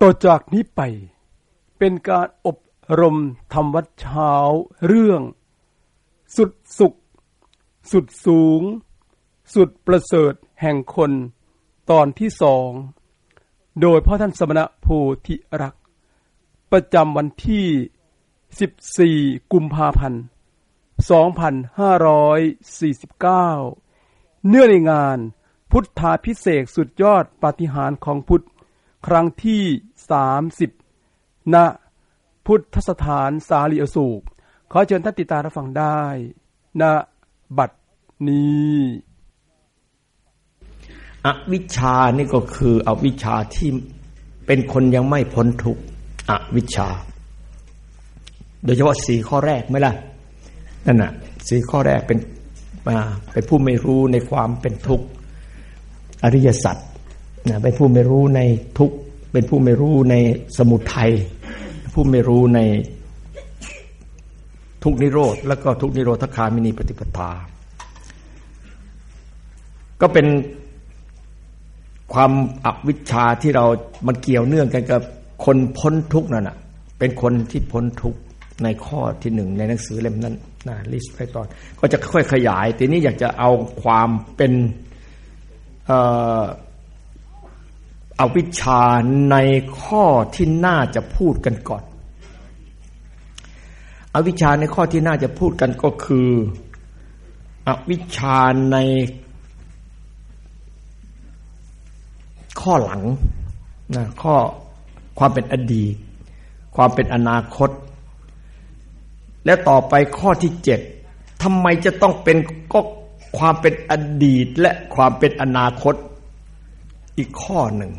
ต่อจากนี้ไป เป็นการอบรมธรรมวัดเช้าเรื่อง สุดสุข สุดสูง สุดประเสริฐแห่งคนตอนที่สอง โดยพ่อท่านสมณะโพธิรัก ประจำวันที่ 14 กุมภาพันธ์ 2549 เนื่องในงานพุทธาพิเศษสุดยอดปาฏิหาริย์ของพุทธ ครั้งที่30ณพุทธสถานสาลีอสูกขอเชิญท่านติดตามรับฟังได้ณบัดนี้อวิชชานี่ก็คืออวิชชาที่เป็นคนยังไม่พ้นทุกข์อวิชชา โดยเฉพาะสี่ข้อแรกไหมล่ะนั่นน่ะสี่ข้อแรกเป็นมาเป็นผู้ไม่รู้ในความเป็นทุกข์อริยสัจ นะเป็นผู้ไม่รู้ในทุกข์เป็นผู้ไม่รู้ในสมุทัยผู้ไม่รู้ในทุกนิโรธแล้วก็ทุกนิโรธคามินีปฏิปทา ก็เป็นความอวิชชาที่เรา มันเกี่ยวเนื่องกันกับคนพ้นทุกข์นั่นน่ะ เป็นคนที่พ้นทุกข์ในข้อที่หนึ่งในหนังสือเล่มนั้นนะลิสต์ไว้ตอน ก็จะค่อยขยาย ทีนี้อยากจะเอาความเป็นอ อวิชชาในข้อที่น่าจะพูดกันก่อน อวิชชาในข้อที่น่าจะพูดกันก็คือ อวิชชาในข้อหลังนะข้อความเป็นอดีต ความเป็นอนาคต และต่อไปข้อที่เจ็ดทำไมจะต้องเป็นก็ความเป็นอดีตและความเป็นอนาคตอีกข้อหนึ่ง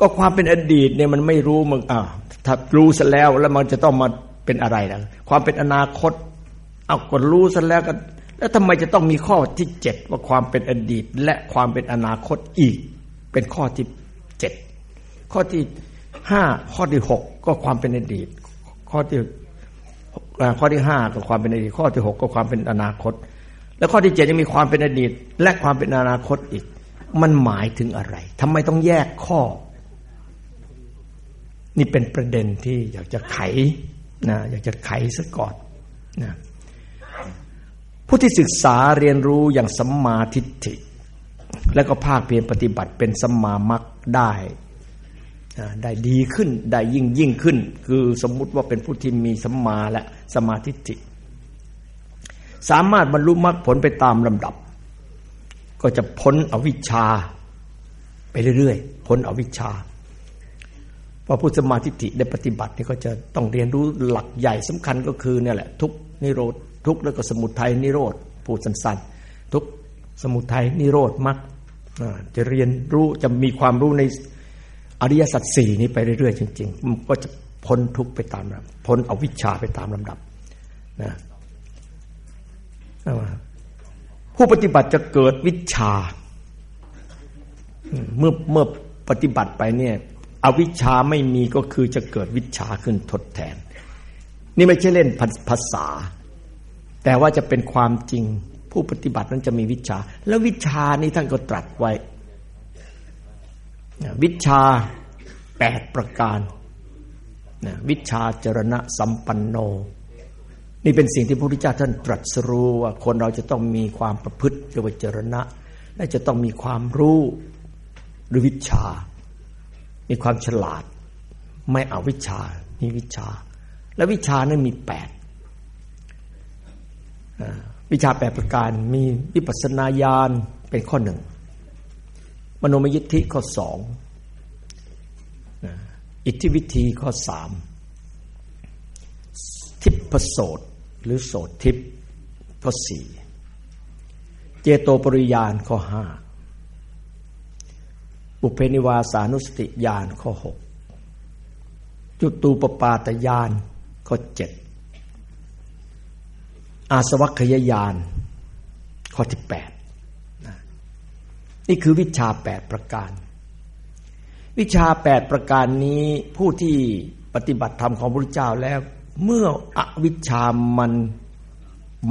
ก็ความเป็นอดีตเนี่ยมันไม่รู้มึงอ่าถ้ารู้ซะแล้วแล้วมันจะต้องมาเป็นอะไรล่ะความเป็นอนาคต เอาก็รู้ซะแล้วก็แล้วทำไมจะต้องมีข้อที่เจ็ดว่าความเป็นอดีต และความเป็นอนาคตอีก เป็นข้อที่เจ็ดข้อที่ห้าข้อที่หกก็ความเป็นอดีต ข้อที่ข้อที่ห้าก็ความเป็นอดีต ข้อที่หกก็ความเป็นอนาคต แล้วข้อที่เจ็ดยังมีความเป็นอดีต และความเป็นอนาคตอีก มันหมายถึงอะไรทำไมต้องแยกข้อ นี่เป็นประเด็นที่อยากจะไขนะอยากจะไขซะก่อนนะผู้ที่ศึกษาเรียนรู้อย่างสัมมาทิฏฐิ และก็ภาคเพียรปฏิบัติเป็นสัมมามักได้ได้ดีขึ้นได้ยิ่งยิ่งขึ้น คือสมมุติว่าเป็นผู้ที่มีสัมมาและสมาธิิสามารถบรรลุมรรคผลไปตามลำดับ ก็จะพ้นอวิชชา ไปเรื่อยๆพ้นอวิชชา อพุทธสมาธิิได้ปฏิบัตินี่ก็จะต้องเรียนรู้หลักใหญ่สำคัญก็คือเนี่ยแหละ ทุกนิโรธทุกแล้วก็สมุทัยนิโรธพูดสั้นๆทุกสมุทัยนิโรธมรรคจะเรียนรู้จะมีความรู้ในอริยสัจสี่นี้ไปเรื่อยๆจริงๆมันก็จะพ้นทุกไปตามลำพ้นอวิชชาไปตามลำดับนะผู้ปฏิบัติจะเกิดวิชา เมื่อเมื่อปฏิบัติไปเนี่ย อวิชชาไม่มีก็คือจะเกิดวิชาขึ้นทดแทน นี่ไม่ใช่เล่นภาษา แต่ว่าจะเป็นความจริงผู้ปฏิบัตินั้นจะมีวิชา แล้ววิชานี้ท่านก็ตรัสไว้ วิชาแปดประการวิชาจรณะสัมปันโน นี่เป็นสิ่งที่พระพุทธเจ้าท่านตรัสรู้ว่าคนเราจะต้องมีความประพฤติเรียกว่าจรณะ และจะต้องมีความรู้หรือวิชา มีความฉลาด ไม่เอาวิชา มีวิชา และวิชานั้นมีแปดวิชาแปดประการมีวิปัสสนาญาณเป็นข้อหนึ่งมโนมยิทธิข้อสองอิทธิวิธีข้อสามทิพโสตหรือโสทิพข้อสี่เจโตปริยานข้อห้า อุเพนิวาสานุสติญาณข้อหกจุตูปปาตญาณข้อเจ็ดอาสวัคยญาณข้อที่แปดนี่คือวิชาแปดประการ วิชาแปดประการนี้ผู้ที่ปฏิบัติธรรมของพระเจ้าแล้ว เมื่ออวิชามัน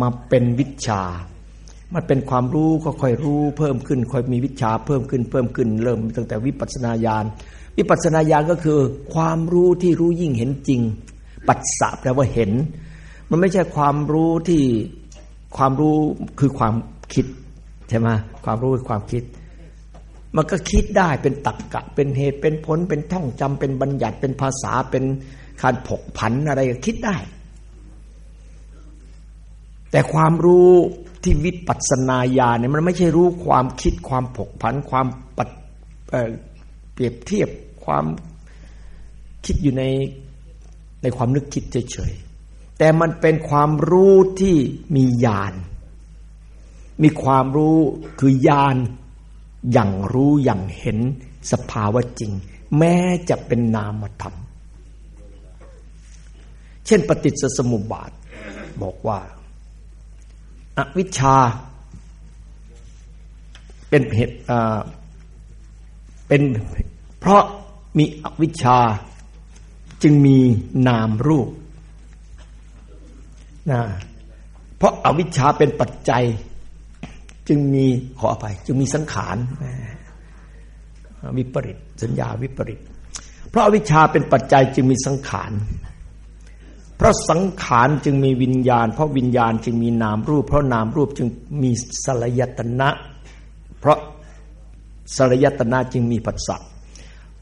มาเป็นวิชา มันเป็นความรู้ก็ค่อยรู้เพิ่มขึ้น ค่อยมีวิชาเพิ่มขึ้นเพิ่มขึ้น เริ่มตั้งแต่วิปัสนาญาณวิปัสนาญาณก็คือ ความรู้ที่รู้ยิ่งเห็นจริง ปัสสะแปลว่าเห็น มันไม่ใช่ความรู้ที่ความรู้คือความคิดใช่ไหมความรู้คือความคิด มันก็คิดได้เป็นตักกะ เป็นเหตุเป็นผลเป็นท่องจำเป็นบัญญัติเป็นภาษาเป็นการผกผันอะไรก็คิดได้ แต่ความรู้ ที่วิปัสสนาญาณเนี่ยมันไม่ใช่รู้ความคิดความผกผัน ความปัดเปรียบเทียบความคิดอยู่ในในความนึกคิดเฉยๆแต่มันเป็นความรู้ที่มีญาณมีความรู้คือญาณอย่างรู้อย่างเห็นสภาวะจริง แม้จะเป็นนามธรรม เช่นปฏิจจสมุปบาทบอกว่า อวิชชา เป็นเหตุเป็นเพราะมีอวิชชา จึงมีนามรูปนะเพราะอาวิชชาเป็นปัจจัย จึงมีขออภัยจึงมีสังขารวิปริตสัญญาวิปริตเพราะอวิชชาเป็นปัจจัยจึงมีสังขาร เพราะสังขารจึงมีวิญญาณ เพราะวิญญาณจึงมีนามรูป เพราะนามรูปจึงมีสลายตนะ เพราะสลายตนะจึงมีปัสสะ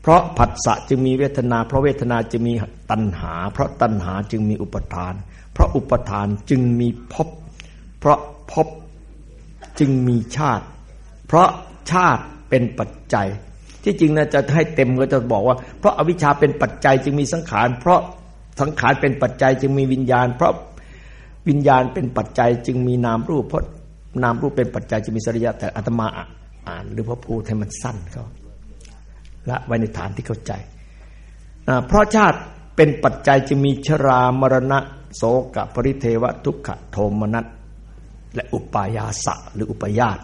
เพราะผัสสะจึงมีเวทนา เพราะเวทนาจึงมีตัณหา เพราะตัณหาจึงมีอุปทาน เพราะอุปทานจึงมีภพเพราะภพจึงมีชาติ เพราะชาติเป็นปัจจัย ที่จริงนะจะให้เต็มก็จะบอกว่า เพราะอวิชชาเป็นปัจจัยจึงมีสังขาร เพราะ สังขารเป็นปัจจัยจึงมีวิญญาณ เพราะวิญญาณเป็นปัจจัยจึงมีนามรูป เพราะนามรูปเป็นปัจจัยจึงมีสริยะแต่อาตมาอ่าน หรือพระพูดให้มันสั้นเขาละไว้ในฐานที่เข้าใจเพราะชาติเป็นปัจจัยจะมีชรามรณะโสกปริเทวทุกขโทมนัสและอุปายาสะหรืออุปยาต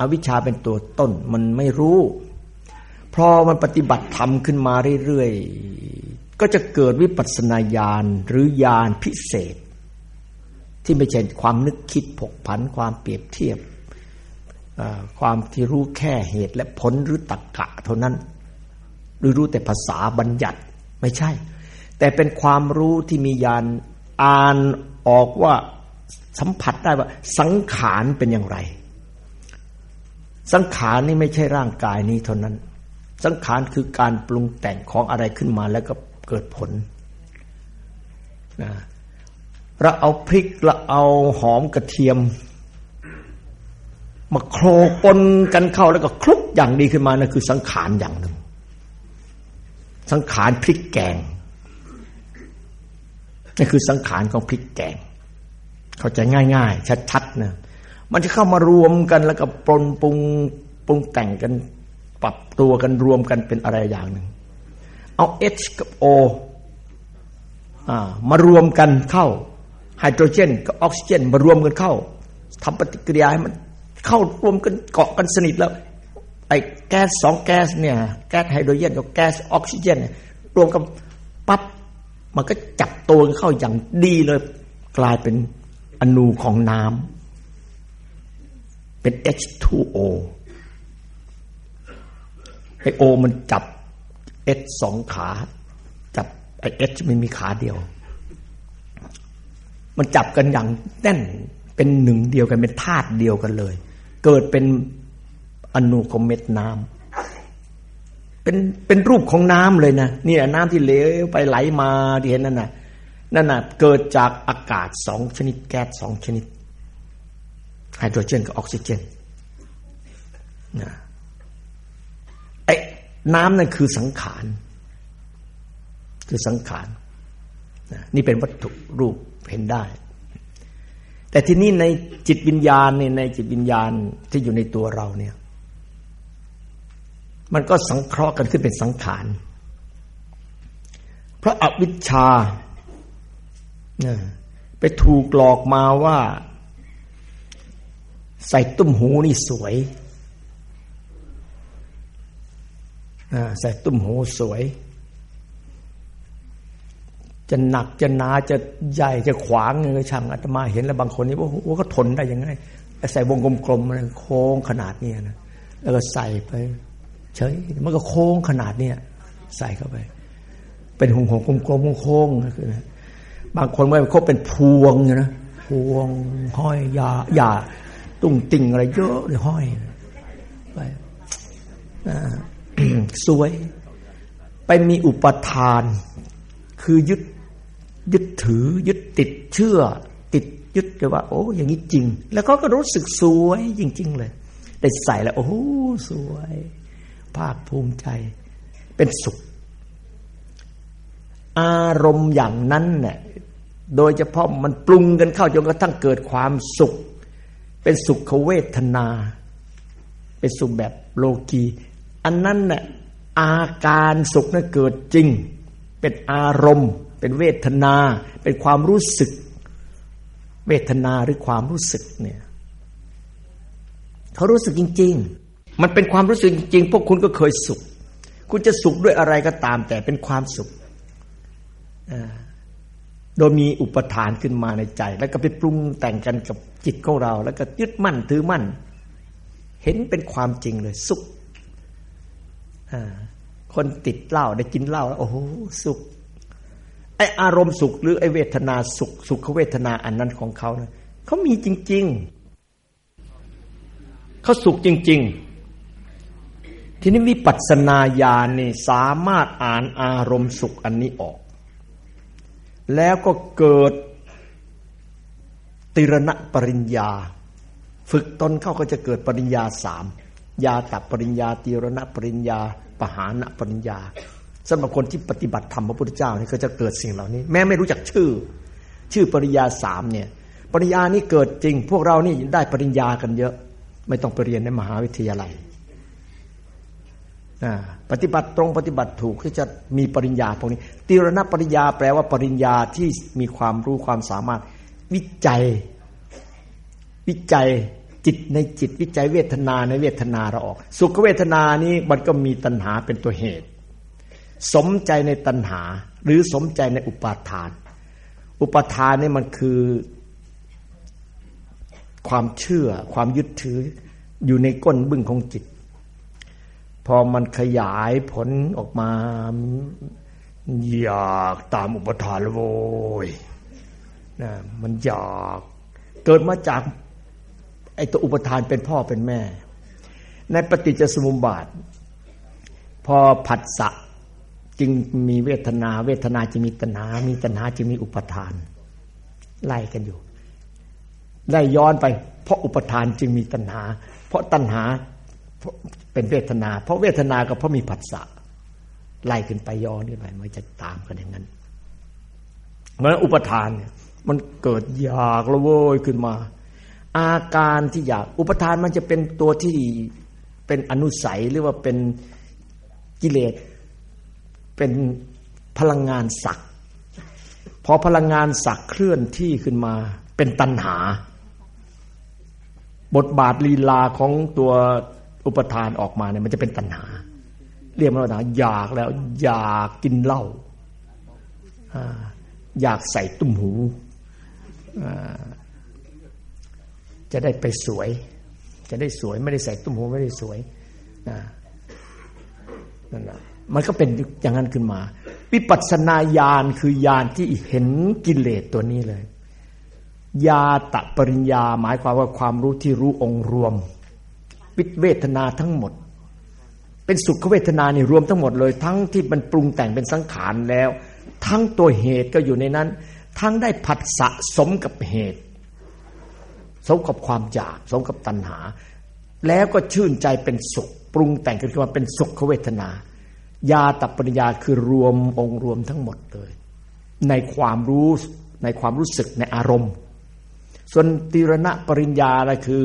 อวิชชาเป็นตัวต้นมันไม่รู้ พอมันปฏิบัติธรรมขึ้นมาเรื่อยๆ ก็จะเกิดวิปัสสนาญาณหรือญาณพิเศษ ที่ไม่ใช่ความนึกคิดผกผันความเปรียบเทียบ ความที่รู้แค่เหตุและผลหรือตรรกะเท่านั้น หรือรู้แต่ภาษาบัญญัติไม่ใช่ แต่เป็นความรู้ที่มียานอ่านออกว่าสัมผัสได้ว่าสังขารเป็นอย่างไร สังขารนี่ไม่ใช่ร่างกายนี้เท่านั้น สังขารคือการปรุงแต่งของอะไรขึ้นมาแล้วก็เกิดผลนะเราเอาพริกเราเอาหอมกระเทียม มาโครปนกันเข้าแล้วก็คลุกอย่างดีขึ้นมานั่นคือสังขารอย่างหนึ่ง สังขารพริกแกงนี่คือสังขารของพริกแกง เข้าใจง่าย ๆ ชัดๆนะมันจะเข้ามารวมกันแล้วก็ปนปรุงปรุงแต่งกัน ปรับตัวกันรวมกันเป็นอะไรอย่างหนึ่ง เอา H กับ O มารวมกันเข้าไฮโดรเจนกับออกซิเจนมารวมกันเข้าทำปฏิกิริยาให้มันเข้ารวมกันเกาะกันสนิทแล้วไอ้แก๊สสองแก๊สเนี่ยแก๊สไฮโดรเจนกับแก๊สออกซิเจนรวมกันปั๊บมันก็จับตัวเข้าอย่างดีเลย กลายเป็นอนูของน้ำเป็น H2O ไอโอมันจับ H สองขา จับไอ H ไม่มีขาเดียว มันจับกันอย่างแน่นเป็นหนึ่งเดียวกันเป็นธาตุเดียวกันเลย เกิดเป็นอนุของเม็ดน้ำเป็นเป็นรูปของน้ำเลยนะนี่น้ำที่เหลวไปไหลมาที่เห็นนั่นน่ะนั่นน่ะเกิดจากอากาศสองชนิดแก๊สสองชนิดไฮโดรเจนกับออกซิเจนนะ น้ำนั่นคือสังขาร คือสังขารนี่เป็นวัตถุรูปเห็นได้ แต่ที่นี่ในจิตวิญญาณเนี่ยในจิตวิญญาณที่อยู่ในตัวเราเนี่ย มันก็สังเคราะห์กันขึ้นเป็นสังขาร เพราะอาวิชชาไปถูกหลอกมาว่า ใส่ตุ้มหูนี่สวย ใส่ตุ้มหูสวย จะหนักจะหนาจะใหญ่จะขวางเงยช่างอาตมาเห็นแล้วบางคนนี่ว่าโอ้ก็ทนได้ยังไงใส่วงกลมๆโค้งขนาดนี้นะแล้วก็ใส่ไป เฉยมันก็โค้งขนาดเนี้ยใส่เข้าไป เป็นหงหงกลมๆโค้งๆคือบางคนไม่เขาเป็นพวงนะพวงห้อยยาหยาตุ้งติ่งอะไรเยอะเลยห้อยไปอ่า สวย ไปมีอุปทาน คือยึดยึดถือ ยึดติดเชื่อ ติดยึดเลยว่า โอ้ อย่างนี้จริง แล้วก็ก็รู้สึกสวยจริง ๆ เลย ได้ใส่แล้ว โอ้สวย ภาคภูมิใจ เป็นสุข อารมณ์อย่างนั้นเนี่ยโดยเฉพาะมันปรุงกันเข้าจนกระทั่งเกิดความสุข เป็นสุขเวทนา เป็นสุขแบบโลกี อันนั้นเนี่ยอาการสุขนั้นเกิดจริง เป็นอารมณ์ เป็นเวทนา เป็นความรู้สึก เวทนาหรือความรู้สึกเนี่ยเขารู้สึกจริง ๆ มันเป็นความรู้สึกจริง ๆ พวกคุณก็เคยสุข คุณจะสุขด้วยอะไรก็ตาม แต่เป็นความสุขโดยมีอุปทานขึ้นมาในใจ แล้วก็ไปปรุงแต่งกันกับจิตของเรา แล้วก็ยึดมั่นถือมั่น เห็นเป็นความจริงเลยสุข คนติดเหล้าได้กินเหล้าแล้วโอ้โหสุขไออารมณ์สุขหรือไอเวทนาสุข สุขเวทนาอันนั้นของเขานะเขามีจริง ๆ เขาสุขจริง ๆ ทีนี้วิปัสสนาญาณนี่สามารถอ่านอารมณ์สุขอันนี้ออก แล้วก็เกิดติรณปริญญา ฝึกตนเข้าก็จะเกิดปริญญาสาม ยาตับปริญญาตีรณปริญญาปหานปริญญาสำหรับคนที่ปฏิบัติธรรมพระพุทธเจ้านี่ก็จะเกิดสิ่งเหล่านี้ แม้ไม่รู้จักชื่อ ชื่อปริญญาสามเนี่ยปริญญานี้เกิดจริง พวกเรานี่ได้ปริญญากันเยอะ ไม่ต้องไปเรียนในมหาวิทยาลัยปฏิบัติตรงปฏิบัติถูกที่จะมีปริญญาพวกนี้ตีรณปริญญาแปลว่าปริญญาที่มีความรู้ความสามารถวิจัย วิจัย จิตในจิตวิจัยเวทนาในเวทนาเราออก สุขเวทนานี้มันก็มีตัณหาเป็นตัวเหตุ สมใจในตัณหา หรือสมใจในอุปาทาน อุปาทานนี่มันคือ ความเชื่อความยึดถืออยู่ในก้นบึ้งของจิต พอมันขยายผลออกมาอยากตามอุปทานโวยนะมันอยาก เกิดมาจาก ตัวอุปทานเป็นพ่อเป็นแม่ ในปฏิจจสมุปบาท พอผัสสะจึงมีเวทนา เวทนาจะมีตัณหา มีตัณหาจึงมีอุปทาน ไล่กันอยู่ไล่ย้อนไป เพราะอุปทานจึงมีตัณหา เพราะตัณหาเป็นเวทนา เพราะเวทนาก็เพราะมีผัสสะไล่ขึ้นไปย้อนขึ้นไปมันจะตามกันอย่างนั้นเมื่ออุปทานเนี่ยมันเกิดอยากละโวยขึ้นมา อาการที่อยาก อุปทานมันจะเป็นตัวที่เป็นอนุสัยหรือว่าเป็นกิเลสเป็นพลังงานสักพอพลังงานสักเคลื่อนที่ขึ้นมา เป็นตัณหา บทบาทลีลาของตัวอุปทานออกมาเนี่ยมันจะเป็นตัณหา เรียกมันว่าอยากแล้ว อยากกินเหล้าอยากใส่ตุ้มหู จะได้ไปสวย จะได้สวยไม่ได้ใส่ตุ้มหูไม่ได้สวยนะนั่นแหละมันก็เป็นอย่างนั้นขึ้นมา วิปัสสนาญาณคือญาณที่เห็นกิเลสตัวนี้เลยยาตะปริญญาหมายความว่าความรู้ที่รู้องค์รวมวิเวทนาทั้งหมด เป็นสุขเวทนานี่รวมทั้งหมดเลย ทั้งที่มันปรุงแต่งเป็นสังขารแล้ว ทั้งตัวเหตุก็อยู่ในนั้น ทั้งได้ผัสสะสมกับเหตุ สมกับความอยากสมกับตัณหา แล้วก็ชื่นใจเป็นสุข ปรุงแต่งขึ้นมาเป็นสุขเวทนา ยาตัปริญญาคือรวมองค์รวมทั้งหมดเลย ในความรู้ในความรู้สึกในอารมณ์ ส่วนตีรณะปริญญาอะไรคือ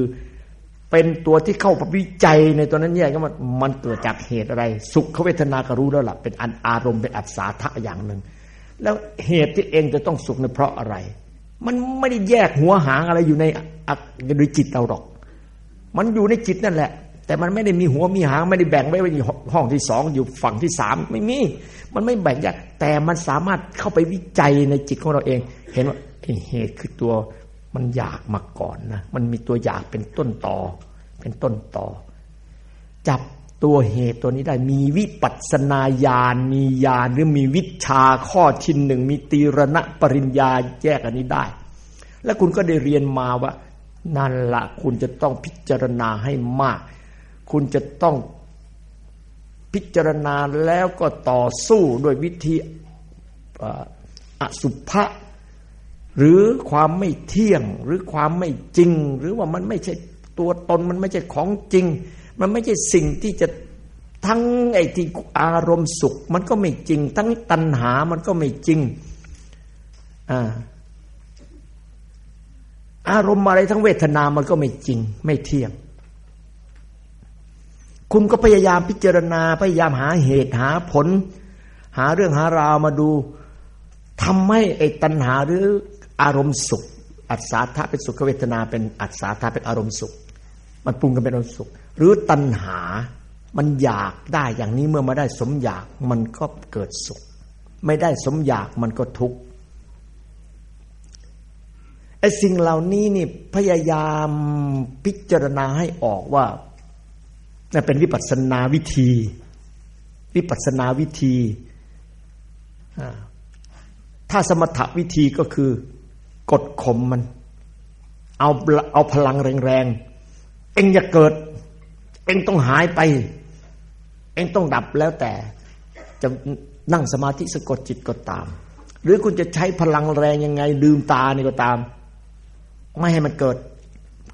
เป็นตัวที่เข้าไปวิจัยในตัวนั้นเนี่ยก็มันมันเกิดจากเหตุอะไร สุขเวทนาก็รู้แล้วล่ะเป็นอันอารมณ์เป็นอัศาทะอย่างหนึ่งแล้วเหตุที่เองจะต้องสุขในเพราะอะไร มันไม่ได้แยกหัวหางอะไรอยู่ในในจิตเราหรอก มันอยู่ในจิตนั่นแหละ แต่มันไม่ได้มีหัวมีหางไม่ได้แบ่งไว้ในห้องที่สองอยู่ฝั่งที่สามไม่มี มันไม่แบ่งแยกแต่มันสามารถเข้าไปวิจัยในจิตของเราเอง เห็นว่าเหตุคือตัวมันอยากมาก่อนนะ มันมีตัวอยากเป็นต้นต่อ เป็นต้นต่อ จับ ตัวเหตุตัวนี้ได้มีวิปัสนาญาณมีญาณหรือมีวิชาข้อที่หนึ่งมีตีรณะปริญญาแยกอันนี้ได้ แล้วคุณก็ได้เรียนมาว่า นั่นละคุณจะต้องพิจารณาให้มาก คุณจะต้องพิจารณาแล้วก็ต่อสู้ด้วยวิธีอสุภะหรือความไม่เที่ยงหรือความไม่จริง หรือว่ามันไม่ใช่ตัวตนมันไม่ใช่ของจริง มันไม่ใช่สิ่งที่จะทั้งไอ้ที่อารมณ์สุข มันก็ไม่จริง ทั้งตัณหามันก็ไม่จริงอ่าอารมณ์อะไรทั้งเวทนามันก็ไม่จริง ไม่เที่ยง คุณก็พยายามพิจารณา พยายามหาเหตุหาผล หาเรื่องหาราวมาดูทำให้ไอ้ตัณหาหรืออารมณ์สุข อัศาธาเป็นสุขเวทนาเป็นอัศาธาเป็นอารมณ์สุข มันปรุงกันเป็นอารมณ์สุข หรือตัณหา มันอยากได้อย่างนี้เมื่อมาได้สมอยากมันก็เกิดสุข ไม่ได้สมอยากมันก็ทุกข์ไอ้สิ่งเหล่านี้นี่พยายามพิจารณาให้ออกว่านี่เป็นวิปัสสนาวิธี วิปัสสนาวิธี ถ้าสมถวิธีก็คือกดข่มมัน เอาเอาพลังแรงๆเองอย่าเกิด เองต้องหายไป เองต้องดับแล้วแต่จะนั่งสมาธิสะกดจิตก็ตาม หรือคุณจะใช้พลังแรงยังไงลืมตานี่ก็ตาม ไม่ให้มันเกิด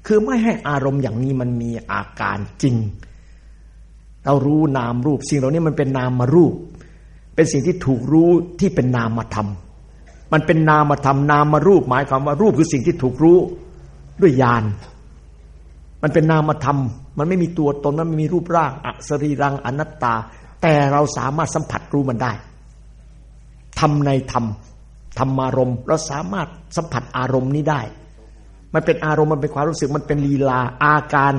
คือไม่ให้อารมณ์อย่างนี้มันมีอาการจริง เรารู้นามรูป สิ่งเหล่านี้มันเป็นนามมารูป เป็นสิ่งที่ถูกรู้ที่เป็นนามธรรมมันเป็นนามธรรมนามารูปหมายความว่ารูปคือสิ่งที่ถูกรู้ด้วยญาณ มันเป็นนามธรรม มันไม่มีตัวตนมันไม่มีรูปร่างอสรีรังอนัตตา แต่เราสามารถสัมผัสรู้มันได้ทำในธรรมธรรมารมเราสามารถสัมผัสอารมณ์นี้ได้ มันเป็นอารมณ์มันเป็นความรู้สึกมันเป็นลีลาอาการ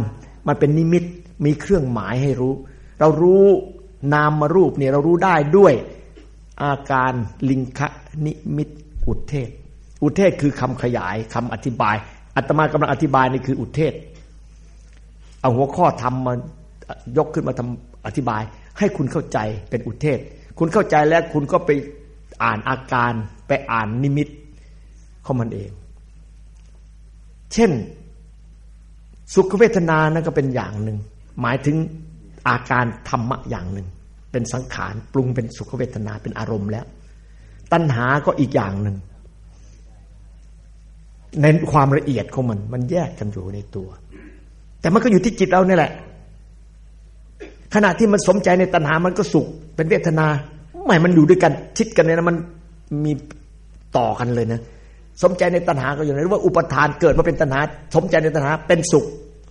มันเป็นนิมิตมีเครื่องหมายให้รู้ เรารู้นามมารูปเนี่ยเรารู้ได้ด้วยอาการลิงคะนิมิตอุเทศ อุเทศคือคำขยายคำอธิบายอัตมากำลังอธิบายนี่คืออุเทศ เอาหัวข้อทำมายกขึ้นมาทำอธิบาย ให้คุณเข้าใจเป็นอุเทศ คุณเข้าใจแล้วคุณก็ไปอ่านอาการไปอ่านนิมิตของมันเอง เช่น สุขเวทนานั่นก็เป็นอย่างหนึ่ง หมายถึงอาการธรรมะอย่างหนึ่ง เป็นสังขารปรุงเป็นสุขเวทนาเป็นอารมณ์แล้ว ตัณหาก็อีกอย่างหนึ่งในความละเอียดของมัน มันแยกกันอยู่ในตัว แต่มันก็อยู่ที่จิตเราเนี่ยแหละ ขณะที่มันสมใจในตัณหามันก็สุข เป็นเวทนาไม่มันอยู่ด้วยกัน ชิดกันเนี่ยนะมันมีต่อกันเลยนะสมใจในตัณหาก็อยู่ในว่าอุปทานเกิดมาเป็นตัณหา สมใจในตัณหาเป็นสุข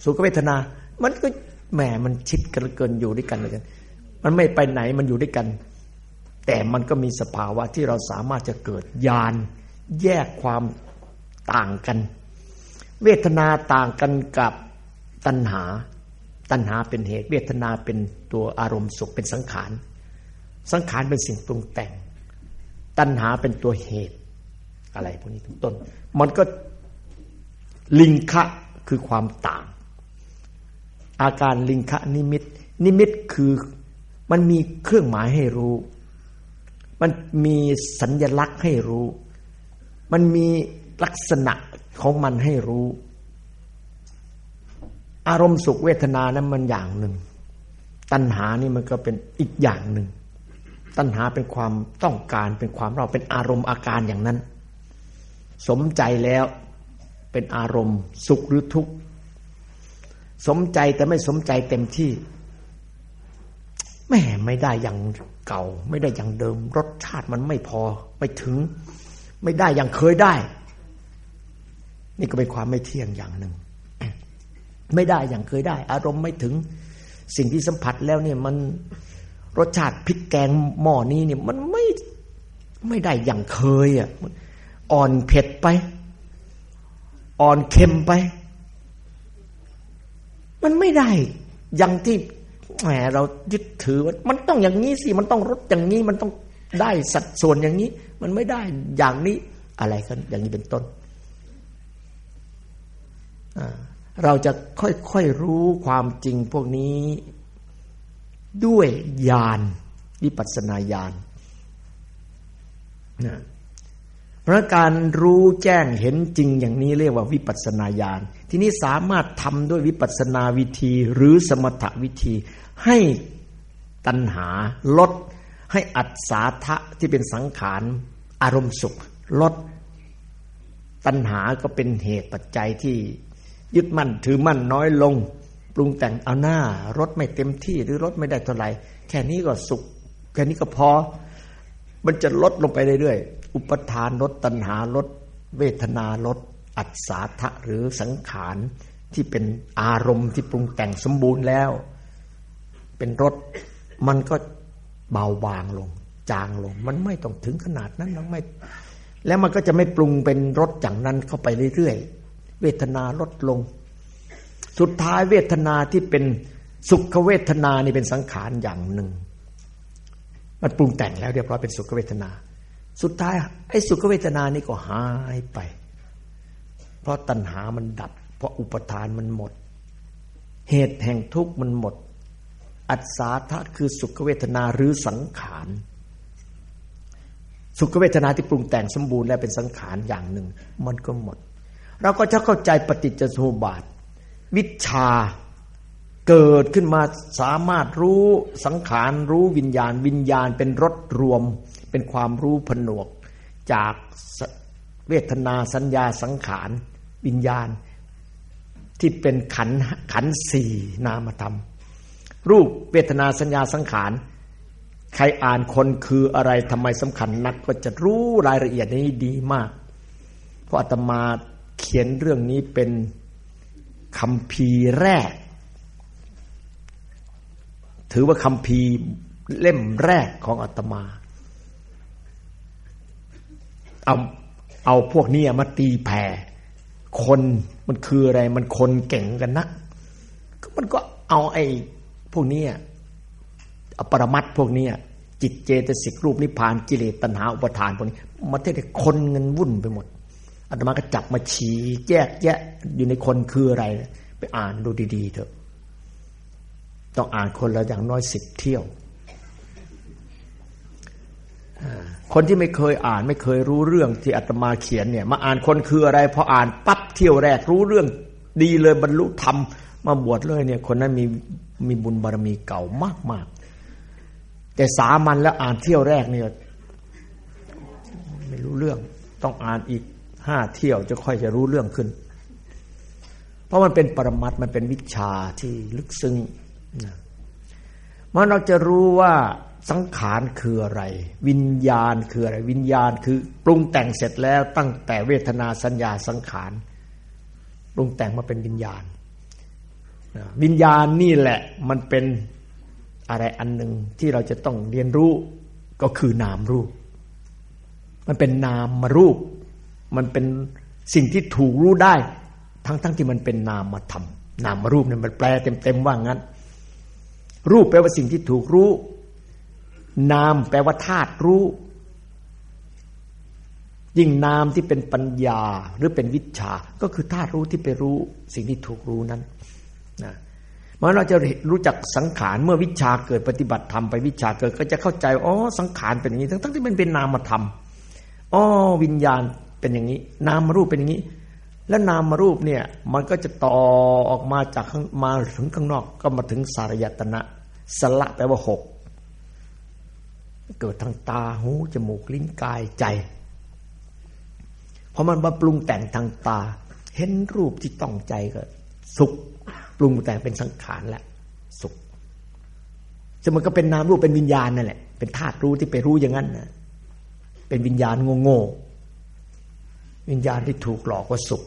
สุขเวทนา มันก็แหมมันชิดกันเกินอยู่ด้วยกันเลยกันมันไม่ไปไหนมันอยู่ด้วยกัน แต่มันก็มีสภาวะที่เราสามารถจะเกิดญาณแยกความต่างกัน เวทนาต่างกันกับ ตัณหา ตัณหาเป็นเหตุเวทนาเป็นตัวอารมณ์สุขเป็นสังขาร สังขารเป็นสิ่งปรุงแต่ง ตัณหาเป็นตัวเหตุอะไรพวกนี้เป็นต้น มันก็ลิงคะคือความต่าง อาการลิงคะนิมิต นิมิตคือมันมีเครื่องหมายให้รู้ มันมีสัญญลักษณ์ให้รู้ มันมีลักษณะของมันให้รู้ อารมณ์สุขเวทนานั้นมันอย่างหนึ่ง ตัณหานี่มันก็เป็นอีกอย่างหนึ่ง ตัณหาเป็นความต้องการเป็นความเราเป็นอารมณ์อาการอย่างนั้น สมใจแล้วเป็นอารมณ์สุขหรือทุกข์สมใจแต่ไม่สมใจเต็มที่แม่ไม่ได้อย่างเก่า ไม่ได้อย่างเดิม รสชาติมันไม่พอไม่ถึง ไม่ได้อย่างเคยได้ นี่ก็เป็นความไม่เที่ยงอย่างหนึ่ง ไม่ได้อย่างเคยได้ อารมณ์ไม่ถึงสิ่งที่สัมผัสแล้วเนี่ยมันรสชาติพริกแกงหม้อนี้เนี่ย มันไม่ไม่ได้อย่างเคยอะอ่อนเผ็ดไป อ่อนเค็มไป มันไม่ได้อย่างที่แหมเรายึดถือว่ามันต้องอย่างนี้สิมันต้องรสอย่างนี้มันต้องได้สัดส่วนอย่างนี้ มันไม่ได้อย่างนี้อะไรกันอย่างนี้เป็นต้นอ่า เราจะค่อยๆรู้ความจริงพวกนี้ ด้วยญาณวิปัสสนาญาณนะเพราะการรู้แจ้งเห็นจริงอย่างนี้เรียกว่าวิปัสสนาญาณ ทีนี้สามารถทำด้วยวิปัสสนาวิธีหรือสมถวิธี ให้ตัณหาลด ให้อัศาทะที่เป็นสังขารอารมณ์สุข ลด ตัณหาก็เป็นเหตุปัจจัยที่ ยึดมั่นถือมั่นน้อยลง ปรุงแต่งเอาหน้ารถไม่เต็มที่หรือรถไม่ได้เท่าไหร่แค่นี้ก็สุข แค่นี้ก็พอ มันจะลดลงไปเรื่อยๆอุปทานลดตัณหาลด เวทนาลด อัศาทะหรือสังขารที่เป็นอารมณ์ที่ปรุงแต่งสมบูรณ์แล้ว เป็นรถมันก็เบาบางลง จางลง มันไม่ต้องถึงขนาดนั้นแล้วไม่ แล้วมันก็จะไม่ปรุงเป็นรสอย่างนั้นเข้าไปเรื่อยๆ เวทนาลดลง สุดท้ายเวทนาที่เป็นสุขเวทนานี่เป็นสังขารอย่างหนึ่ง มันปรุงแต่งแล้วเรียบร้อยเป็นสุขเวทนา สุดท้ายไอ้สุขเวทนานี่ก็หายไป เพราะตัณหามันดับ เพราะอุปทานมันหมด เหตุแห่งทุกข์มันหมด อัศาทะคือสุขเวทนาหรือสังขารสุขเวทนาที่ปรุงแต่งสมบูรณ์แล้วเป็นสังขารอย่างหนึ่ง มันก็หมด เราก็จะเข้าใจปฏิจจสมุปบาท วิชาเกิดขึ้นมาสามารถรู้สังขารรู้วิญญาณ วิญญาณเป็นรสรวม เป็นความรู้ผนวก จากเวทนาสัญญาสังขารวิญญาณ ที่เป็นขันขันสี่นามธรรม รูปเวทนาสัญญาสังขารใครอ่านคนคืออะไรทำไมสำคัญนักก็จะรู้รายละเอียดนี้ดีมาก เพราะอาตมา เขียนเรื่องนี้เป็นคำพีแรก ถือว่าคำพีเล่มแรกของอาตมา เอาเอาพวกนี้มาตีแผ่ คนมันคืออะไร มันคนเก่งกันนัก มันก็เอาไอ้พวกนี้อปรมัตพวกนี้จิตเจตสิกรูปนิพพานกิเลสตัณหาอุปทานพวกนี้มาเทศคนเงินวุ่นไปหมด อาตมาก็จับมาชี้แยกแยะอยู่ในคนคืออะไร ไปอ่านดูดีๆเถอะ ต้องอ่านคนละอย่างน้อยสิบเที่ยวคนที่ไม่เคยอ่านไม่เคยรู้เรื่องที่อาตมาเขียนเนี่ย มาอ่านคนคืออะไรพออ่านปั๊บเที่ยวแรกรู้เรื่องดีเลยบรรลุธรรมมาบวชเลยเนี่ย คนนั้นมีมีบุญบารมีเก่ามากมากแต่สามัญแล้วอ่านเที่ยวแรกเนี่ย ไม่รู้เรื่อง ต้องอ่านอีก ห้าเที่ยวจะค่อยจะรู้เรื่องขึ้น เพราะมันเป็นปรมัตมันเป็นวิชาที่ลึกซึ้งนะมันเราจะรู้ว่าสังขารคืออะไร วิญญาณคืออะไร วิญญาณคือปรุงแต่งเสร็จแล้วตั้งแต่เวทนาสัญญาสังขารปรุงแต่งมาเป็นวิญญาณ วิญญาณนี่แหละมันเป็นอะไรอันหนึ่งที่เราจะต้องเรียนรู้ก็คือนามรูป มันเป็นนามมารูป มันเป็นสิ่งที่ถูกรู้ได้ ทั้งๆทที่มันเป็นนามมาทำนามรูปเนี่ยมันแปลเต็มๆว่างั้น รูปแปลว่าสิ่งที่ถูกรู้ นามแปลว่าธาตุรู้ ยิ่งนามที่เป็นปัญญาหรือเป็นวิชา ก็คือธาตุรู้ที่ไปรู้สิ่งที่ถูกรู้นั้นนะเมื่อเราจะรู้จักสังขารเมื่อวิชาเกิดปฏิบัติธรรมไปวิชาเกิดก็จะเข้าใจอ๋อสังขารเป็นอย่างนี้ ทั้งทั้งที่มันเป็นนามธรรมอ๋อวิญญาณ เป็นอย่างนี้ นามรูปเป็นอย่างนี้ แล้วนามรูปเนี่ยมันก็จะต่อออกมาจากข้างมาถึงข้างนอกก็มาถึงสารยตนะ สละแปลว่าหกเกิดทางตาหูจมูกลิ้นกายใจพอมันมาปรุงแต่งทางตา เห็นรูปที่ต้องใจก็ สุข ปรุงแต่งเป็นสังขารและสุขซึ่งมันก็เป็นนามรูปเป็นวิญญาณนั่นแหละเป็นธาตุรู้ที่ไปรู้อย่างนั้นนะเป็นวิญญาณโง่ วิญญาณที่ถูกหลอกว่าสุข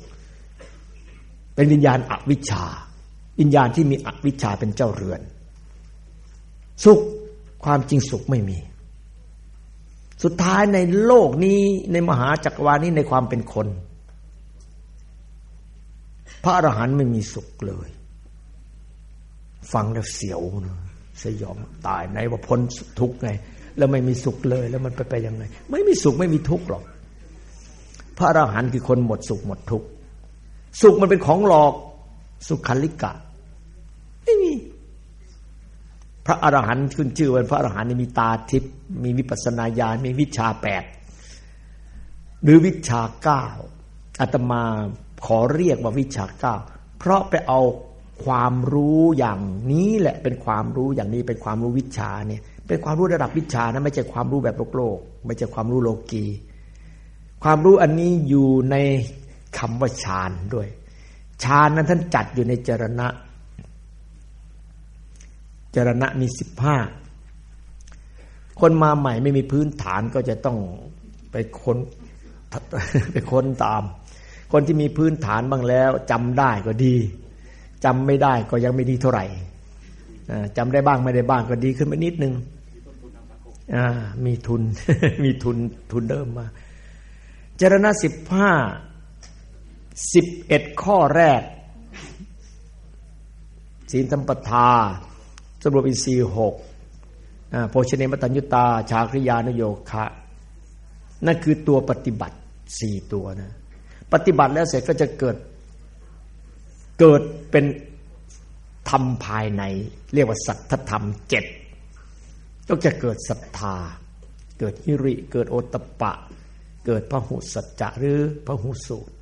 เป็นวิญญาณอวิชชา วิญญาณที่มีอวิชชาเป็นเจ้าเรือน สุขความจริงสุขไม่มี สุดท้ายในโลกนี้ในมหาจักรวาลนี้ในความเป็นคน พระอรหันต์ไม่มีสุขเลย ฟังแล้วเสียวนะสยองตายไหนว่าพ้นทุกข์ไง แล้วไม่มีสุขเลย แล้วมันไปไปยังไง ไม่มีสุขไม่มีทุกข์หรอก พระอรหันต์คือคนหมดสุขหมดทุกข์สุขมันเป็นของหลอกสุขคันลิกะไม่มี พระอรหันต์ขึ้นชื่อว่าพระอรหันต์มีตาทิพย์มีวิปัสนาญาณมีวิชาแปดหรือวิชาเก้าอาตมาขอเรียกว่าวิชาเก้าเพราะไปเอาความรู้อย่างนี้แหละ เป็นความรู้อย่างนี้เป็นความรู้วิชาเนี่ยเป็นความรู้ระดับวิชานะไม่ใช่ความรู้แบบโลกโลก ไม่ใช่ความรู้โลกี ความรู้อันนี้อยู่ในคำว่าฌานด้วยฌานนั้นท่านจัดอยู่ในจรณะ จรณะมีสิบห้าคนมาใหม่ไม่มีพื้นฐานก็จะต้องไปค้นไปค้นตาม คนที่มีพื้นฐานบ้างแล้วจำได้ก็ดีจำไม่ได้ก็ยังไม่ดีเท่าไหร่จำได้บ้างไม่ได้บ้างก็ดีขึ้นมานิดนึงมีทุนมีทุนทุนเดิมมา จรณะสิบห้าสิบเอ็ดข้อแรก ศีลธรรมปทาสรุปอินทรีย์หกโภชเนมตัญญุตา ชาคริยานโยคะ นั่นคือตัวปฏิบัติสี่ตัวนะปฏิบัติแล้วเสร็จก็จะเกิดเกิดเป็นธรรมภายใน เรียกว่าสัทธธรรมเจ็ดก็จะเกิดศรัทธา เกิดฮิริ เกิดโอตปะ เกิดพระหุสัจจะหรือพระหุสูตร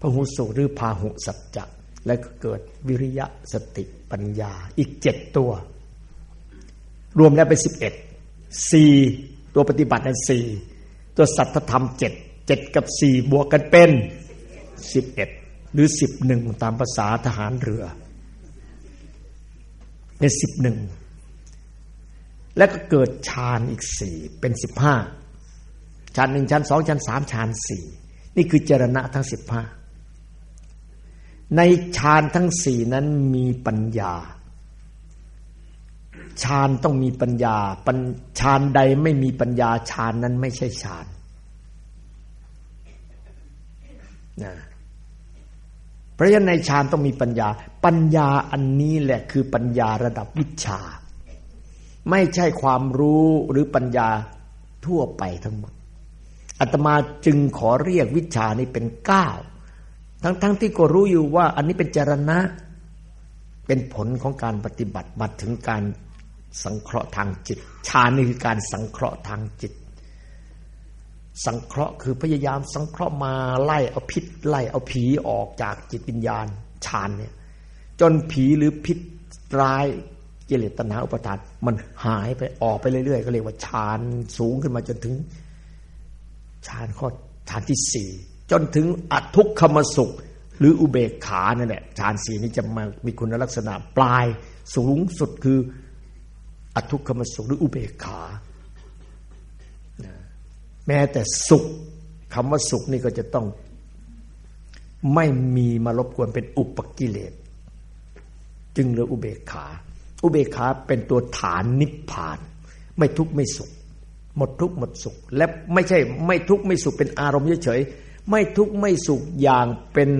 พระหุสูตรหรือพาหุสัจจะและก็เกิดวิริยะสติปัญญาอีกเจ็ดตัว รวมแล้วเป็นสิบเอ็ดสี่ตัวปฏิบัตินั้นสี่ตัวสัทธธรรมเจ็ดเจ็ดกับสี่บวกกันเป็นสิบเอ็ดหรือสิบหนึ่งตามภาษาทหารเรือในสิบหนึ่งแล้วก็เกิดฌานอีกสี่เป็นสิบห้า ฌานหนึ่งฌานสองฌานสามฌานสี่นี่คือเจรณะทั้งสิบห้าในฌานทั้งสี่นั้นมีปัญญาฌานต้องมีปัญญาปัญฌานใดไม่มีปัญญาฌานนั้นไม่ใช่ฌานนะเพราะฉะนั้นในฌานต้องมีปัญญา ปัญญาอันนี้แหละคือปัญญาระดับวิชา ไม่ใช่ความรู้หรือปัญญาทั่วไปทั้งหมด อาตมาจึงขอเรียกวิชานี้เป็นเก้าทั้งๆทที่ก็รู้อยู่ว่า อันนี้เป็นจรณะ เป็นผลของการปฏิบัติมาถึงการสังเคราะห์ทางจิตฌานนี่คือการสังเคราะห์ทางจิต สังเคราะห์คือพยายามสังเคราะห์มาไล่เอาพิษไล่เอาผีออกจากจิตวิญญาณฌานเนี่ยจนผีหรือพิษร้ายกิเลสตัณหาอุปทานมันหายไปออกไปเรื่อยๆ ก็เรียกว่าฌานสูงขึ้นมาจนถึง ฌานข้อฌานที่สี่จนถึงอทุกขมสุข หรืออุเบกขานั่นแหละฌานสี่นี้จะมามีคุณลักษณะปลายสูงสุดคืออทุกขมสุขหรืออุเบกขา แม้แต่สุขคำว่าสุขนี่ก็จะต้องไม่มีมารบกวนเป็นอุปกิเลสจึงเรียกอุเบกขา อุเบกขาเป็นตัวฐานนิพพาน ไม่ทุกข์ไม่สุข หมดทุกข์หมดสุข และไม่ใช่ไม่ทุกข์ไม่สุขเป็นอารมณ์เฉยๆไม่ทุกข์ไม่สุขอย่างเป็น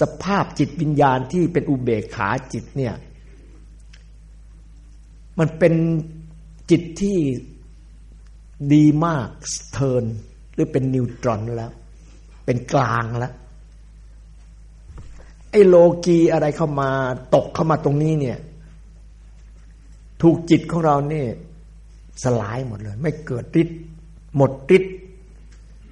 สภาพจิตวิญญาณที่เป็นอุเบกขาจิตเนี่ยมันเป็นจิตที่ดีมากเทินหรือเป็นนิวตรอนแล้ว เป็นกลางแล้วไอ้โลกีอะไรเข้ามาตกเข้ามาตรงนี้เนี่ย ถูกจิตของเราเนี่ย สลายหมดเลย ไม่เกิดฤทธิ์หมดฤทธิ์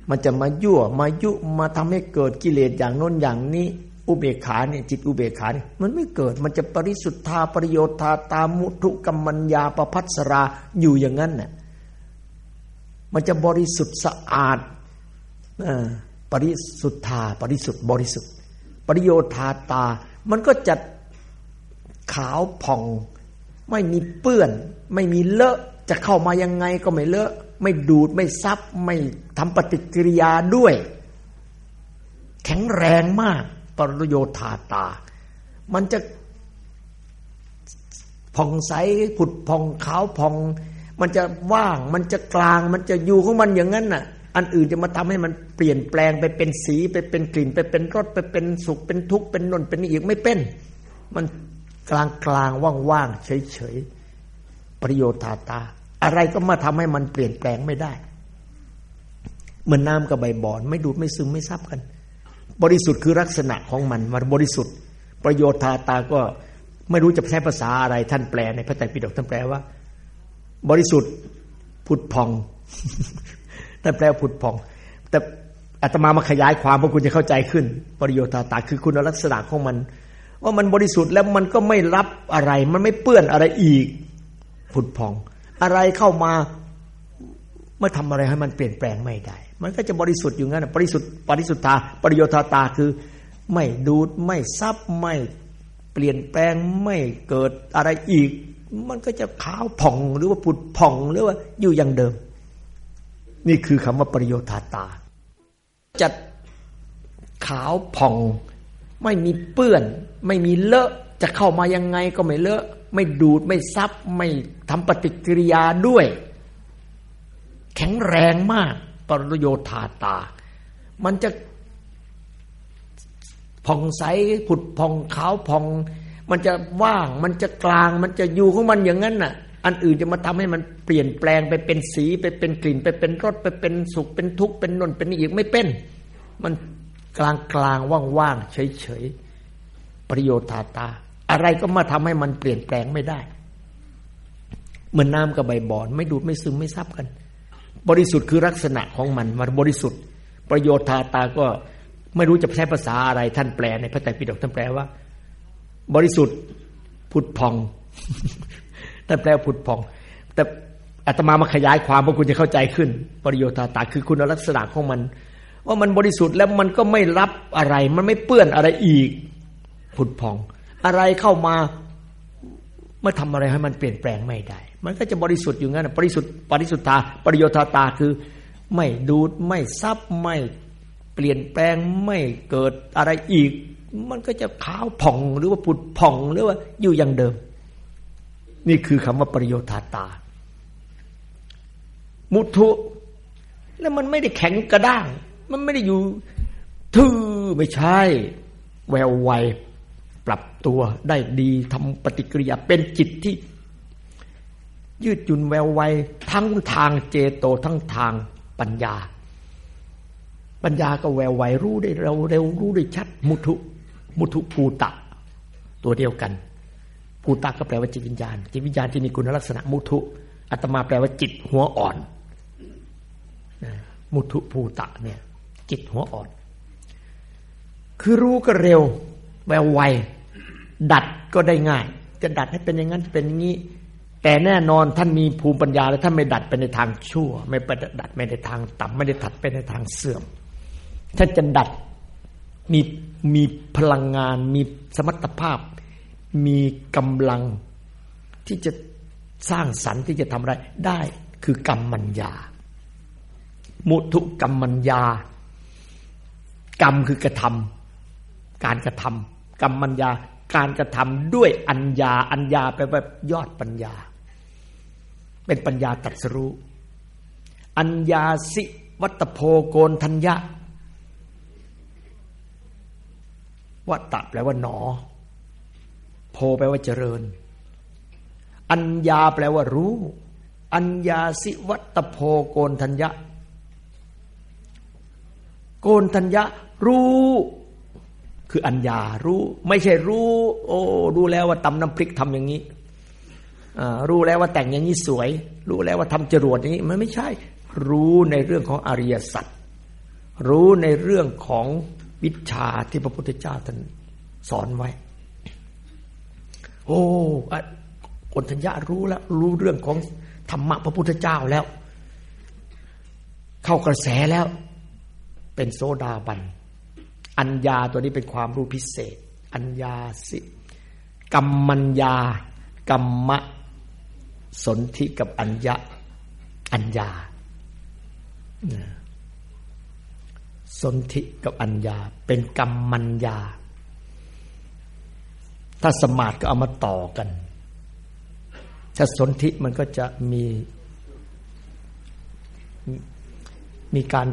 มันจะมายั่วมายุมาทำให้เกิดกิเลสอย่างโน้นอย่างนี้ อุเบกขาเนี่ยจิตอุเบกขาเนี่ยมันไม่เกิดมันจะปริสุทธาประโยชน์ตามุทุกรรมัญญาประพัสราอยู่อย่างนั้นน่ะมันจะบริสุทธิ์สะอาดปริสุทธาปริสุทธิ์บริสุทธิ์ ปริโยธาตา มันก็จะขาวผ่อง ไม่มีเปื้อน ไม่มีเลอะ จะเข้ามายังไงก็ไม่เลอะ ไม่ดูดไม่ซับไม่ทำปฏิกิริยาด้วย แข็งแรงมากปรโยธาตา มันจะผ่องใสผุดผ่องขาวผ่อง มันจะว่าง มันจะกลาง มันจะอยู่ของมันอย่างนั้นน่ะ อันอื่นจะมาทำให้มันเปลี่ยนแปลงไปเป็นสีไปเป็นกลิ่น ไปเป็นรสไปเป็นสุขเป็นทุกข์เป็นนนเป็นนี่อีกไม่เป็น มันกลางกลางว่างว่างเฉยเฉยประโยชน์ตาตา อะไรก็มาทำให้มันเปลี่ยนแปลงไม่ได้ เหมือนน้ำกับใบบอน ไม่ดูดไม่ซึมไม่ซับกัน บริสุทธิ์คือลักษณะของมันมันบริสุทธิ์ ประโยชน์ตาตาก็ไม่รู้จะใช้ภาษาอะไรท่านแปลในพระไตรปิฎกท่านแปลว่า บริสุทธิ์ผุดพองท่านแปลผุดพอง แต่อาตมามาขยายความเพื่อคุณจะเข้าใจขึ้น ปริโยธาตาคือคุณลักษณะของมัน ว่ามันบริสุทธิ์แล้วมันก็ไม่รับอะไร มันไม่เปื้อนอะไรอีกผุดพอง อะไรเข้ามาเมื่อทำอะไรให้มันเปลี่ยนแปลงไม่ได้ มันก็จะบริสุทธิ์อยู่งั้นบริสุทธิ์ปริสุทธาปริโยธาตาคือ ไม่ดูดไม่ซับไม่เปลี่ยนแปลงไม่เกิดอะไรอีก มันก็จะขาวผ่องหรือว่าผุดผ่องหรือว่าอยู่อย่างเดิม นี่คือคำว่าปริโยธาตาจะขาวผ่อง ไม่มีเปื้อน ไม่มีเลอะจะเข้ามายังไงก็ไม่เลอะ ไม่ดูดไม่ซับไม่ทำปฏิกิริยาด้วย แข็งแรงมากปรโยธาตา มันจะผ่องใสผุดผ่องขาวผ่อง มันจะว่าง มันจะกลาง มันจะอยู่ของมันอย่างนั้นน่ะ อันอื่นจะมาทำให้มันเปลี่ยนแปลงไปเป็นสีไปเป็นกลิ่น ไปเป็นรสไปเป็นสุขเป็นทุกข์เป็นนนเป็นนี่อีกไม่เป็น มันกลางกลางว่างๆเฉยๆประโยชน์ตาตา อะไรก็มาทำให้มันเปลี่ยนแปลงไม่ได้ เหมือนน้ำกับใบบอน ไม่ดูดไม่ซึมไม่ซับกัน บริสุทธิ์คือลักษณะของมันมันบริสุทธิ์ ประโยชน์ตาตาก็ไม่รู้จะใช้ภาษาอะไรท่านแปลในพระไตรปิฎกท่านแปลว่า บริสุทธิ์ผุดพองท่านแปลผุดพอง แต่อาตมามาขยายความเพื่อคุณจะเข้าใจขึ้น ประโยชน์ตาคือคุณลักษณะของมัน ว่ามันบริสุทธิ์แล้วมันก็ไม่รับอะไร มันไม่เปื้อนอะไรอีกผุดพอง อะไรเข้ามาเมื่อทำอะไรให้มันเปลี่ยนแปลงไม่ได้ มันก็จะบริสุทธิ์อยู่งั้นบริสุทธิ์ปริสุทธาประโยชน์ตาคือ ไม่ดูดไม่ซับไม่เปลี่ยนแปลงไม่เกิดอะไรอีก มันก็จะขาวผ่องหรือว่าผุดผ่องหรือว่าอยู่อย่างเดิม นี่คือคำว่าประโยชน์ตา มุทุแล้วมันไม่ได้แข็งกระด้าง มันไม่ได้อยู่ทื่อไม่ใช่ แววไวปรับ ตัวได้ดีทำปฏิกิริยาเป็นจิตที่ยืดหยุ่นแววไวทั้งทางเจโตทั้งทางปัญญา ปัญญาก็แววไวรู้ได้เร็วเร็วรู้ได้ชัด มุทุมุทุภูตะ ตัวเดียวกันภูตะก็แปลว่าจิตวิญญาณ จิตวิญญาณที่มีคุณลักษณะมุทุอัตมาแปลว่าจิตหัวอ่อนมุทุภูตะเนี่ย จิตหัวอ่อน คือรู้ก็เร็ว แววไว ดัดก็ได้ง่าย จะดัดให้เป็นอย่างนั้นเป็นอย่างนี้ แต่แน่นอนท่านมีภูมิปัญญาแล้วท่านไม่ดัดไปในทางชั่ว ไม่ไปดัดไปในทางต่ำไม่ได้ถัดไปในทางเสื่อมถ้าจะดัดมีมีพลังงาน มีสมรรถภาพ มีกำลังที่จะสร้างสรรค์ที่จะทำอะไรได้คือกรรมมัญญา มุทุกรรมมัญญา กรรมคือกระทำการกระทำกรรมมัญญา การกระทำด้วยอัญญาอัญญาแปลว่ายอดปัญญา เป็นปัญญาตัดสรู้ อัญญาสิวัตโพโกนทัญญะวัตตะแปลว่าหนอ โพแปลว่าเจริญ อัญญาแปลว่ารู้ อัญญาสิวัตโพโกนทัญญะ โกนทัญญะรู้ คืออัญญารู้ ไม่ใช่รู้ โอ้รู้แล้วว่าตำน้ำพริกทำอย่างนี้รู้แล้วว่าแต่งอย่างนี้สวย รู้แล้วว่าทำจรวดอย่างนี้มันไม่ใช่ รู้ในเรื่องของอริยสัจรู้ในเรื่องของวิชาที่พระพุทธเจ้าท่านสอนไว้ โอ้คนทัญญารู้แล้ว รู้เรื่องของธรรมะพระพุทธเจ้าแล้ว เข้ากระแสแล้ว เป็นโซดาบัน อัญญาตัวนี้เป็นความรู้พิเศษ อัญญาสิกรรมัญญากรรมะสนธิกับอัญญาอัญญาสนธิกับอัญญา เป็นกรรมมัญญา ถ้าสมาธิก็เอามาต่อกัน ถ้าสนธิมันก็จะมี มีการ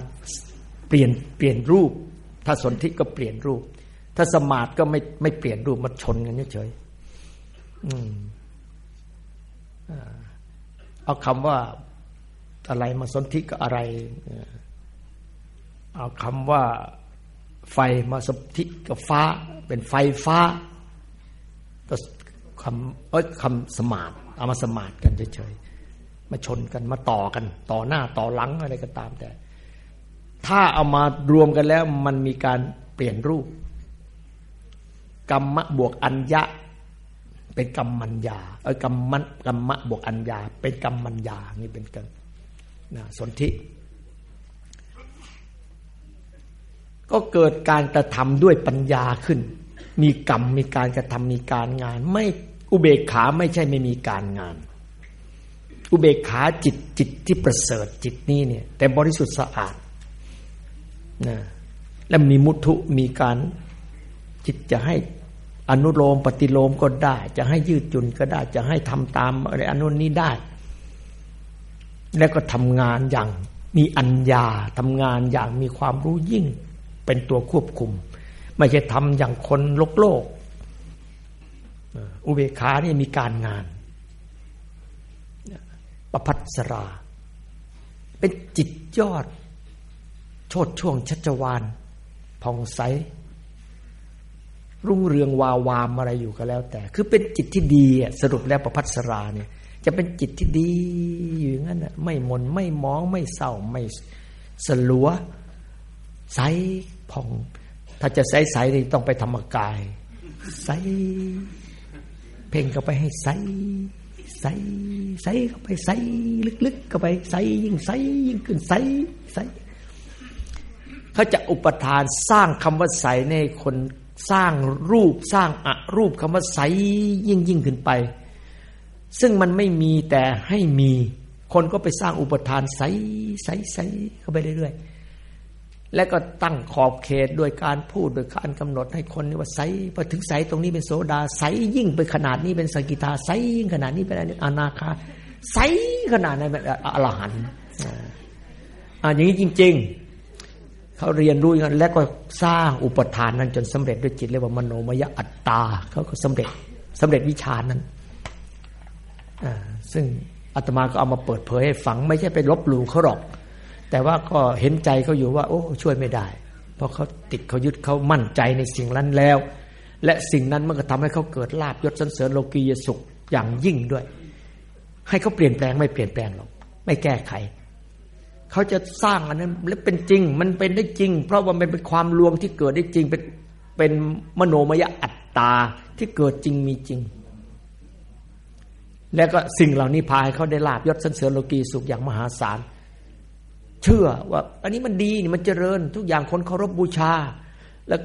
เปลี่ยนเปลี่ยนรูป ถ้าสนธิก็เปลี่ยนรูป ถ้าสมาธิก็ไม่ไม่เปลี่ยนรูปมันชนกันเฉยเอาคำว่าอะไรมาสนธิก็อะไร เอาคำว่าไฟมาสถิกับฟ้า เป็นไฟฟ้าคำเอ้ยคำสมาดเอามาสมาดกันเฉยๆมาชนกันมาต่อกัน ต่อหน้าต่อหลังอะไรก็ตามแต่ ถ้าเอามารวมกันแล้วมันมีการเปลี่ยนรูป กรรมะบวกอัญญะ เป็นกรรมมัญญาเออกรรมะกรรมะบวกอัญญา เป็นกรรมมัญญานี่เป็นกันนะสนธิก็เกิดการกระทำด้วยปัญญาขึ้น มีกรรมมีการกระทำมีการงาน ไม่อุเบกขาไม่ใช่ไม่มีการงาน อุเบกขาจิตจิตที่ประเสริฐจิตนี้เนี่ย แต่บริสุทธิ์สะอาด นะและมีมุทุมีการจิตจะให้อนุโลมปฏิโลมก็ได้ จะให้ยืดจุนก็ได้ จะให้ทำตามอะไรอนุนี้ได้ แล้วก็ทำงานอย่างมีอัญญาทำงานอย่างมีความรู้ยิ่ง เป็นตัวควบคุม ไม่ใช่ทำอย่างคนโลกโลก อุเบกานี่มีการงานประพัสรา เป็นจิตยอด โชดช่วงชัชวานผ่องใส รุ่งเรืองวาวามอะไรอยู่ก็แล้วแต่ คือเป็นจิตที่ดีสรุปแล้วประพัสราเนี่ย จะเป็นจิตที่ดีอยู่งั้นไม่มนไม่มองไม่เศร้าไม่สลัว ใสผ่อง ถ้าจะใสใสนี่ต้องไปธรรมกาย ใส เพ่งเข้าไปให้ใสใสใสเข้าไปใสลึกๆเข้าไปใสยิ่งใสยิ่งขึ้นใสใส เขาจะอุปทานสร้างคำว่าใสในคนสร้างรูปสร้างอะรูปคำว่าใสยิ่งยิ่งขึ้นไป ซึ่งมันไม่มีแต่ให้มี คนก็ไปสร้างอุปทานใสใสใสเข้าไปเรื่อยๆและก็ตั้งขอบเขตโดยการพูดโดยการกำหนดให้คนว่าใสพอถึงใสตรงนี้เป็นโสดาใสยิ่งไปขนาดนี้เป็นสกิทาใสยิ่งขนาดนี้เป็นอนาคาใสขนาดนั้นเป็นอรหันต์อ่าอย่างนี้จริง ๆ เขาเรียนรู้อย่างนั้นและก็สร้างอุปทานนั้นจนสำเร็จด้วยจิตเรียกว่ามโนมยอัตตาเขาก็สำเร็จสำเร็จวิชานั้นอ่าซึ่งอาตมาก็เอามาเปิดเผยให้ฟังไม่ใช่ไปลบหลู่เขาหรอก แต่ว่าก็เห็นใจเขาอยู่ว่า โอ้ ช่วยไม่ได้ เพราะเขาติดเขายึดเขามั่นใจในสิ่งนั้นแล้ว และสิ่งนั้นมันก็ทำให้เขาเกิดลาบยศสันเสริญโลกียสุขอย่างยิ่งด้วย ให้เขาเปลี่ยนแปลงไม่เปลี่ยนแปลงหรอกไม่แก้ไข เขาจะสร้างอันนั้นและเป็นจริง มันเป็นได้จริง เพราะว่ามันเป็นความลวงที่เกิดได้จริง เป็นเป็นมโนมยอัตตาที่เกิดจริงมีจริง แล้วก็สิ่งเหล่านี้พาให้เขาได้ลาบยศสันเสริญโลกีสุขอย่างมหาศาล เชื่อว่า อันนี้มันดีนี่มันเจริญ ทุกอย่างคนเคารพบูชา แล้ว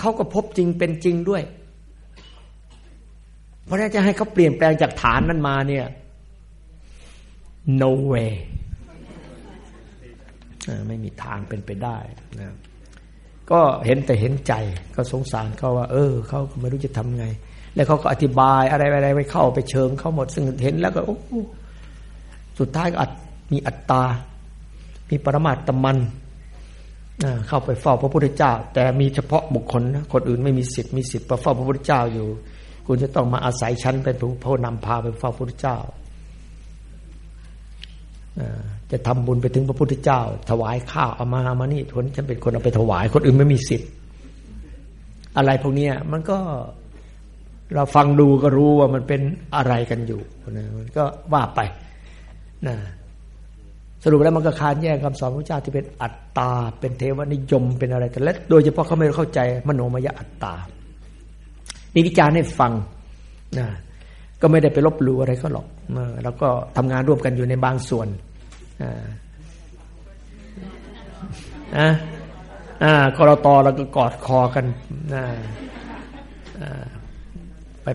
เขาก็พบจริงเป็นจริงด้วย เพราะนั้นจะให้เขาเปลี่ยนแปลงจากฐานนั้นมาเนี่ย no way ไม่มีทางเป็นไปได้นะก็เห็นแต่เห็นใจก็สงสารเขาว่า เออเขาไม่รู้จะทำไง แล้วเขาก็อธิบายอะไรอะไรไปเข้าไปเชิงเขาหมดซึ่งเห็นแล้วก็โอ้สุดท้ายก็มีอัตตา มีปรมาตมันเข้าไปเฝ้าพระพุทธเจ้า แต่มีเฉพาะบุคคลนะคนอื่นไม่มีสิทธิ์มีสิทธิ์ไปเฝ้าพระพุทธเจ้าอยู่ คุณจะต้องมาอาศัยฉันเป็นผู้นำพาไปเฝ้าพระพุทธเจ้า จะทำบุญไปถึงพระพุทธเจ้า ถวายข้าวเอามาเอามานี่คนฉันเป็นคนเอาไปถวาย คนอื่นไม่มีสิทธิ์ อะไรพวกนี้มันก็เราฟังดูก็รู้ว่ามันเป็นอะไรกันอยู่นะมันก็ว่าไปนะสรุปแล้วมันก็คานแย่งคำสอนพระเจ้าที่เป็นอัตตา เป็นเทวนิยมเป็นอะไรแต่และโดยเฉพาะเขาไม่เข้าใจมโนมยอัตตานี่วิจารณ์ให้ฟังนะ ก็ไม่ได้ไปลบหลู่อะไรเขาหรอกแล้วก็ทำงานร่วมกันอยู่ในบางส่วนอ่าอ่าคอรตอแล้วก็กอดคอกันนะไป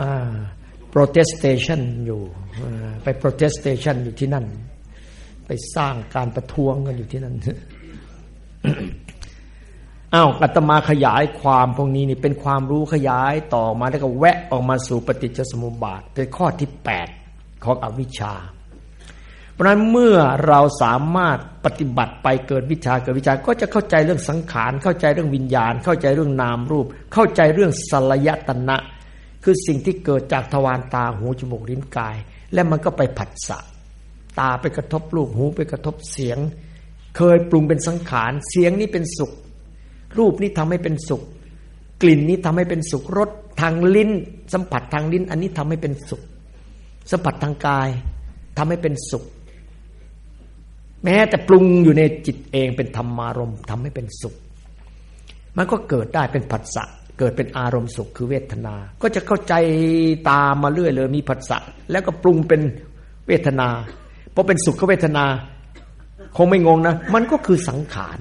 อ่า protestation อยู่ไป protestation อยู่ที่นั่น ไปสร้างการประท้วงกันอยู่ที่นั่น อ้าวอาตมาขยายความพวกนี้นี่เป็นความรู้ขยายต่อมาแล้วก็แวะออกมาสู่ปฏิจจสมุปบาท เป็นข้อที่แปดของอวิชชา เพราะนั้นเมื่อเราสามารถปฏิบัติไปเกิดวิชาเกิดวิชาก็จะเข้าใจเรื่องสังขารเข้าใจเรื่องวิญญาณ เข้าใจเรื่องนามรูป เข้าใจเรื่องสลยตนะ คือสิ่งที่เกิดจากทวารตาหูจมูกลิ้นกาย และมันก็ไปผัสสะตาไปกระทบรูปหูไปกระทบเสียง เคยปรุงเป็นสังขารเสียงนี้เป็นสุข รูปนี้ทำให้เป็นสุข กลิ่นนี้ทำให้เป็นสุขรสทางลิ้น สัมผัสทางลิ้น อันนี้ทำให้เป็นสุข สัมผัสทางกายทำให้เป็นสุข แม้แต่ปรุงอยู่ในจิตเองเป็นธรรมารมณ์ทำให้เป็นสุข มันก็เกิดได้เป็นผัสสะเกิดเป็นอารมณ์สุขคือเวทนา ก็จะเข้าใจตามมาเรื่อยเลยมีผัสสะแล้วก็ปรุงเป็นเวทนาพอเป็นสุขเวทนา คงไม่งงนะ มันก็คือสังขาร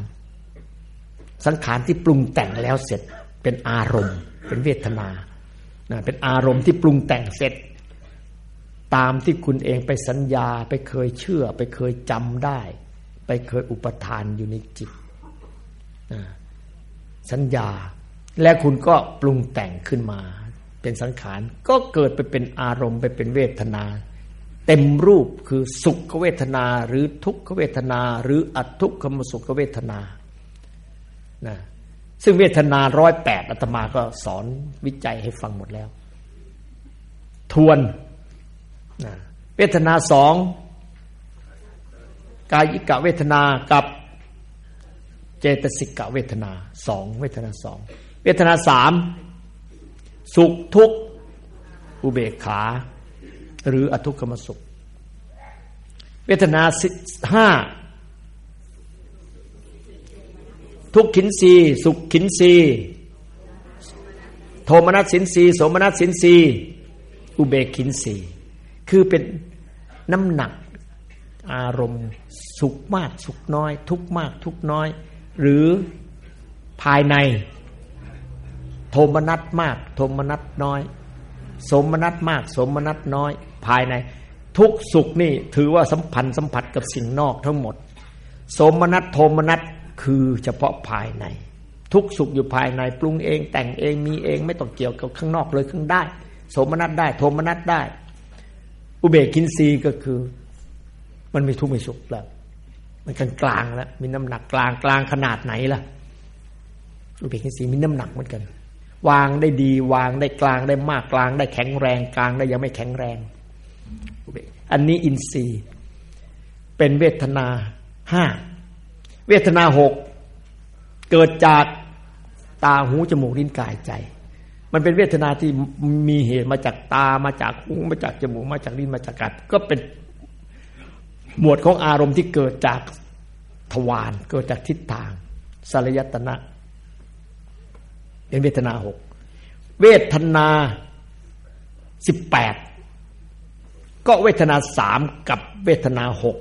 สังขารที่ปรุงแต่งแล้วเสร็จเป็นอารมณ์ เป็นเวทนานะเป็นอารมณ์ที่ปรุงแต่งเสร็จ ตามที่คุณเองไปสัญญาไปเคยเชื่อ ไปเคยจำได้ ไปเคยอุปทานอยู่ในจิตสัญญา และคุณก็ปรุงแต่งขึ้นมา เป็นสังขารก็เกิดไปเป็นอารมณ์ไปเป็นเวทนา เต็มรูปคือสุขเวทนาหรือทุกขเวทนา หรืออัทุกขมสุขเวทนา นะซึ่งเวทนาร้อยแปดอาตมาก็สอนวิจัยให้ฟังหมดแล้ว ทวนนะเวทนาสองกายิกะเวทนากับเจตสิกะเวทนาสองเวทนาสองเวทนาสามสุขทุกข์อุเบกขา หรืออทุกขมสุข เวทนาห้า ทุกขินสีสุขขินสีโทมนัสสินสีโสมนัสสินสีอุเบกขินสีคือเป็นน้ำหนักอารมณ์สุขมากสุขน้อย ทุกมากทุกน้อย หรือภายใน โทมนัสมาก โทมนัสน้อย สมนัสมาก สมนัสน้อย ภายใน ทุกสุขนี่ถือว่าสัมพันธ์สัมผัสกับสิ่งนอกทั้งหมด สมนัสโทมนัส คือเฉพาะภายใน ทุกสุขอยู่ภายในปรุงเอง แต่งเองมีเองไม่ต้องเกี่ยวกับข้างนอกเลยข้างได้ โสมนัสได้ โทมนัสได้ อุเบกินซีก็คือ มันไม่ทุกข์ไม่สุขแล้วมันกลางกลางแล้วมีน้ำหนักกลางกลางขนาดไหนล่ะอุเบกินซีมีน้ำหนักเหมือนกัน วางได้ดี วางได้กลางได้มากกลาง ได้แข็งแรงกลางได้ยังไม่แข็งแรงอันนี้อินทรีย์ เป็นเวทนาห้า เวทนาหกเกิดจากตาหูจมูกลิ้นกายใจ มันเป็นเวทนาที่มีเหตุมาจากตามาจากหูมาจากจมูกมาจากลิ้นมาจากกายก็เป็นหมวดของอารมณ์ที่เกิดจากทวารเกิดจากทิศทางสารยตนะ เป็นเวทนาหกเวทนาสิบแปดก็เวทนาสามกับเวทนาหก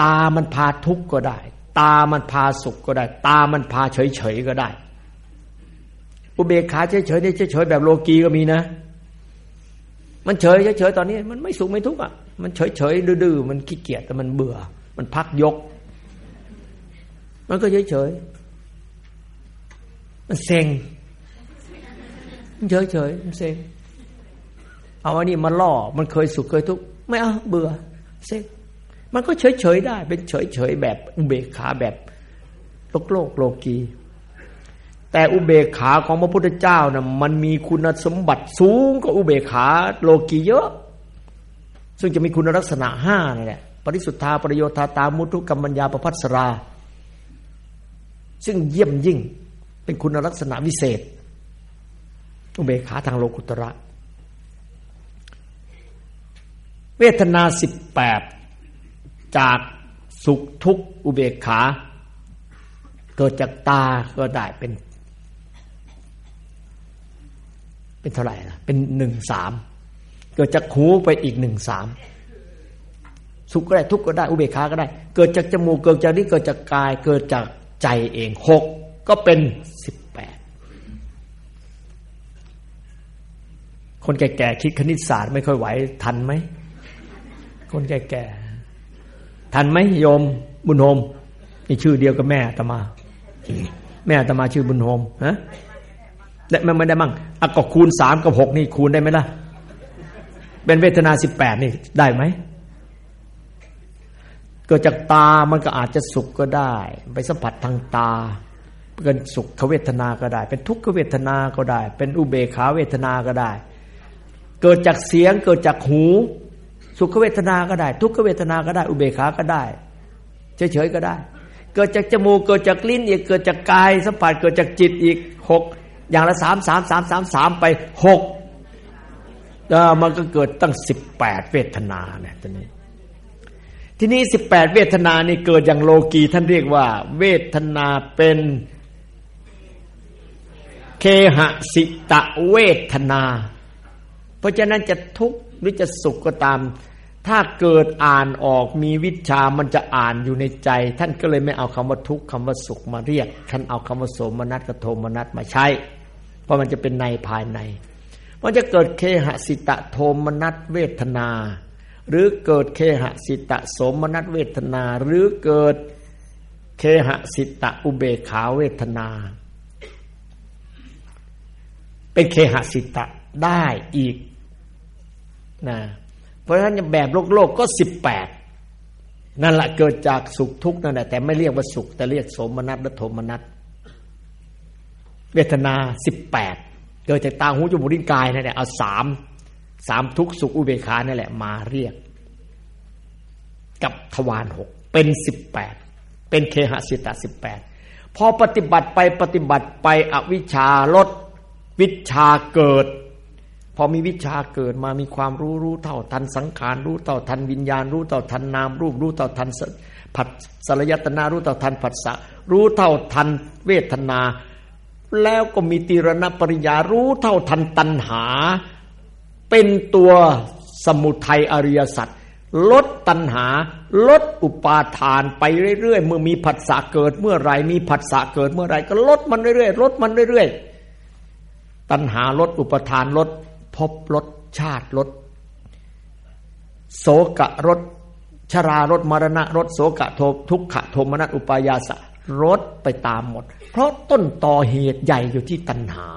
ตามันพาทุกข์ก็ได้ ตามันพาสุขก็ได้ ตามันพาเฉยเฉยก็ได้ อุเบกขาเฉยเฉยนี่ยเฉยแบบโลกีก็มีนะ มันเฉยเฉยตอนนี้ มันไม่สุขไม่ทุกข์อะมันเฉยเฉยดื้อมันขี้เกียจแต่มันเบื่อ มันพักยก มันก็เฉยเฉยมันเซ็งเฉยเฉยมันเซ็งเอาอันนี้มาล่อ มันเคยสุขเคยทุกข์ไม่เอาเบื่อ เซ็ง มันก็เฉยเฉยได้ เป็นเฉยเฉยแบบอุเบกขาแบบโลกโลกโลกีแต่อุเบกขาของพระพุทธเจ้านะ่ะมันมีคุณสมบัติสูงกว่าอุเบกขาโลกีเยอะ ซึ่งจะมีคุณลักษณะห้านี่แหละปริสุทธาประโยชน์ตามุทุกรรมัญญาประพัสรา ซึ่งเยี่ยมยิ่งเป็นคุณลักษณะวิเศษ อุเบกขาทางโลกุตระ เวทนาสิบแปด จากสุขทุกข์อุเบกขา เกิดจากตาก็ได้เป็น เป็นเท่าไหร่ล่ะเป็นหนึ่งสามเกิดจากหูไปอีกหนึ่งสามสุขก็ได้ทุกข์ก็ได้อุเบกขาก็ได้ เกิดจากจมูกเกิดจากนี้เกิดจากกาย เกิดจากใจเองหกก็เป็นสิบแปดคนแก่ๆคิดคณิตศาสตร์ไม่ค่อยไหวทันไหมคนแก่ๆ ทันไหมโยมบุญโฮมนี่ชื่อเดียวกับแม่ตมา แม่ตมาชื่อบุญโฮมฮะได้ไม่ไม่ได้มั่งอะก็คูณสามกับหกนี่คูณได้ไหมล่ะ เป็นเวทนาสิบแปดนี่ได้ไหมเกิดจากตามันก็อาจจะสุขก็ได้ ไปสัมผัสทางตาเป็นสุขเวทนาก็ได้ เป็นทุกขเวทนาก็ได้ เป็นอุเบขาเวทนาก็ได้ เกิดจากเสียงเกิดจากหู สุขเวทนาก็ได้ ทุกขเวทนาก็ได้ อุเบกขาก็ได้ เฉยๆก็ได้ เกิดจากจมูกเกิดจากลิ้นอีกเกิดจากกายสัมผัสเกิดจากจิตอีกหกอย่างละสามสามสามสามสามไปหกมันก็เกิดตั้งสิบแปดเวทนาเนี่ยตอนนี้ ทีนี้สิบแปดเวทนานี่เกิดอย่างโลกีท่านเรียกว่า เวทนาเป็นเคหสิตะเวทนา เพราะฉะนั้นจะทุกข์หรือจะสุขก็ตาม ถ้าเกิดอ่านออกมีวิชามันจะอ่านอยู่ในใจ ท่านก็เลยไม่เอาคำว่าทุกข์คำว่าสุขมาเรียก ท่านเอาคำว่าโสมนัสกับโทมนัสมาใช้ เพราะมันจะเป็นในภายในมันจะเกิดเคหสิตะโทมนัสเวทนา หรือเกิดเคหสิตะโสมนัสเวทนา หรือเกิดเคหสิตะอุเบขาเวทนา เป็นเคหสิตะได้อีก นะเพราะฉะนั้นแบบโลกโลกก็สิบแปดนั่นแหละเกิดจากสุขทุกข์นั่นแหละแต่ไม่เรียกว่าสุข แต่เรียกสมนัตและโทมนัตเวทนาสิบแปดเกิดจากตาหูจมูกลิ้นกายนั่นแหละเอาสามสามทุกสุขอุเบกขานั่นแหละมาเรียก กับทวารหกเป็นสิบแปดเป็นเคหสิตะสิบแปดพอปฏิบัติไปปฏิบัติไปอวิชชาลดวิชาเกิด พอมีวิชาเกิดมามีความรู้รู้เท่าทันสังขารรู้เท่าทันวิญญาณรู้เท่าทันนามรูปรู้เท่าทันผัสสลยตนารู้เท่าทันผัสสะรู้เท่าทันเวทนา แล้วก็มีตีรณปริยารู้เท่าทันตัณหา เป็นตัวสมุทัยอริยสัจลดตัณหา ลดอุปาทานไปเรื่อยๆเมื่อมีผัสสะเกิดเมื่อไรมีผัสสะเกิดเมื่อไรก็ลดมันเรื่อยๆลดมันเรื่อยๆตัณหาลดอุปทานลด พบลดชาติลดโสกะลดชรารถมรณะรถโสกะโททุกขะโทมนัสอุปายาสะลดไปตามหมด เพราะต้นต่อเหตุใหญ่อยู่ที่ตัณหา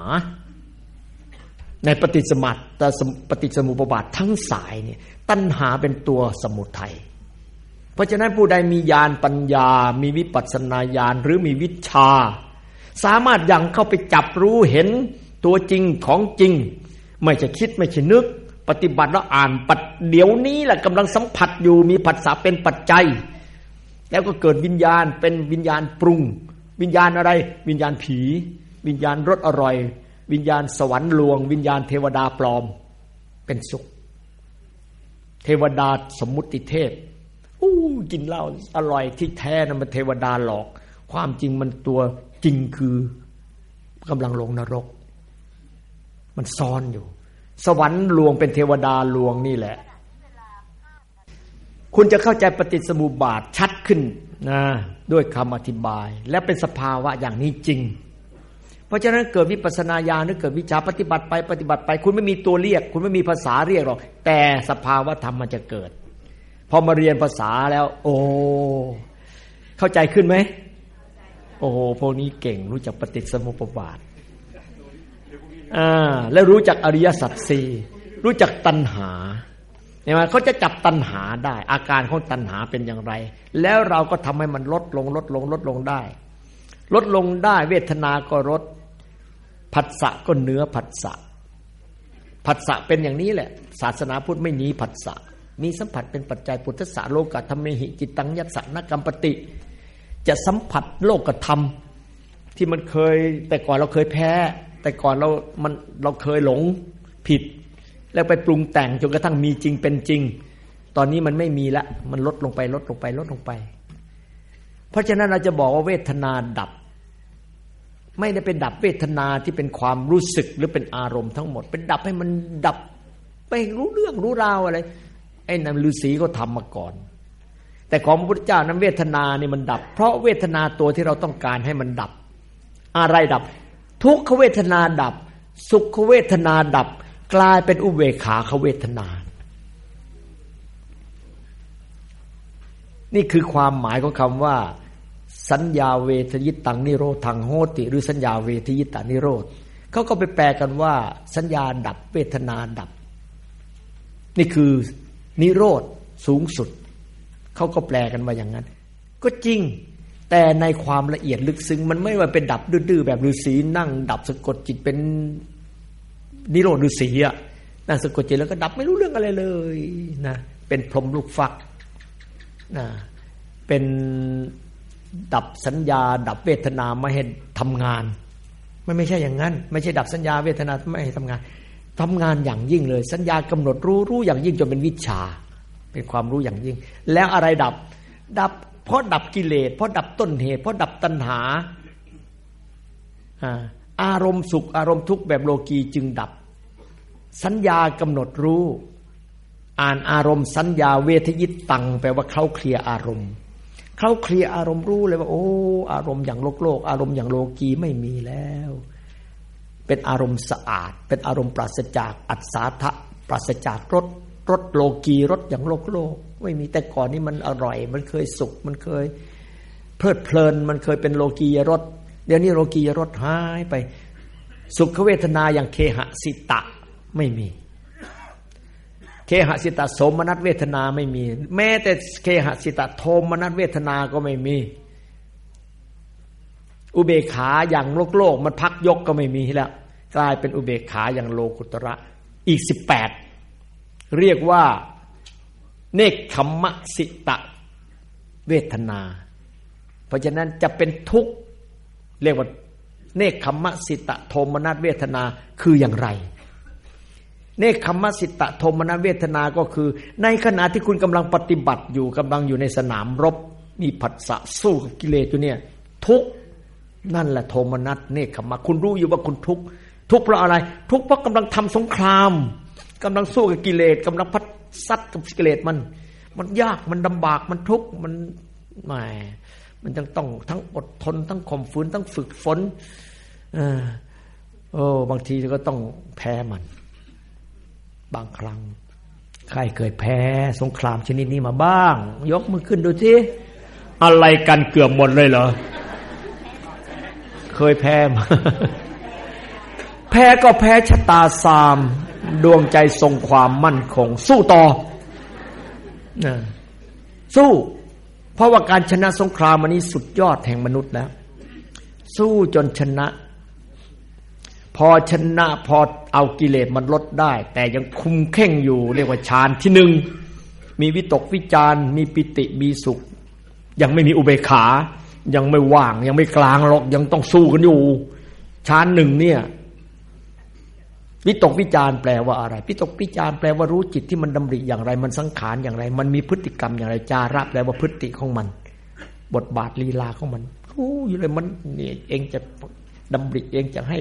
ในปฏิสมัติปฏิสมุปบาททั้งสายเนี่ยตัณหาเป็นตัวสมุทัยเพราะฉะนั้นผู้ใดมีญาณปัญญา มีวิปัสสนาญาณหรือมีวิชา สามารถยังเข้าไปจับรู้เห็นตัวจริงของจริง ไม่ใช่คิดไม่ใช่นึก ปฏิบัติแล้วอ่านปัดเดี๋ยวนี้แหละกำลังสัมผัสอยู่มีผัสสะเป็นปัจจัย แล้วก็เกิดวิญญาณเป็นวิญญาณปรุง วิญญาณอะไร วิญญาณผี วิญญาณรสอร่อย วิญญาณสวรรค์ลวง วิญญาณเทวดาปลอม เป็นสุข เทวดาสมมุติเทพอู้กินเหล้าอร่อยที่แท้นะมันเทวดาหลอก ความจริงมันตัวจริงคือกำลังลงนรก มันซ้อนอยู่ สวรรค์ลวงเป็นเทวดาลวงนี่แหละ คุณจะเข้าใจปฏิสมุบาทชัดขึ้นนะด้วยคำอธิบาย และเป็นสภาวะอย่างนี้จริง เพราะฉะนั้นเกิดวิปัสนาญาณหรือเกิดวิชาปฏิบัติไปปฏิบัติไป คุณไม่มีตัวเรียก คุณไม่มีภาษาเรียกหรอกแต่สภาวะธรรมมันจะเกิด พอมาเรียนภาษาแล้ว โอ้เข้าใจขึ้นไหมโอ้โหพวกนี้เก่งรู้จักปฏิสมุปบาท อ่าแล้วรู้จักอริยสัจสี่รู้จักตัณหาเห็นไหมเขาจะจับตัณหาได้ อาการของตัณหาเป็นอย่างไร แล้วเราก็ทำให้มันลดลงลดลงลดลงได้ ลดลงได้ เวทนาก็ลดผัสสะก็เนื้อผัสสะผัสสะเป็นอย่างนี้แหละ ศาสนาพุทธไม่หนีผัสสะมีสัมผัสเป็นปัจจัยพุทธะโลกธรรมหิจิตตังยัสสะนกรรมปติจะสัมผัสโลกธรรม ที่มันเคยแต่ก่อนเราเคยแพ้ แต่ก่อนเรา มันเราเคยหลงผิด แล้วไปปรุงแต่งจนกระทั่งมีจริงเป็นจริง ตอนนี้มันไม่มีละ มันลดลงไปลดลงไปลดลงไป เพราะฉะนั้นเราจะบอกว่าเวทนาดับ ไม่ได้เป็นดับเวทนาที่เป็นความรู้สึกหรือเป็นอารมณ์ทั้งหมด เป็นดับให้มันดับไปรู้เรื่องรู้ราวอะไร ไอ้นั่นฤาษีก็ทำมาก่อน แต่ของพระพุทธเจ้านั้นเวทนาเนี่ยมันดับ เพราะเวทนาตัวที่เราต้องการให้มันดับ อะไรดับ ทุกขเวทนาดับ สุขเวทนาดับ กลายเป็นอุเบกขาขเวทนา นี่คือความหมายของคำว่า สัญญาเวทยิตังนิโรธังโหติ หรือสัญญาเวทยิตานิโรธเขาก็ไปแปลกันว่า สัญญาดับเวทนาดับ นี่คือนิโรธสูงสุด เขาก็แปลกันว่าอย่างนั้น ก็จริง แต่ในความละเอียดลึกซึ้งมันไม่ว่าเป็นดับดื้อแบบฤาษีนั่ง ดับสะกดจิตเป็นนิโรธฤาษีอะนั่งสะกดจิตแล้วก็ดับไม่รู้เรื่องอะไรเลยนะเป็นพรหมลูกฟักนะเป็นดับสัญญา ดับเวทนาไม่ให้ทำงาน มันไม่ใช่อย่างนั้น ไม่ใช่ดับสัญญาเวทนาไม่ให้ทำงานทำงานอย่างยิ่งเลย สัญญากำหนดรู้รู้อย่างยิ่งจนเป็นวิชา เป็นความรู้อย่างยิ่ง แล้วอะไรดับ ดับ เพราะดับกิเลสเพราะดับต้นเหตุเพราะดับตัณหา อารมณ์สุขอารมณ์ทุกข์แบบโลกีจึงดับ สัญญากำหนดรู้ อ่านอารมณ์สัญญาเวทยิตตังแปลว่าเขาเคลียอารมณ์เขาเคลียอารมณ์รู้เลยว่า โอ้อารมณ์อย่างโลกโลก อารมณ์อย่างโลกีไม่มีแล้ว เป็นอารมณ์สะอาด เป็นอารมณ์ปราศจากอัศทะปราศจากรสรสโลกีรสอย่างโลกโลก ไม่มีแต่ก่อนนี้มันอร่อย มันเคยสุข มันเคย เพลิดเพลิน มันเคยเป็นโลกียรสเดี๋ยวนี้โลกียรสหายไป สุขเวทนาอย่างเคหสิตะไม่มี เคหสิตาโสมนัสเวทนาไม่มี แม้แต่เคหสิตาโทมนัสเวทนาก็ไม่มี อุเบกขาอย่างโลกโลกมันพักยกก็ไม่มีแล้วกลายเป็นอุเบกขาอย่างโลกุตระอีกสิบแปดเรียกว่า เนคขมมะสิตะเวทนา เพราะฉะนั้นจะเป็นทุกข์เรียกว่าเนคขมมะสิตะโทมนัสเวทนาคืออย่างไร เนคขมสิตะโทมนเวทนาก็คือ ในขณะที่คุณกำลังปฏิบัติอยู่กำลังอยู่ในสนามรบมีผัสสะสู้กับกิเลสอยู่เนี่ยทุกนั่นแหละโทมนัสเนคขมะคุณรู้อยู่ว่าคุณทุกทุกเพราะอะไร ทุกเพราะกำลังทำสงครามกำลังสู้กับกิเลสกำลังพัด ซัดกับกิเลสมัน มันยากมันลาบากมันทุกข์มันแหมมันจึงต้องทั้งอดทน ทั้งข่มฝืนทั้งฝึกฝนอโอ้บางทีก็ต้องแพ้มัน บางครั้ง ใครเคยแพ้สงครามชนิดนี้มาบ้าง ยกมือขึ้นดูสิอะไรกันเกือบหมดเลยเหรอ เคยแพ้มาแพ้ก็แพ้ชะตาสาม ดวงใจทรงความมั่นคง สู้ต่อนะสู้ เพราะว่าการชนะสงครามอันนี้สุดยอดแห่งมนุษย์แล้ว สู้จนชนะ พอชนะพอเอากิเลสมันลดได้ แต่ยังคุมเข่งอยู่เรียกว่าฌานที่หนึ่งมีวิตกวิจารมีปิติมีสุข ยังไม่มีอุเบกขา ยังไม่ว่าง ยังไม่กลางหรอกยังต้องสู้กันอยู่ฌานหนึ่งเนี่ย วิตกวิจารแปลว่าอะไรวิตกวิจารแปลว่ารู้จิตที่มันดำริอย่างไร มันสังขารอย่างไร มันมีพฤติกรรมอย่างไรจาระแปลว่าพฤติของมัน บทบาทลีลาของมัน รู้อยู่เลยมันเนี่ยเองจะดำริเองจะให้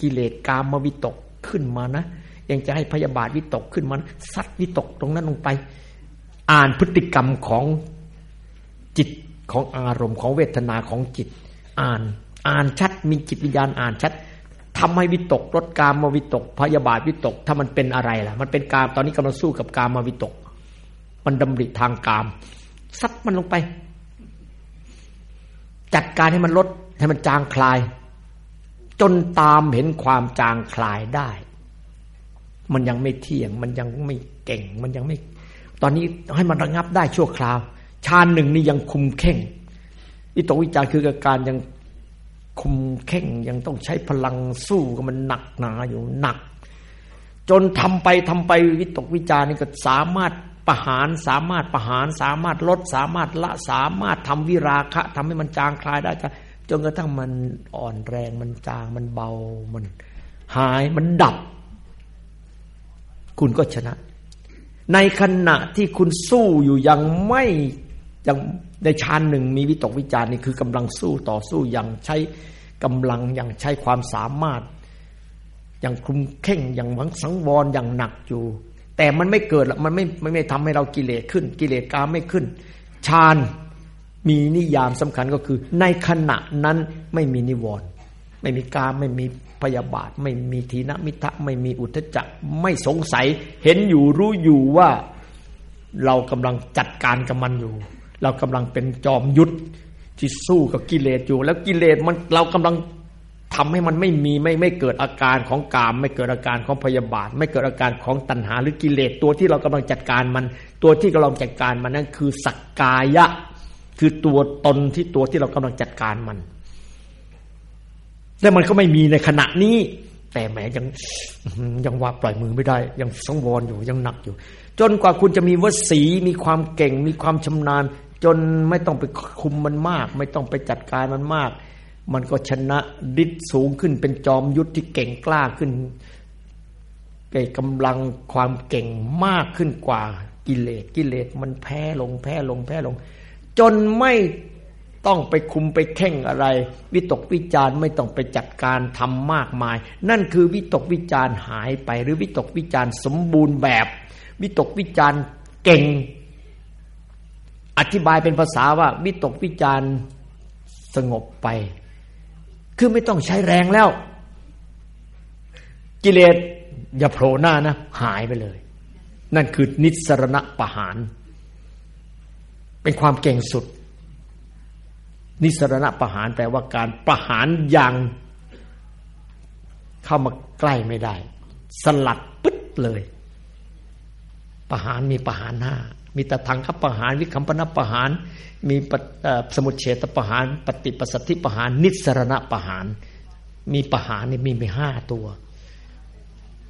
กิเลสกามวิตกขึ้นมานะยังจะให้พยาบาทวิตกขึ้นมาซัดวิตกตรงนั้นลงไป อ่านพฤติกรรมของจิตของอารมณ์ของเวทนาของจิต อ่าน อ่านชัดมีจิตวิญญาณอ่านชัด ทำให้วิตกลดกามมาวิตก พยาบาทวิตก ถ้ามันเป็นอะไรล่ะ มันเป็นกามตอนนี้กำลังสู้กับกามมาวิตก มันดำริทางกาม ซัดมันลงไป จัดการให้มันลดให้มันจางคลาย จนตามเห็นความจางคลายได้ มันยังไม่เที่ยง มันยังไม่เก่ง มันยังไม่ ตอนนี้ให้มันระงับได้ชั่วคราว ชาญหนึ่งนี่ยังคุมเข่งอิตวิจารคือการยัง คุมเข่งยังต้องใช้พลังสู้กับมันหนักหนาอยู่หนัก จนทำไปทำไปวิตกวิจารนี่ก็สามารถประหารสามารถประหารสามารถลดสามารถละสามารถทำวิราคะทำให้มันจางคลายได้จนกระทั่งมันอ่อนแรงมันจางมันเบามันหายมันดับ คุณก็ชนะ ในขณะที่คุณสู้อยู่ยังไม่ยัง ในชานหนึ่งมีวิตกวิจารนี่คือกำลังสู้ต่อสู้อย่างใช้กำลังอย่างใช้ความสามารถ อย่างคุมเข่งอย่างหวังสังวรอย่างหนักอยู่ แต่มันไม่เกิดละมันไม่ไม่ไม่ทำให้เรากิเลสขึ้น กิเลสกาไม่ขึ้นฌานมีนิยามสำคัญก็คือ ในขณะนั้นไม่มีนิวรณ์ไม่มีการไม่มีพยาบาทไม่มีทีนมิทะไม่มีอุทจักไม่สงสัย เห็นอยู่รู้อยู่ว่าเรากำลังจัดการกับมันอยู่ เรากำลังเป็นจอมยุทธที่สู้กับกิเลสอยู่ แล้วกิเลสมันเรากำลังทำให้มันไม่มีไม่ไม่เกิดอาการของกาม ไม่เกิดอาการของพยาบาท ไม่เกิดอาการของตัณหา หรือกิเลสตัวที่เรากำลังจัดการมัน ตัวที่กำลังจัดการมันนั่นคือสักกายะ คือตัวตนที่ตัวที่เรากำลังจัดการมันและมันก็ไม่มีในขณะนี้ แต่แหมยังยังว่าปล่อยมือไม่ได้ ยังสังวรอยู่ยังหนักอยู่ จนกว่าคุณจะมีวสีมีความเก่ง มีความชำนาญ จนไม่ต้องไปคุมมันมาก ไม่ต้องไปจัดการมันมาก มันก็ชนะดิษสูงขึ้นเป็นจอมยุทธที่เก่งกล้าขึ้นเกำลังความเก่งมากขึ้นกว่ากิเลสกิเลสมันแพ้ลงแพ้ลงแพ้ลง จนไม่ต้องไปคุมไปแข่งอะไร วิตกวิจารไม่ต้องไปจัดการทำมากมาย นั่นคือวิตกวิจารหายไป หรือวิตกวิจารสมบูรณ์แบบ วิตกวิจารเก่ง อธิบายเป็นภาษาว่าวิตกวิจารสงบไป คือไม่ต้องใช้แรงแล้ว กิเลสอย่าโผล่หน้านะ หายไปเลย นั่นคือนิสรณะประหาร เป็นความเก่งสุด นิสรณะประหารแปลว่าการประหารอย่างเข้ามาใกล้ไม่ได้ สลัดปึ๊ดเลย ประหารมีประหารห้า มีตะทังคับประหาร วิคัมปนประหาร มีสมุทเฉตประหาร ปฏิปสัตติประหาร นิสรณะประหาร มีประหารนี่มีไปห้าตัว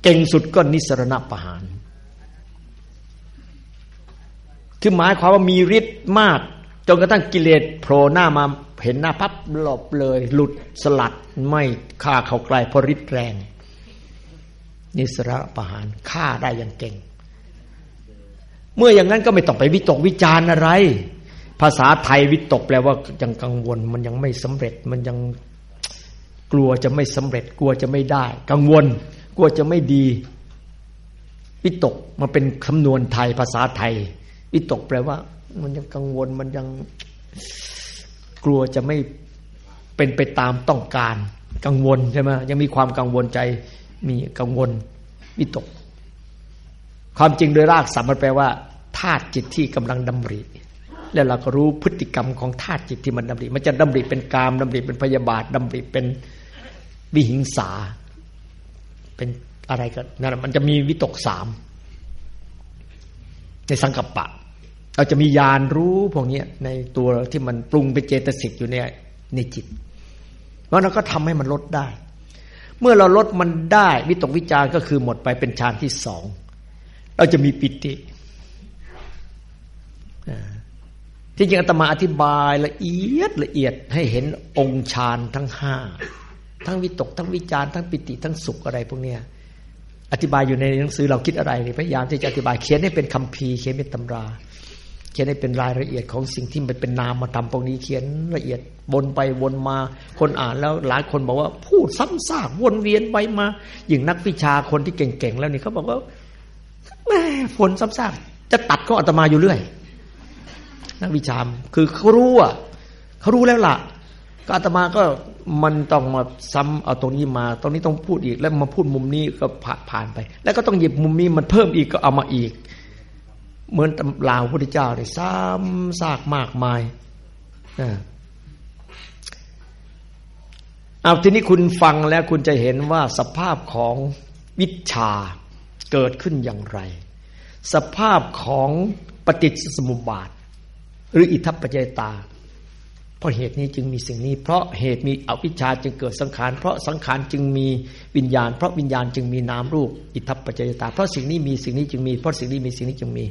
เก่งสุดก็นิสรณะประหาร คือหมายความว่ามีฤทธิ์มากจนกระทั่งกิเลสโผล่หน้ามาเห็นหน้าพับหลบเลย หลุดสลัดไม่ฆ่าเขาไกลเพราะฤทธิ์แรง นิสระประหารฆ่าได้อย่างเก่ง เมื่ออย่างนั้นก็ไม่ต้องไปวิตกวิจารอะไร ภาษาไทยวิตกแปลว่ายังกังวล มันยังไม่สำเร็จ มันยังกลัวจะไม่สำเร็จ กลัวจะไม่ได้ กังวล กลัวจะไม่ดี วิตกมาเป็นคำนวณไทยภาษาไทย วิตกแปลว่า มันยังกังวล มันยังกลัวจะไม่เป็นไปตามต้องการ กังวลใช่ไหมยังมีความกังวลใจ มีกังวลวิตก ความจริงโดยรากศัพท์มันแปลว่าธาตุจิตที่กำลังดำริ แล้วเราก็รู้พฤติกรรมของธาตุจิตที่มันดำริ มันจะดำริเป็นกามดำริเป็นพยาบาทดำริเป็นวิหิงสา เป็นอะไรก็นั่นมันจะมีวิตกสามในสังกัปปะ เราจะมียานรู้พวกนี้ในตัวที่มันปรุงเป็นเจตสิกอยู่ในในจิตเพราะเราก็ทำให้มันลดได้ เมื่อเราลดมันได้ วิตกวิจารก็คือหมดไปเป็นฌานที่สอง เราจะมีปิติที่จริงอาตมาอธิบายละเอียดละเอียดให้เห็นองค์ฌานทั้งห้าทั้งวิตก ทั้งวิจารทั้งปิติทั้งสุขอะไรพวกเนี้ยอธิบายอยู่ในหนังสือเราคิดอะไรพยายามที่จะอธิบายเขียนให้เป็นคำพีเขียนเป็นตำรา เขียนให้เป็นรายละเอียดของสิ่งที่มันเป็นนามมาทำพวกนี้เขียนละเอียดวนไปวนมาคนอ่านแล้วหลายคนบอกว่าพูดซ้ำซากวนเวียนไปมาอย่างนักวิชาคนที่เก่งๆแล้วนี่เขาบอกว่า แม่ฝนซ้ำซากจะตัดก็อาตมาอยู่เรื่อยนักวิชามคือเขารู้อะเขารู้แล้วล่ะ ก็อาตมาก็มันต้องมาซ้ำเอาตรงนี้มา ตรงนี้ต้องพูดอีก แล้วมาพูดมุมนี้ก็ผ่านผ่านไป แล้วก็ต้องหยิบมุมนี้มันเพิ่มอีกก็เอามาอีก เหมือนตำราพระพุทธเจ้าเนี่ยซ้ำซากมากมายเอาทีนี้คุณฟังแล้วคุณจะเห็นว่าสภาพของวิชา เกิดขึ้นอย่างไร สภาพของปฏิจจสมุปบาท หรืออิทัปปัจจตา เพราะเหตุนี้จึงมีสิ่งนี้ เพราะเหตุมีอวิชชาจึงเกิดสังขาร เพราะสังขารจึงมีวิญญาณ เพราะวิญญาณจึงมีนามรูป อิทัปปัจจตา เพราะสิ่งนี้มีสิ่งนี้จึงมี เพราะสิ่งนี้มีสิ่งนี้จึงมี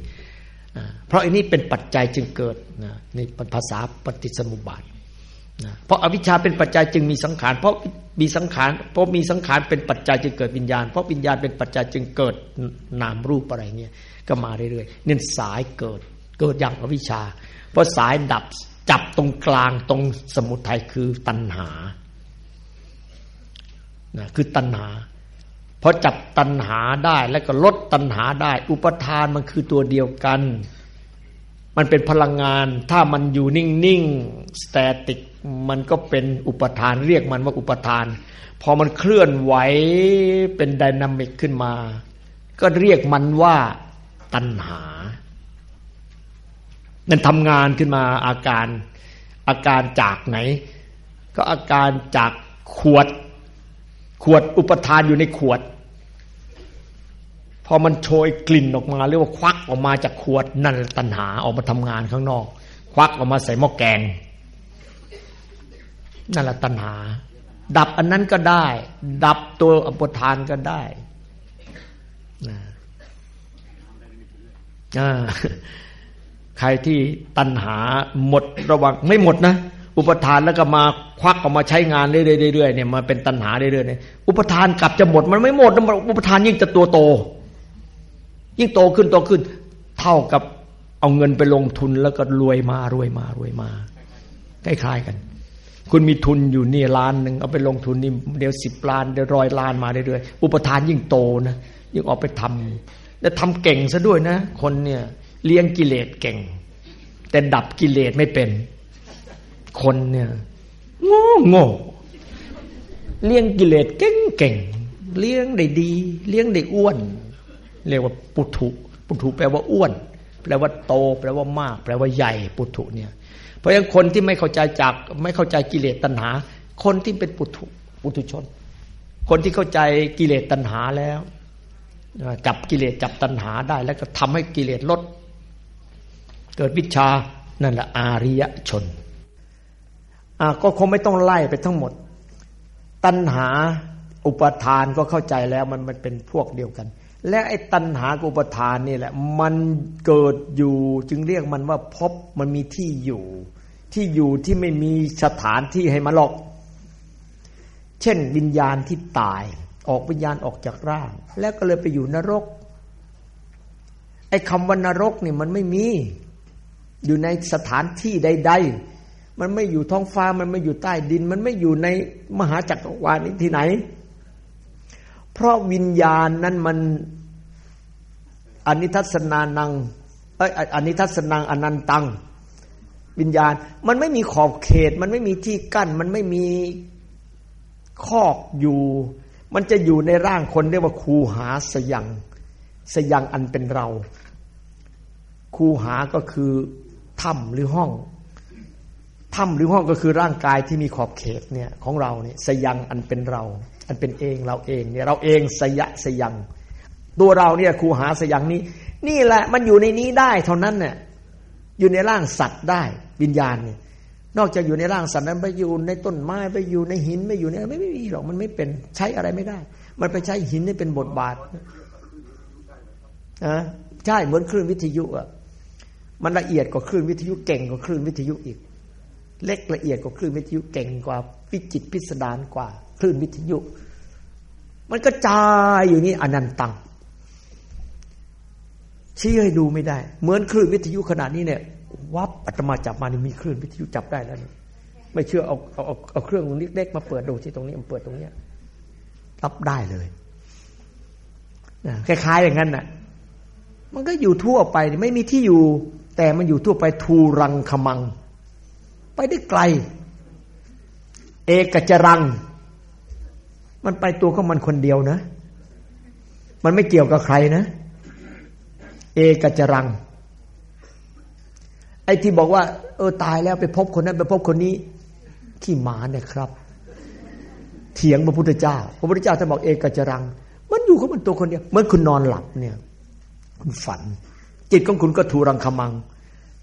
เพราะอันนี้เป็นปัจจัยจึงเกิดในภาษาปฏิสมุปบาท เพราะอวิชชาเป็นปัจจัยจึงมีสังขาร เพราะมีสังขารเพราะมีสังขารเป็นปัจจัยจึงเกิดวิญญาณ เพราะวิญญาณเป็นปัจจัยจึงเกิดนามรูปอะไรเงี้ยก็มาเรื่อยๆเนี่ยสายเกิดเกิดอย่างอวิชชา เพราะสายดับจับตรงกลางตรงสมุทัยคือตัณหานะคือตัณหาพอจับตัณหาได้แล้วก็ลดตัณหาได้ อุปทานมันคือตัวเดียวกัน มันเป็นพลังงาน ถ้ามันอยู่นิ่งๆสแตติก มันก็เป็นอุปทานเรียกมันว่าอุปทาน พอมันเคลื่อนไหวเป็นดินามิกขึ้นมา ก็เรียกมันว่าตัณหา นั่นทำงานขึ้นมาอาการอาการจากไหน ก็อาการจากขวด ขวดอุปทานอยู่ในขวด พอมันโชยกลิ่นออกมาเรียกว่าควักออกมาจากขวดนั่นตัณหาออกมาทำงานข้างนอก ควักออกมาใส่หม้อแกง นั่นแหละตัณหา ดับอันนั้นก็ได้ ดับตัวอุปทานก็ได้นะใครที่ตัณหาหมดระวังไม่หมดนะ อุปทานแล้วก็มาควักออกมาใช้งานเรื่อยๆเนี่ยมาเป็นตัณหาเรื่อยๆเนี่ยอุปทานกลับจะหมดมันไม่หมดอุปทานยิ่งจะตัวโต ยิ่งโตขึ้นโตขึ้น เท่ากับเอาเงินไปลงทุนแล้วก็รวยมารวยมารวยมาคล้ายๆกัน คุณมีทุนอยู่นี่ล้านหนึ่งเอาไปลงทุนนี่เดี๋ยวสิบล้านเดี๋ยวร้อยล้านมาเรื่อยๆอุปทานยิ่งโตนะยิ่งออกไปทำแล้วทำเก่งซะด้วยนะ คนเนี่ยเลี้ยงกิเลสเก่ง แต่ดับกิเลสไม่เป็น คนเนี่ยโง่โง่เลี้ยงกิเลสเก่งเก่งเลี้ยงได้ดี เลี้ยงได้อ้วน เรียกว่าปุถุปุถุแปลว่าอ้วน แปลว่าโต แปลว่ามาก แปลว่าใหญ่ปุถุเนี่ย เพราะฉะนั้นคนที่ไม่เข้าใจจากไม่เข้าใจกิเลสตัณหา คนที่เป็นปุถุปุถุชน คนที่เข้าใจกิเลสตัณหาแล้วจับกิเลสจับตัณหาได้ แล้วก็ทำให้กิเลสลด เกิดวิชานั่นแหละอาริยชนก็คงไม่ต้องไล่ไปทั้งหมด ตัณหาอุปทานก็เข้าใจแล้วมันมันเป็นพวกเดียวกัน และไอ้ตัณหาอุปทานนี่แหละ มันเกิดอยู่จึงเรียกมันว่าพบมันมีที่อยู่ ที่อยู่ที่ไม่มีสถานที่ให้มาหลอก เช่นวิญญาณที่ตาย ออกวิญญาณออกจากร่าง แล้วก็เลยไปอยู่นรก ไอ้คำว่านรกนี่มันไม่มี อยู่ในสถานที่ใด ๆ มันไม่อยู่ท้องฟ้ามันไม่อยู่ใต้ดิน มันไม่อยู่ในมหาจักรวาลนี้ที่ไหน เพราะวิญญาณนั้นมันอนิทัศนานังเอ้ยอนิทัศนังอนันตัง วิญญาณ มันไม่มีขอบเขต มันไม่มีที่กั้น มันไม่มีคอกอยู่ มันจะอยู่ในร่างคนเรียกว่าคูหาสยังสยังอันเป็นเรา คูหาก็คือถ้ำหรือห้องถ้ำหรือห้องก็คือร่างกายที่มีขอบเขตเนี่ยของเราเนี่ยสยังอันเป็นเรา อันเป็นเองเราเองเนี่ยเราเองสยะสยัง ตัวเราเนี่ยครูหาสยังนี้ นี่แหละมันอยู่ในนี้ได้เท่านั้นเนี่ยอยู่ในร่างสัตว์ได้วิญญาณเนี่ยนอกจากอยู่ในร่างสัตว์นั้นไปอยู่ในต้นไม้ไปอยู่ในหินไปอยู่ในไม่ไม่มีหรอกมันไม่เป็นใช้อะไรไม่ได้ มันไปใช้หินนี่เป็นบทบาทนะใช่เหมือนคลื่นวิทยุอะมันละเอียดกว่าคลื่นวิทยุเก่งกว่าคลื่นวิทยุอีก เล็กละเอียดกว่าคลื่นวิทยุเก่งกว่าวิจิตพิสดารกว่า คลื่นวิทยุ มันก็จายอยู่นี่อนันตัง ชี้ให้ดูไม่ได้ เหมือนคลื่นวิทยุขนาดนี้เนี่ย วับอาตมาจับมานี่มีคลื่นวิทยุจับได้แล้วนี่ไม่เชื่อเอาเอาเอาเอาเครื่องเล็กๆมาเปิดดูที่ตรงนี้มันเปิดตรงเนี้ยรับได้เลยนะคล้ายๆอย่างนั้นน่ะ มันก็อยู่ทั่วไปไม่มีที่อยู่ แต่มันอยู่ทั่วไปทูรังขมัง ไปได้ไกล เอกจรัง มันไปตัวของมันคนเดียวนะ มันไม่เกี่ยวกับใครนะ เอกจรัง ไอ้ที่บอกว่า เออตายแล้วไปพบคนนั้นไปพบคนนี้ ขี้หมาเนี่ยครับ เถียงพระพุทธเจ้า พระพุทธเจ้าจะบอกเอกจรัง มันอยู่ของมันตัวคนเดียวเมื่อคุณนอนหลับเนี่ย คุณฝัน จิตของคุณก็ทูรังคมัง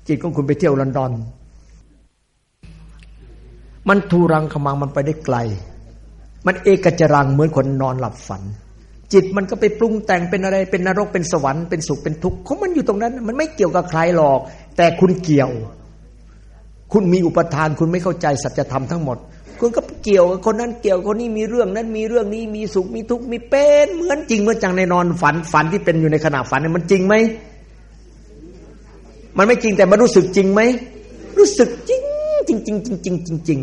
จิตของคุณไปเที่ยวลอนดอน มันทูรังคมังมันไปได้ไกล มันเอกจรังเหมือนคนนอนหลับฝัน จิตมันก็ไปปรุงแต่งเป็นอะไรเป็นนรกเป็นสวรรค์เป็นสุขเป็นทุกข์ของมันอยู่ตรงนั้น มันไม่เกี่ยวกับใครหรอก แต่คุณเกี่ยว คุณมีอุปทานคุณไม่เข้าใจสัจธรรมทั้งหมด คุณก็เกี่ยวคนนั้นเกี่ยวคนนี้มีเรื่องนั้นมีเรื่องนี้มีสุขมีทุกข์มีเป็นเหมือนจริงเหมือนจังในนอนฝันฝันที่เป็นอยู่ในขณะฝันเนี่ยมันจริงไหมมันไม่จริงแต่มันรู้สึกจริงไหมรู้สึกจริงจริงจริงจริงจริงจริง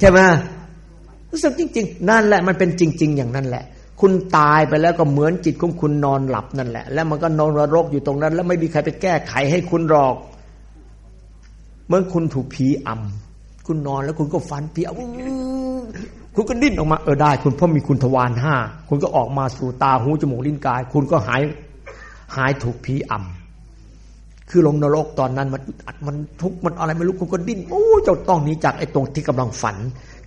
ใช่ไหม รู้สึกจริง ๆ นั่นแหละมันเป็นจริง ๆ อย่างนั้นแหละ คุณตายไปแล้วก็เหมือนจิตของคุณนอนหลับนั่นแหละ แล้วมันก็นอนรกอยู่ตรงนั้น แล้วไม่มีใครไปแก้ไขให้คุณหรอก เมื่อคุณถูกผีอำคุณนอนแล้วคุณก็ฝันผีอำคุณก็ดิ้นออกมาเออได้ คุณเพราะมีคุณทวารห้าคุณก็ออกมาสู่ตาหูจมูกลิ้นกาย คุณก็หายหายถูกผีอำคือลงนรกตอนนั้นมันอัดมันทุกข์มันอะไรไม่รู้คุณก็ดิ้นโอ้เจ้าต้องหนีจากไอ้ตรงที่กำลังฝัน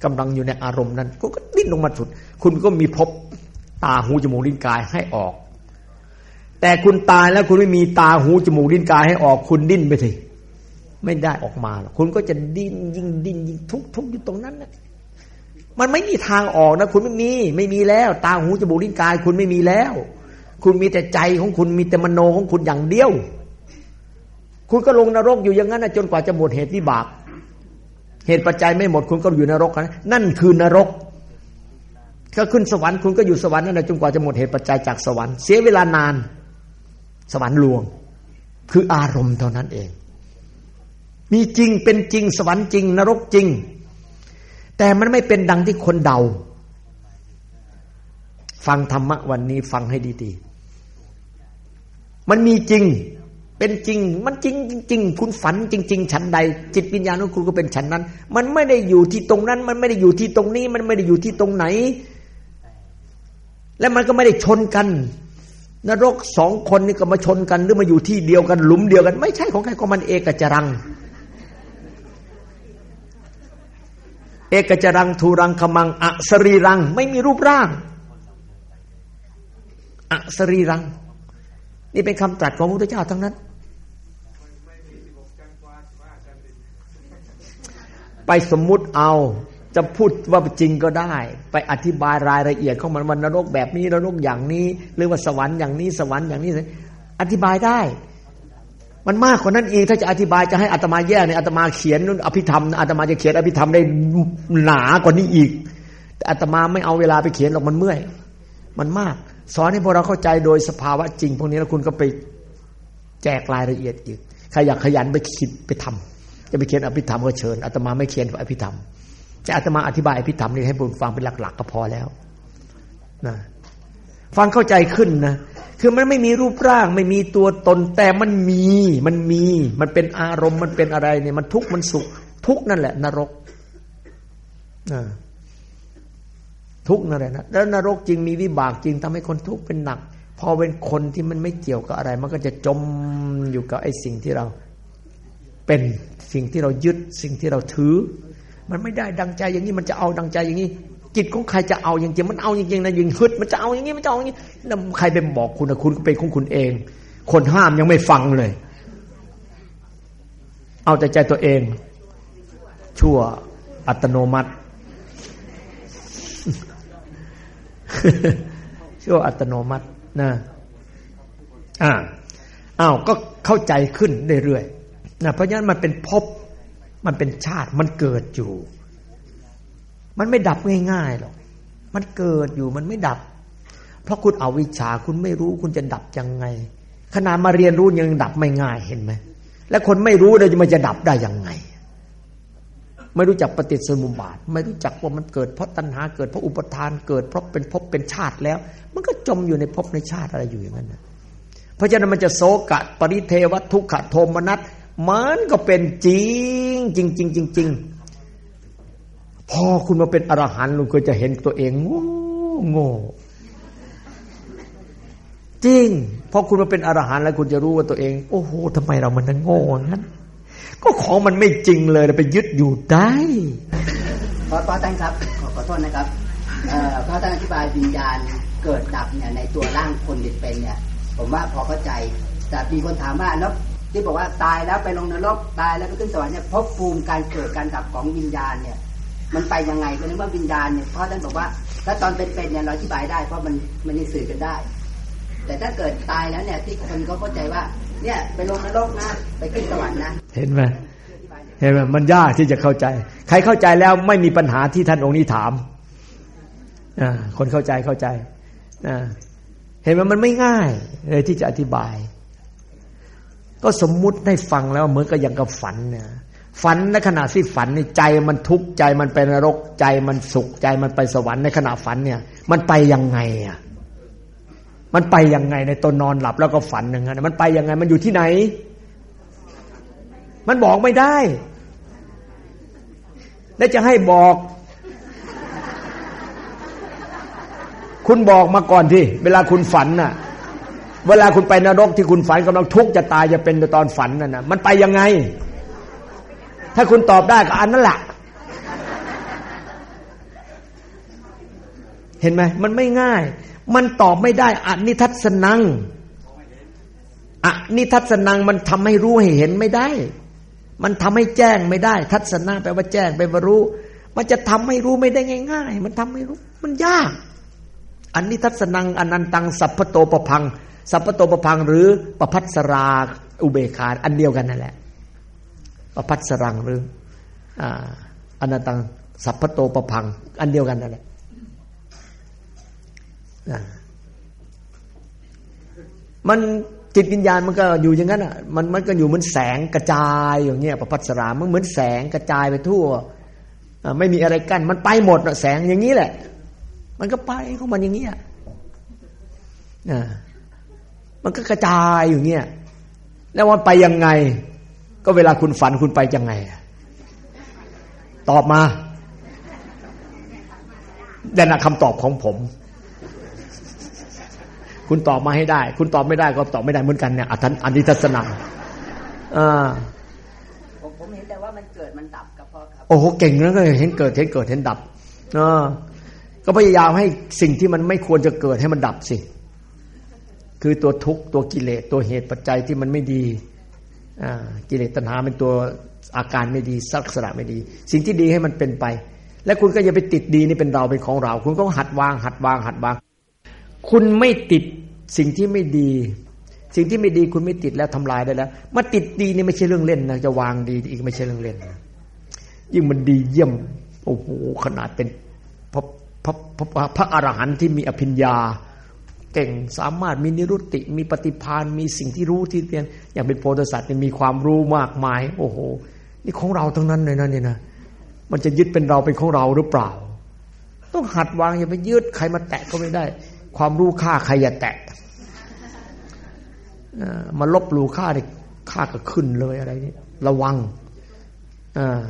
กำลังอยู่ในอารมณ์นั้นก็ดิ้นลงมาสุด คุณก็มีพบตาหูจมูกลิ้นกายให้ออก แต่คุณตายแล้วคุณไม่มีตาหูจมูกลิ้นกายให้ออก คุณดิ้นไปทีไม่ได้ออกมาหรอกคุณก็จะดิ้นยิ่งดิ้นยิ่งทุกทุกอยู่ตรงนั้นนะมันไม่มีทางออกนะ คุณไม่มี ไม่มีแล้ว ตาหูจมูกลิ้นกาย คุณไม่มีแล้ว คุณมีแต่ใจของคุณมีแต่มโนของคุณอย่างเดียว คุณก็ลงนรกอยู่อย่างนั้นนะจนกว่าจะหมดเหตุวิบาก เหตุปัจจัยไม่หมดคุณก็อยู่นรกนะนั่นคือนรกก็ขึ้นสวรรค์คุณก็อยู่สวรรค์นั่นแหละจนกว่าจะหมดเหตุปัจจัยจากสวรรค์เสียเวลานาน สวรรค์ลวง คืออารมณ์เท่านั้นเอง มีจริงเป็นจริง สวรรค์จริง นรกจริง แต่มันไม่เป็นดังที่คนเดา ฟังธรรมะวันนี้ฟังให้ดีๆ มันมีจริง เป็นจริง มันจริงจริงคุณฝันจริงๆฉันใด จิตวิญญาณของคุณก็เป็นฉันนั้น มันไม่ได้อยู่ที่ตรงนั้น มันไม่ได้อยู่ที่ตรงนี้ มันไม่ได้อยู่ที่ตรงไหน และมันก็ไม่ได้ชนกัน นรกสองคนนี่ก็มาชนกัน หรือมาอยู่ที่เดียวกัน หลุมเดียวกัน ไม่ใช่ของใครก็มันเอกจรัง เอกจรังทูรังขมังอสรีรัง ไม่มีรูปร่างอสรีรัง นี่เป็นคำตรัสของพระพุทธเจ้าทั้งนั้น ไปสมมุติเอา จะพูดว่าจริงก็ได้ ไปอธิบายรายละเอียดของมันวันนรกแบบนี้นรกอย่างนี้ หรือว่าสวรรค์อย่างนี้สวรรค์อย่างนี้ อธิบายได้ มันมากกว่านั้นอีกถ้าจะอธิบายจะให้อัตมาแยกในอัตมาเขียนอภิธรรมอัตมาจะเขียนอภิธรรมได้หนากว่านี้อีก แต่อัตมาไม่เอาเวลาไปเขียนหรอกมันเมื่อย มันมาก สอนให้พวกเราเข้าใจโดยสภาวะจริง พวกนี้แล้วคุณก็ไปแจกรายละเอียดอีกใครอยากขยันไปคิดไปทำ จะไปเขียนอภิธรรมก็เชิญอาตมาไม่เขียนอภิธรรมจะอาตมาอธิบายอภิธรรมนี่ให้บุญฟังเป็นหลัก ๆ ก็พอแล้วนะฟังเข้าใจขึ้นนะคือมันไม่มีรูปร่าง ไม่มีตัวตนแต่มันมีมันมี มันเป็นอารมณ์มันเป็นอะไรเนี่ยมันทุกข์มันสุข ทุกข์นั่นแหละ นรกนะทุกข์นั่นแหละนะแล้วนรกจริงมีวิบากจริงทำให้คนทุกข์เป็นหนัก พอเป็นคนที่มันไม่เกี่ยวกับอะไร มันก็จะจมอยู่กับไอ้สิ่งที่เรา เป็นสิ่งที่เรายึดสิ่งที่เราถือ มันไม่ได้ดังใจอย่างนี้มันจะเอาดังใจอย่างนี้ จิตของใครจะเอาอย่างจริงมันเอาจริงๆนะยิงฮึดมันจะเอาอย่างนี้มันจะเอาอย่างนี้แล้วใครเป็นบอกคุณนะคุณก็เป็นของคุณเอง คนห้ามยังไม่ฟังเลย เอาแต่ใจตัวเอง ชั่วอัตโนมัติชั่วอัตโนมัตินะอ่าอ้าวก็เข้าใจขึ้นเรื่อยๆ นะเพราะฉะนั้นมันเป็นภพมันเป็นชาติมันเกิดอยู่ มันไม่ดับง่ายๆหรอกมันเกิดอยู่มันไม่ดับ เพราะคุณเอาวิชาคุณไม่รู้คุณจะดับยังไง ขนาดมาเรียนรู้ยังดับไม่ง่ายเห็นไหมและคนไม่รู้เลยมันจะดับได้ยังไง ไม่รู้จักปฏิสมุบาท ไม่รู้จักว่ามันเกิดเพราะตัณหาเกิดเพราะอุปทานเกิด เพราะเป็นภพเป็นชาติแล้ว มันก็จมอยู่ในภพในชาติอะไรอยู่อย่างนั้นนะเพราะฉะนั้นมันจะโศกะปริเทวทุกขโทมนัส มันก็เป็นจริง จริงจริงจริงจริงพอคุณมาเป็นอรหันต์ลุงก็จะเห็นตัวเองโง่โง่จริงพอคุณมาเป็นอรหันต์แล้วคุณจะรู้ว่าตัวเอง โอ้โหทำไมเรามันโง่งั้น ก็ของมันไม่จริงเลยไปยึดอยู่ได้ขอขอท่านครับขอขอโทษนะครับพระท่านอธิบายวิญญาณเกิดดับเนี่ยในตัวร่างคนเด็กเป็นเนี่ย ผมว่าพอเข้าใจแต่มีคนถามว่าแล้ว ที่บอกว่าตายแล้วไปลงนรกตายแล้วไปขึ้นสวรรค์เนี่ยพบภูมิการเกิดการดับของวิญญาณเนี่ย มันไปยังไงก็นึกว่าวิญญาณเนี่ยเพราะท่านบอกว่า ถ้าตอนเป็นๆเนี่ยเราอธิบายได้ เพราะมันมันยังสื่อกันได้ แต่ถ้าเกิดตายแล้วเนี่ย ที่คนเขาเข้าใจว่า เนี่ยไปลงนรกนะไปขึ้นสวรรค์นะเห็นไหมเห็นไหมมันยากที่จะเข้าใจ ใครเข้าใจแล้วไม่มีปัญหาที่ท่านองค์นี้ถามคนเข้าใจเข้าใจเห็นไหมมันไม่ง่ายเลยที่จะอธิบาย ก็สมมุติให้ฟังแล้วเหมือนกับอย่างกับฝันเนี่ยฝันในขณะที่ฝันในใจมันทุกข์ใจมันไปนรกใจมันสุขใจมันไปสวรรค์ในขณะฝันเนี่ย มันไปยังไงอะมันไปยังไงในตอนนอนหลับแล้วก็ฝันอย่างนั้นมันไปยังไง มันอยู่ที่ไหน มันบอกไม่ได้ แล้วจะให้บอก คุณบอกมาก่อนที่เวลาคุณฝันน่ะ เวลาคุณไปนรกที่คุณฝันกำลังทุกข์จะตายจะเป็นตอนฝันนั่นนะมันไปยังไง ถ้าคุณตอบได้ก็อันนั้นแหละเห็นไหมมันไม่ง่าย มันตอบไม่ได้อันิทัศนังอันิทัศนังมันทำให้รู้ให้เห็นไม่ได้ มันทำให้แจ้งไม่ได้ ทัศนะแปลว่าแจ้งแปลว่ารู้ มันจะทำให้รู้ไม่ได้ง่าย ๆ มันทำให้รู้ มันยากอันนี้ทัศนังอนันตังสัพพโตปพัง สัพพโตประพังหรือประพัสราอุเบคาอันเดียวกันนั่นแหละประพัสรังหรือออนันตังสัพพโตประพัง อันเดียวกันนั่นแหละมันจิตวิญญาณมันก็อยู่อย่างนั้นอะมันมันก็อยู่เหมือนแสงกระจายอย่างเงี้ยประพัสรามันเหมือนแสงกระจายไปทั่วไม่มีอะไรกั้นมันไปหมดแสงอย่างนี้แหละ มันก็ไปของมันอย่างเงี้ย มันก็กระจายอยู่เงี้ยแล้วมันไปยังไง ก็เวลาคุณฝันคุณไปยังไง ตอบมาแต่นะคำตอบของผม คุณตอบมาให้ได้ คุณตอบไม่ได้ก็ตอบไม่ได้เหมือนกันเนี่ยอันอันนี้ทัศนะอ่าผมเห็นแต่ว่ามันเกิดมันดับกับพ่อครับโอ้โหเก่งนะก็เห็นเกิดเห็นเกิดเห็นดับอ่าก็พยายามให้สิ่งที่มันไม่ควรจะเกิดให้มันดับสิ คือตัวทุกข์ตัวกิเลสตัวเหตุปัจจัยที่มันไม่ดีกิเลสตัณหาเป็นตัวอาการไม่ดีลักษณะไม่ดี สิ่งที่ดีให้มันเป็นไป และคุณก็อย่าไปติดดีนี่เป็นเราเป็นของเรา คุณก็หัดวาง หัดวาง หัดวาง คุณไม่ติดสิ่งที่ไม่ดี สิ่งที่ไม่ดีคุณไม่ติดแล้วทำลายได้แล้วมาติดดีนี่ไม่ใช่เรื่องเล่นนะจะวางดีอีกไม่ใช่เรื่องเล่นนะยิ่งมันดีเยี่ยมโอ้โหขนาดเป็นพระพระพระพระอรหันต์ที่มีอภิญญา เก่งสามารถมีนิรุตติ มีปฏิพานมีสิ่งที่รู้ที่เรียน อย่างเป็นโพธิสัตว์มีความรู้มากมาย โอ้โห นี่ของเราทั้งนั้นเลยนะเนี่ยนะมันจะยึดเป็นเราเป็นของเราหรือเปล่า ต้องหัดวางอย่าไปยึดใครมาแตะก็ไม่ได้ ความรู้ค่าใครอย่าแตะมาลบหลู่ค่าเนี่ยค่าก็ขึ้นเลยอะไรนี่ระวังอ่า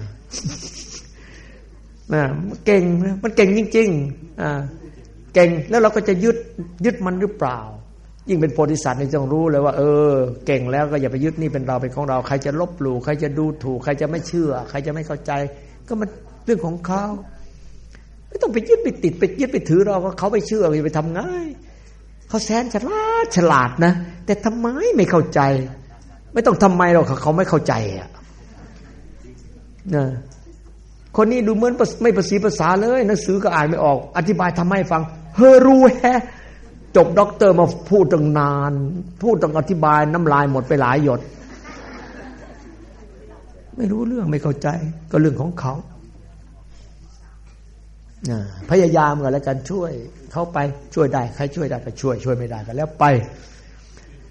เก่งมันเก่งจริงๆอ่า เก่งแล้วเราก็จะยึดยึดมันหรือเปล่า ยิ่งเป็นโพธิสัตว์นี่ต้องรู้เลยว่า เออ เก่งแล้วก็อย่าไปยึดนี่เป็นเราเป็นของเรา ใครจะลบหลู่ใครจะดูถูก ใครจะไม่เชื่อ ใครจะไม่เข้าใจ ก็มันเรื่องของเขาไม่ต้องไปยึดไปติดไปยึดไปถือเราก็เขาไม่เชื่อไปทำง่ายเขาแสนฉลาดฉลาดนะ แต่ทำไมไม่เข้าใจ ไม่ต้องทำไมหรอกเขาไม่เข้าใจอะนะคนนี้ดูเหมือนไม่ประสีประสาเลยหนังสือก็อ่านไม่ออก อธิบายทำให้ฟัง เฮรู้แฮจบด็อกเตอร์มาพูดตั้งนาน พูดต้องอธิบายน้ำลายหมดไปหลายหยด ไม่รู้เรื่องไม่เข้าใจ ก็เรื่องของเขาพยายามกันแล้วกันช่วยเขาไปช่วยได้ใครช่วยได้ก็ช่วย ช่วยไม่ได้ก็แล้วไป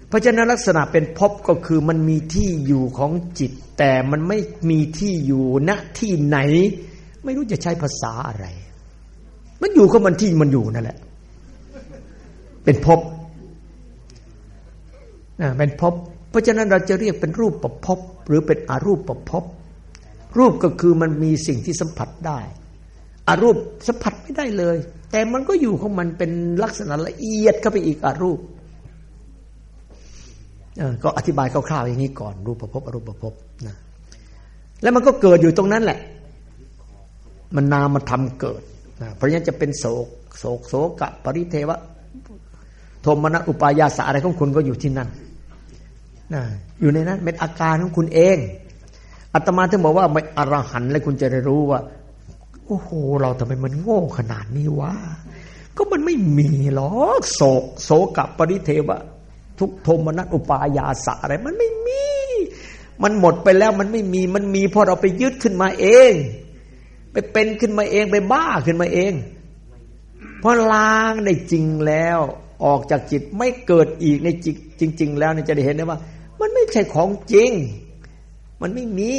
เพราะฉะนั้นลักษณะเป็นพบก็คือมันมีที่อยู่ของจิต แต่มันไม่มีที่อยู่ณที่ไหน ไม่รู้จะใช้ภาษาอะไร มันอยู่ก็มันที่มันอยู่นั่นแหละ เป็นภพนะเป็นภพเพราะฉะนั้นเราจะเรียกเป็นรูปประพบหรือเป็นอารูปประพบรูปก็คือมันมีสิ่งที่สัมผัสได้อารูปสัมผัสไม่ได้เลย แต่มันก็อยู่ของมันเป็นลักษณะละเอียดเข้าไปอีกอารูปก็อธิบายคร่าวๆอย่างนี้ก่อนรูปประพบอรูปประพบนะแล้วมันก็เกิดอยู่ตรงนั้นแหละ มันนามมาทำเกิด เพราะฉะนั้นจะเป็นโศกโศกโศกะปริเทวะโทมนัสอุปายาสะอะไรของคุณก็อยู่ที่นั่นนะอยู่ในนั้นเป็นอาการของคุณเองอาตมาถึงบอกว่าไม่อรหันแล้วคุณจะได้รู้ว่า โอ้โห เราทำไมมันโง่ขนาดนี้วะก็มันไม่มีหรอกโศกโศกะปริเทวะ ทุกโทมนัสอุปายาสะอะไร มันไม่มี มันหมดไปแล้วมันไม่มีมันมีเพราะเราไปยึดขึ้นมาเอง ไปเป็นขึ้นมาเองไปบ้าขึ้นมาเอง เพราะล้างได้จริงแล้วออกจากจิตไม่เกิดอีกในจิตจริง ๆ แล้วเนี่ยจะได้เห็นได้ว่า มันไม่ใช่ของจริง มันไม่มี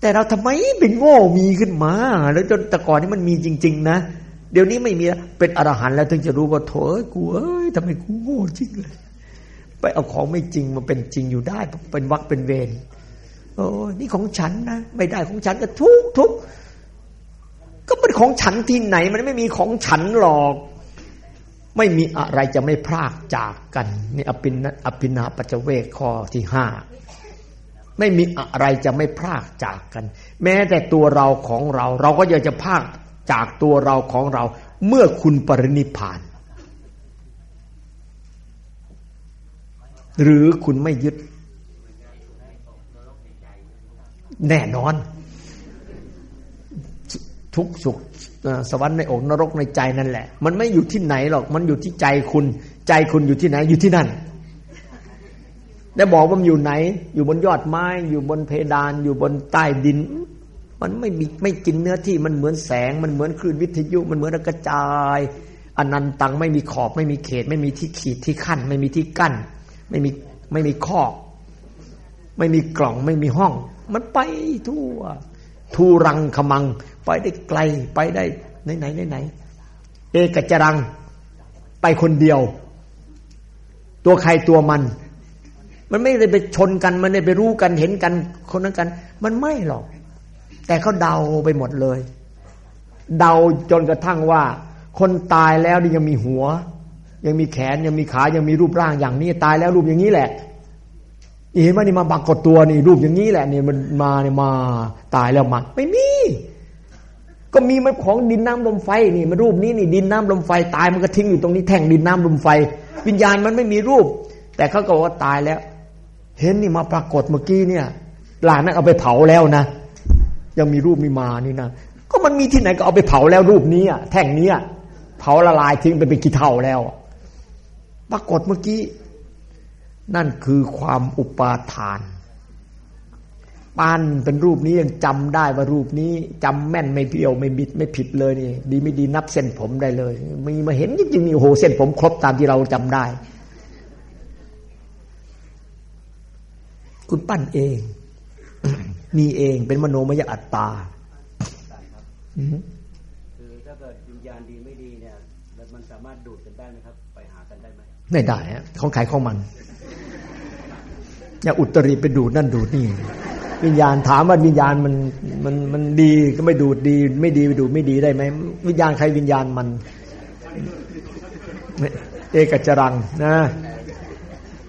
แต่เราทำไมเป็นโง่มีขึ้นมา แล้วจนแต่ก่อนนี้มันมีจริง ๆ นะเดี๋ยวนี้ไม่มีเป็นอรหันต์แล้วถึงจะรู้ว่าโถยกูเอ้ยทำไมกูโง่จริงเลยไปเอาของไม่จริงมาเป็นจริงอยู่ได้ เป็นวักเป็นเวร โอ้นี่ของฉันนะไม่ได้ของฉันก็ทุกทุกก็เป็นของฉันที่ไหน มันไม่มีของฉันหรอก ไม่มีอะไรจะไม่พรากจากกันนี่อภินอภินาปัจเวกข้อที่ห้าไม่มีอะไรจะไม่พรากจากกัน แม้แต่ตัวเราของเรา เราก็อยากจะพรากจากตัวเราของเรา เมื่อคุณปรินิพาน หรือคุณไม่ยึด แน่นอน ทุกสุขสวรรค์ในอกนรกในใจนั่นแหละ มันไม่อยู่ที่ไหนหรอก มันอยู่ที่ใจคุณ ใจคุณอยู่ที่ไหน อยู่ที่นั่นได้บอกว่ามันอยู่ไหน อยู่บนยอดไม้ อยู่บนเพดาน อยู่บนใต้ดิน มันไม่มีไม่กินเนื้อที่มันเหมือนแสง มันเหมือนคลื่นวิทยุ มันเหมือนกระจายอนันตังไม่มีขอบ ไม่มีเขต ไม่มีที่ขีดที่ขั้น ไม่มีที่กั้น ไม่มีไม่มีข้อ ไม่มีกล่องไม่มีห้อง มันไปทั่ว ทูรังขมัง ไปได้ไกลไปได้ไหนไหนไหนไหนเอกจรัง ไปคนเดียว ตัวใครตัวมัน มันไม่ได้ไปชนกัน มันไม่ได้ไปรู้กันเห็นกันคนนั้นกัน มันไม่หรอก แต่เขาเดาไปหมดเลย เดาจนกระทั่งว่า คนตายแล้วนี่ยังมีหัว ยังมีแขนยังมีขายังมีรูปร่างอย่างนี้ ตายแล้วรูปอย่างนี้แหละ เห็นว่านี่มาบักกดตัวนี่รูปอย่างนี้แหละนี่มันมาเนี่ยมาตายแล้วมาไม่มี ก็มีมันของดินน้ำลมไฟนี่มันรูปนี้นี่ดินน้ำลมไฟตายมันก็ทิ้งอยู่ตรงนี้แท่งดินน้ำลมไฟ วิญญาณมันไม่มีรูป แต่เขาก็บอกว่าตายแล้ว เห็นนี่มาปรากฏเมื่อกี้เนี่ยหลานนั้นเอาไปเผาแล้วนะ ยังมีรูปมีมานี่นะก็มันมีที่ไหนก็เอาไปเผาแล้วรูปนี้อะแท่งนี้เผาละลายทิ้งไปเป็นกี่เท่าแล้ว ปรากฏเมื่อกี้ นั่นคือความอุปาทาน ปั้นเป็นรูปนี้ยังจำได้ว่ารูปนี้จำแม่นไม่เพี้ยวไม่บิดไม่ผิดเลยนี่ ดีไม่ดีนับเส้นผมได้เลย มีมาเห็นจริงๆนี่โอ้โหเส้นผมครบตามที่เราจำได้ คุณปั้นเอง มีเองเป็นมโนมยอัตตาคือถ้าเกิดวิญญาณดีไม่ดีเนี่ยมันสามารถดูดกันได้ไหมครับ ไปหากันได้ไหมไม่ได้ฮะของใครของมัน อย่าอุตริไปดูนั่นดูนี่ วิญญาณถามว่าวิญญาณมันมันมันดีก็ไม่ดูดี ไม่ดีไปดูไม่ดีได้ไหมวิญญาณใครวิญญาณมัน เอกจรังนะ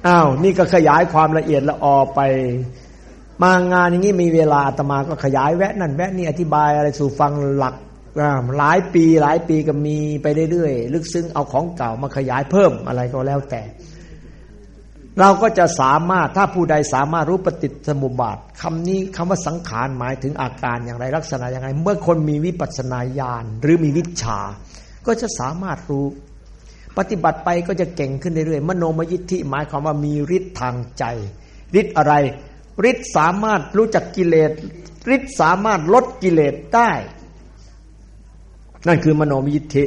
อ้าวนี่ก็ขยายความละเอียดละออไป มางานอย่างนี้มีเวลาอาตมาก็ขยายแวะนั่นแวะนี่อธิบายอะไรสู่ฟังหลักหลายปีหลายปีก็มีไปเรื่อยๆลึกซึ้งเอาของเก่ามาขยายเพิ่มอะไรก็แล้วแต่ เราก็จะสามารถถ้าผู้ใดสามารถรู้ปฏิสมุบาทคำนี้คำว่าสังขารหมายถึงอาการอย่างไรลักษณะอย่างไร เมื่อคนมีวิปัสสนาญาณหรือมีวิชา ก็จะสามารถรู้ ปฏิบัติไปก็จะเก่งขึ้นเรื่อยๆมโนมยิทธิหมายความว่ามีฤทธิ์ทางใจฤทธิ์อะไรฤทธิ์สามารถรู้จักกิเลสฤทธิ์สามารถลดกิเลสได้ นั่นคือมโนมยิทธิ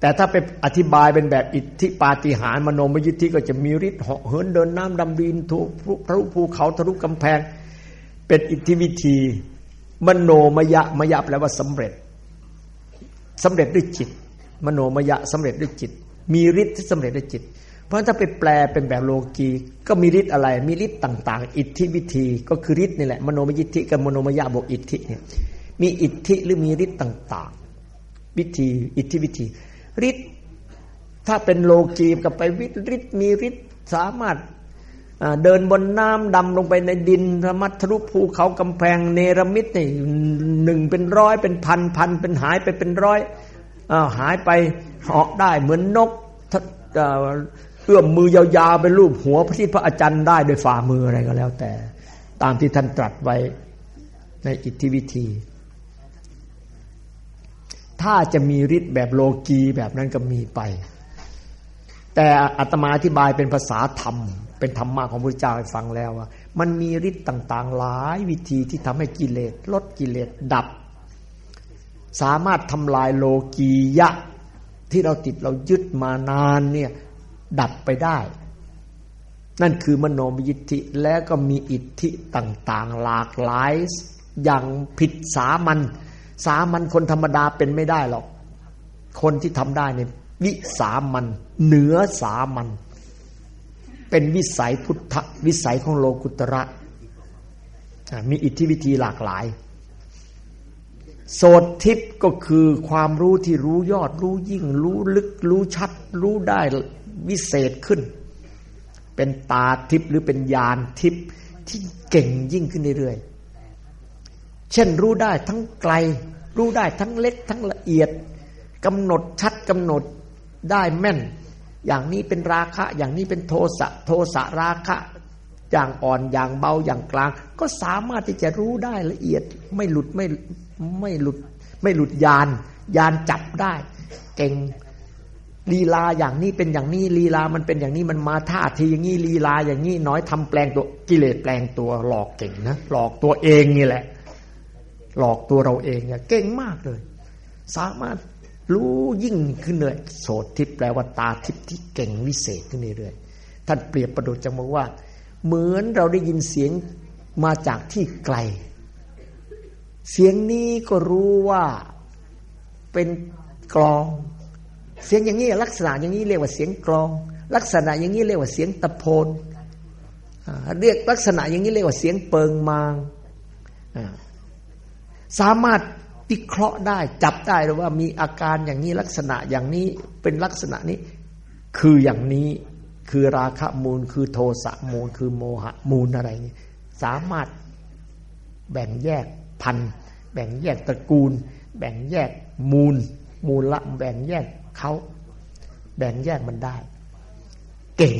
แต่ถ้าไปอธิบายเป็นแบบอิทธิปาฏิหาริย์มโนมยิทธิก็จะมีฤทธิ์เหาะเหินเดินน้ำดำดินทุพระภูเขาทะลุกำแพง เป็นอิทธิวิธี มโนมยะมยะแปลว่าสำเร็จสำเร็จด้วยจิต มโนมยะสำเร็จด้วยจิต มีฤทธิ์ที่สำเร็จด้วยจิต เพราะถ้าไปแปลเป็นแบบโลกีก็มีฤทธิ์อะไร มีฤทธิ์ต่าง ๆ อิทธิวิธี ก็คือฤทธิ์นี่แหละมโนมยิทธิกับมโนมยะบวกอิทธิเนี่ยมีอิทธิหรือมีฤทธิ์ต่าง ๆ วิธี อิทธิวิธี ฤทธิ์ถ้าเป็นโลกีกับไปวิฤทธิ์มีฤทธิ์สามารถเดินบนน้ำดำลงไปในดินธรรมทรุภูเขากำแพงเนรมิตนี่หนึ่งเป็นร้อยเป็นพันพันเป็นหายไปเป็นร้อยหายไปเหาะได้เหมือนนกเอื้อมมือยาวๆเป็นรูปหัวพระที่พระอาจารย์ได้โดยฝ่ามืออะไรก็แล้วแต่ ตามที่ท่านตรัสไว้ในอิทธิวิธี ถ้าจะมีฤทธิ์แบบโลกีแบบนั้นก็มีไป แต่อัตมาอธิบายเป็นภาษาธรรม เป็นธรรมะของพระเจ้าให้ฟังแล้วว่า มันมีฤทธิ์ต่างๆ หลายวิธีที่ทำให้กิเลสลดกิเลสดับ สามารถทำลายโลกียะ ที่เราติดเรายึดมานานเนี่ยดับไปได้ นั่นคือมโนมยิทธิแล้วก็มีอิทธิต่างๆ หลากหลายอย่างผิดสามัญ สามัญคนธรรมดาเป็นไม่ได้หรอก คนที่ทำได้เนี่ยวิสามันเหนือสามัญเป็นวิสัยพุทธวิสัยของโลกุตระมีอิทธิวิธีหลากหลาย โสดทิพย์ก็คือความรู้ที่รู้ยอด รู้ยิ่ง รู้ลึก รู้ชัด รู้ได้วิเศษขึ้น เป็นตาทิพย์หรือเป็นญาณทิพย์ที่เก่งยิ่งขึ้นเรื่อยๆ เช่นรู้ได้ทั้งไกล รู้ได้ทั้งเล็กทั้งละเอียดกำหนดชัดกำหนดได้แม่น อย่างนี้เป็นราคะ อย่างนี้เป็นโทสะโทสะราคะ อย่างอ่อนอย่างเบาอย่างกลาง ก็สามารถที่จะรู้ได้ละเอียด ไม่หลุดไม่ไม่หลุดไม่หลุดยานยานจับได้ เก่งลีลาอย่างนี้เป็นอย่างนี้ลีลามันเป็นอย่างนี้มันมาท่าทีอย่างนี้ลีลาอย่างนี้น้อยทำแปลงตัวกิเลสแปลงตัวหลอกเก่งนะหลอกตัวเองนี่แหละ หลอกตัวเราเองเนี่ยเก่งมากเลย สามารถรู้ยิ่งขึ้นเลยโสตทิพย์แปลว่าตาทิพย์ที่เก่งวิเศษขึ้นเรื่อยๆท่านเปรียบประดุจจังบอกว่า เหมือนเราได้ยินเสียงมาจากที่ไกล เสียงนี้ก็รู้ว่าเป็นกลอง เสียงอย่างนี้ลักษณะอย่างนี้เรียกว่าเสียงกลอง ลักษณะอย่างนี้เรียกว่าเสียงตะโพนเรียกลักษณะอย่างนี้เรียกว่าเสียงเปิงมาง สามารถวิเคราะห์ได้ จับได้หรือว่ามีอาการอย่างนี้ลักษณะอย่างนี้เป็นลักษณะนี้ คืออย่างนี้คือราคะมูล คือโทสะมูล คือโมหะมูลอะไรนี่สามารถแบ่งแยกพันแบ่งแยกตระกูล แบ่งแยกมูล มูลละแบ่งแยกเขาแบ่งแยกมันได้ เก่ง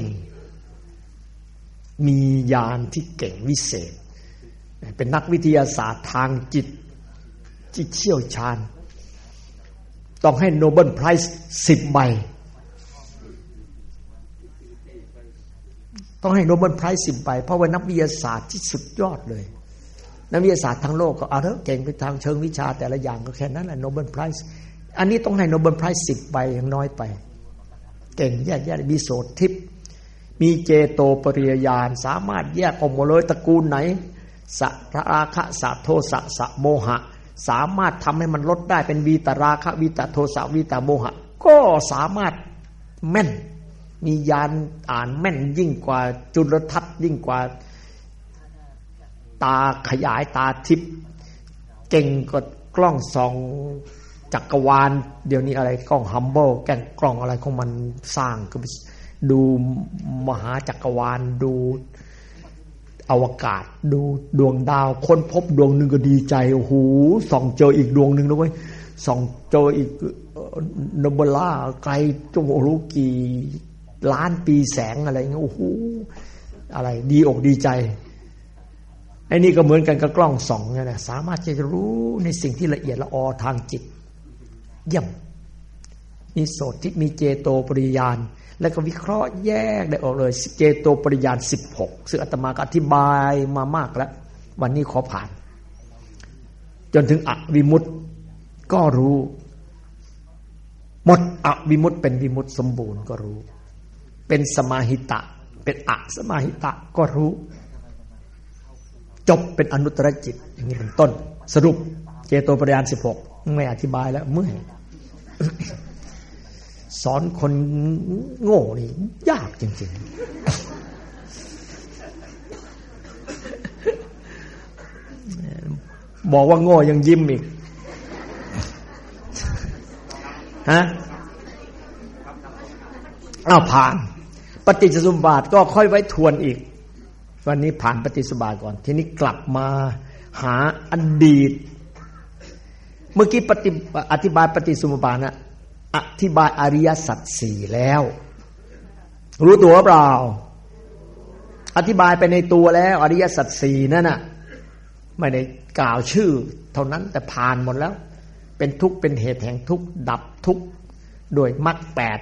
มียานที่เก่งวิเศษ เป็นนักวิทยาศาสตร์ทางจิต ที่เชี่ยวชาญ ต้องให้ Nobel Prize สิบใบ ต้องให้ Nobel Prize สิบใบ เพราะว่านักวิทยาศาสตร์ที่สุดยอดเลย นักวิทยาศาสตร์ทั้งโลกก็เอาเถอะเก่งไปทางเชิงวิชาแต่ละอย่างก็แค่นั้นแหละ Nobel Prize อันนี้ต้องให้ Nobel Prize สิบใบยังน้อยไป เก่งแยกแยกมีโสตทิพย์มีเจโตปริยญาณสามารถแยกออกหมดเลยตระกูลไหนสัราคะสัโทสะสะโมหะ สามารถทำให้มันลดได้เป็นวีตราคะวีตโทสะวีตโมหะ ก็สามารถแม่น มียานอ่านแม่นยิ่งกว่าจุลทัศน์ยิ่งกว่าตาขยายตาทิพย์เก่งกว่ากล้องสองจักรวาล เดี๋ยวนี้อะไรกล้องฮัมเบิลแกงกล้องอะไรของมันสร้างก็ดูมหาจักรวาลดู อวกาศ ดูดวงดาวค้นพบดวงหนึ่งก็ดีใจโอ้โหส่องเจออีกดวงหนึ่งด้วยส่องเจออีกนบล่าไกลจงรู้กี่ล้านปีแสงอะไรเงี้ยโอ้โหอะไร ดีอกดีใจไอ้นี่ก็เหมือนกันกับกล้องส่องเนี่ยนะสามารถจะรู้ในสิ่งที่ละเอียดละออทางจิตเยี่ยมมีโสติมีเจโตปริยาน แล้วก็วิเคราะห์แยกได้ออกเลยเจโตปริยานสิบหกซึ่งอาตมาก็อธิบายมามากแล้ว วันนี้ขอผ่าน จนถึงอวิมุตต์ก็รู้ หมดอวิมุตต์เป็นวิมุตต์สมบูรณ์ก็รู้ เป็นสมาหิตะ เป็นอสมาหิตะก็รู้ จบเป็นอนุตตรจิต อย่างนี้เป็นต้น สรุป เจโตปริยานสิบหกไม่อธิบายแล้วเมื่อย สอนคนโง่นี่ยากจริง ๆ บอกว่าโง่ยังยิ้มอีกฮะอ้าวผ่าน ปฏิจจสมบาทก็ค่อยไว้ทวนอีก วันนี้ผ่านปฏิสบาทก่อน ทีนี้กลับมาหาอดีต เมื่อกี้ปฏิอธิบายปฏิสมบาทนะ อธิบายอริยสัจสี่แล้ว รู้ตัวเปล่า อธิบายไปในตัวแล้ว อริยสัจสี่นั่นน่ะไม่ได้กล่าวชื่อ เท่านั้นแต่ผ่านหมดแล้ว เป็นทุกข์เป็นเหตุแห่งทุกข์ดับทุกข์โดยมรรคแปด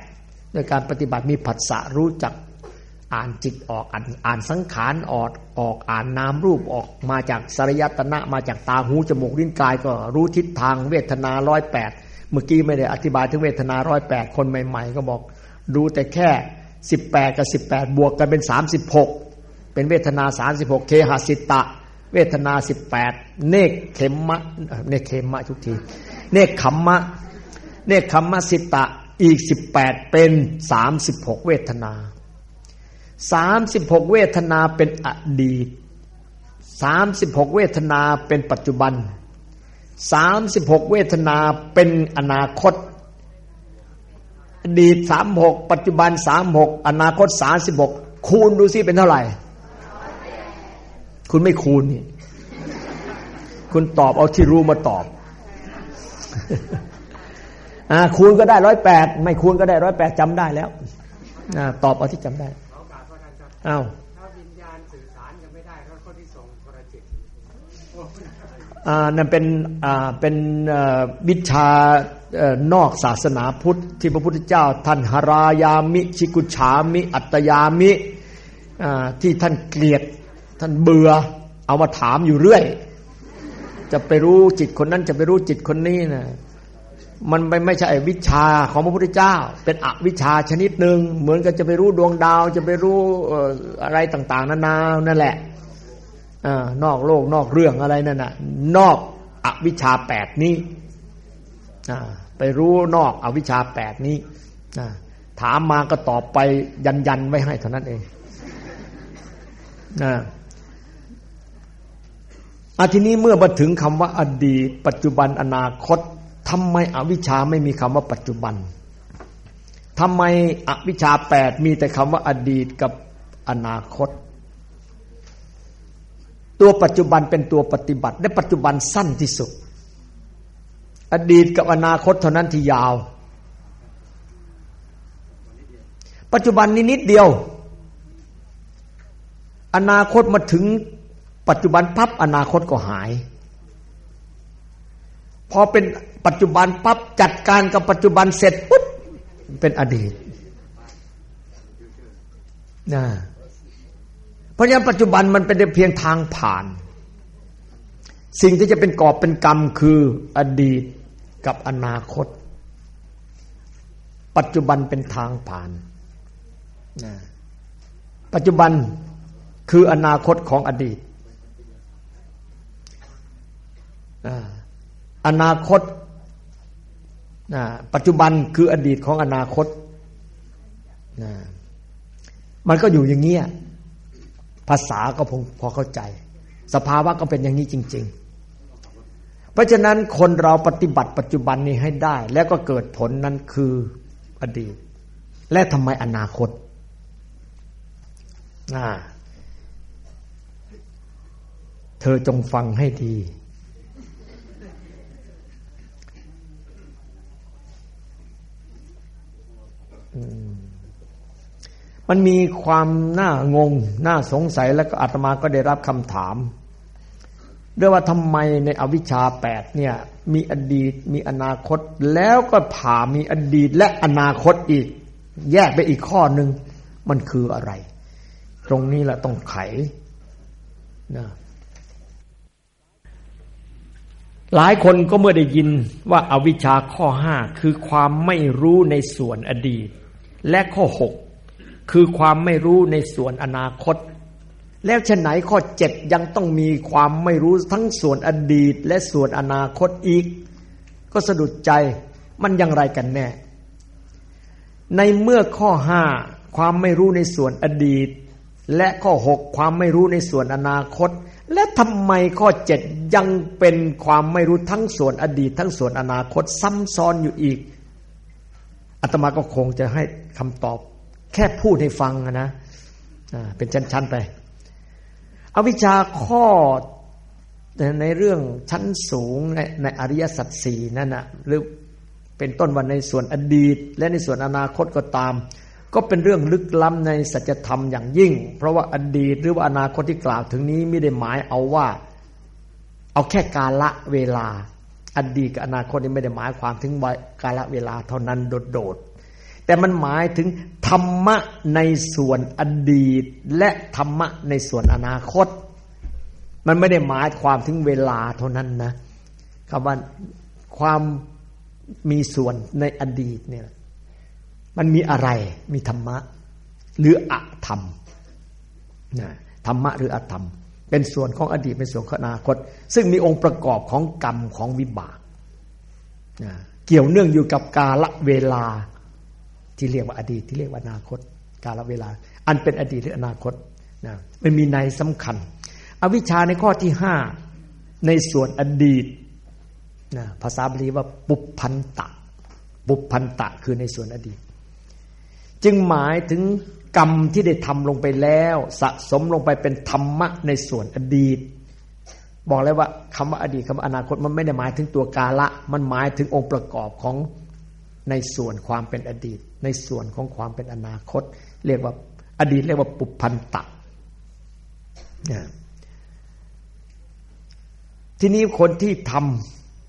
โดยการปฏิบัติมีผัสสะรู้จักอ่านจิตออกอ่านอ่านสังขารออกออกอ่านนามรูปออกมาจากสริยตนะมาจากตาหูจมูกลิ้นกายก็รู้ทิศทางเวทนาร้อยแปด เมื่อกี้ไม่ได้อธิบายถึงเวทนาร้อยแปดคนใหม่ ๆ ก็บอก ดูแต่แค่สิบแปดกับสิบแปดบวกกันเป็นสามสิบหกเป็นเวทนาสามสิบหกเคหสิตะ เวทนาสิบแปดเนกเขมมะเนกเขมมะทุกที เนกขมมะ เนกขมมะสิตะอีกสิบแปดเป็นสามสิบหกเวทนาสามสิบหกเวทนาเป็นอดีตสามสิบหกเวทนาเป็นปัจจุบัน สามสิบหกเวทนาเป็นอนาคต อดีตสามหกปัจจุบันสามหกอนาคตสามสิบหกคูณดูซิเป็นเท่าไหร่ คุณไม่คูณนี่คุณตอบเอาที่รู้มาตอบอคูณก็ได้ร้อยแปดไม่คูณก็ได้ร้อยแปดจำได้แล้วอตอบเอาที่จำได้อ้าว นั่นเป็นเป็นวิชานอกศาสนาพุทธ ที่พระพุทธเจ้า ท่านหรายามิ ชิกุฉามิ อัตยามิที่ท่านเกลียดท่านเบื่อเอามาถามอยู่เรื่อย จะไปรู้จิตคนนั้นจะไปรู้จิตคนนี้นะมันไม่ไม่ใช่วิชาของพระพุทธเจ้า เป็นอวิชาชนิดหนึ่งเหมือนกับจะไปรู้ดวงดาว จะไปรู้อะไรต่าง ๆ นานานั่นแหละ อนอกโลกนอกเรื่องอะไรนั่นน่ะ นอกอวิชชาแปดนี้ไปรู้นอกอวิชชาแปดนี้ถามมาก็ตอบไปยันยันไว้ให้เท่านั้นเองนะอาทีนี้เมื่อมาถึงคำว่าอดีต ปัจจุบันอนาคตทำไมอวิชชาไม่มีคำว่าปัจจุบันทำไมอวิชาแปดมีแต่คำว่าอดีตกับอนาคต ตัวปัจจุบันเป็นตัวปฏิบัติ และปัจจุบันสั้นที่สุด อดีตกับอนาคตเท่านั้นที่ยาว ปัจจุบันนี้นิดเดียว อนาคตมาถึงปัจจุบันพับอนาคตก็หาย พอเป็นปัจจุบันปั๊บจัดการกับปัจจุบันเสร็จปุ๊บเป็นอดีตนะ เพราะฉะนั้นปัจจุบันมันเป็นเพียงทางผ่าน สิ่งที่จะเป็นกอบเป็นกรรมคืออดีตกับอนาคต ปัจจุบันเป็นทางผ่านนะปัจจุบันคืออนาคตของอดีต อนาคต ปัจจุบันคืออดีตของอนาคต มันก็อยู่อย่างเงี้ย ภาษาก็พอเข้าใจ สภาวะก็เป็นอย่างนี้จริง ๆ เพราะฉะนั้นคนเราปฏิบัติปัจจุบันนี้ให้ได้ แล้วก็เกิดผลนั้นคืออดีต และทำไมอนาคตเธอจงฟังให้ดีมั มันมีความน่างง น่าสงสัยแล้วก็อาตมาก็ได้รับคำถามเรื่องว่าทำไมในอวิชชาแปดเนี่ย มีอดีตมีอนาคต แล้วก็ผ่ามีอดีตและอนาคตอีก แยกไปอีกข้อหนึ่งมันคืออะไร ตรงนี้แหละต้องไขนะหลายคนก็เมื่อได้ยินว่าอาวิชชาข้อห้าคือความไม่รู้ในส่วนอดีต และข้อหก คือความไม่รู้ในส่วนอนาคต แล้วฉะไหนข้อเจ็ดยังต้องมีความไม่รู้ทั้งส่วนอดีต และส่วนอนาคตอีก ก็สะดุดใจมันยังไรกันแน่ ในเมื่อข้อห้าความไม่รู้ในส่วนอดีต และข้อหกความไม่รู้ในส่วนอนาคต และทำไมข้อเจ็ดยังเป็นความไม่รู้ทั้งส่วนอดีต ทั้งส่วนอนาคตซ้ำซ้อนอยู่อีกอาตมาก็คงจะให้คำตอบ แค่พูดให้ฟังนะเป็นชั้น ๆ ไป อวิชชาข้อในเรื่องชั้นสูงในในอริยสัจสี่นั่นนะหรือเป็นต้นวันในส่วนอดีต และในส่วนอนาคตก็ตาม ก็เป็นเรื่องลึกล้ำในสัจธรรมอย่างยิ่ง เพราะว่าอดีตหรือว่าอนาคตที่กล่าวถึงนี้ไม่ได้หมายเอาว่า เอาแค่กาละเวลา อดีตกับอนาคตนี่ไม่ได้หมายความถึงกาลเวลาเท่านั้นโดดๆ แต่มันหมายถึงธรรมะในส่วนอดีต และธรรมะในส่วนอนาคต มันไม่ได้หมายความถึงเวลาเท่านั้นนะคำว่าความมีส่วนในอดีตเนี่ยมันมีอะไรมีธรรมะ หรืออธรรมนะธรรมะหรืออธรรม เป็นส่วนของอดีตเป็นส่วนของอนาคต ซึ่งมีองค์ประกอบของกรรมของวิบากเกี่ยวเนื่องอยู่กับกาลเวลา ที่เรียกว่าอดีตที่เรียกว่าอนาคต กาลเวลา อันเป็นอดีตหรืออนาคตนะมันมีในสำคัญ อวิชชาในข้อที่ห้าในส่วนอดีตนะภาษาบาลีว่าปุพันตะ ปุพันตะคือในส่วนอดีต จึงหมายถึงกรรมที่ได้ทำลงไปแล้ว สะสมลงไปเป็นธรรมะในส่วนอดีต บอกแล้วว่าคำว่าอดีตคำว่าอนาคตมันไม่ได้หมายถึงตัวกาละ มันหมายถึงองค์ประกอบของในส่วนความเป็นอดีต ในส่วนของความเป็นอนาคต เรียกว่าอดีตเรียกว่าปุพันตะทีนี้คนที่ท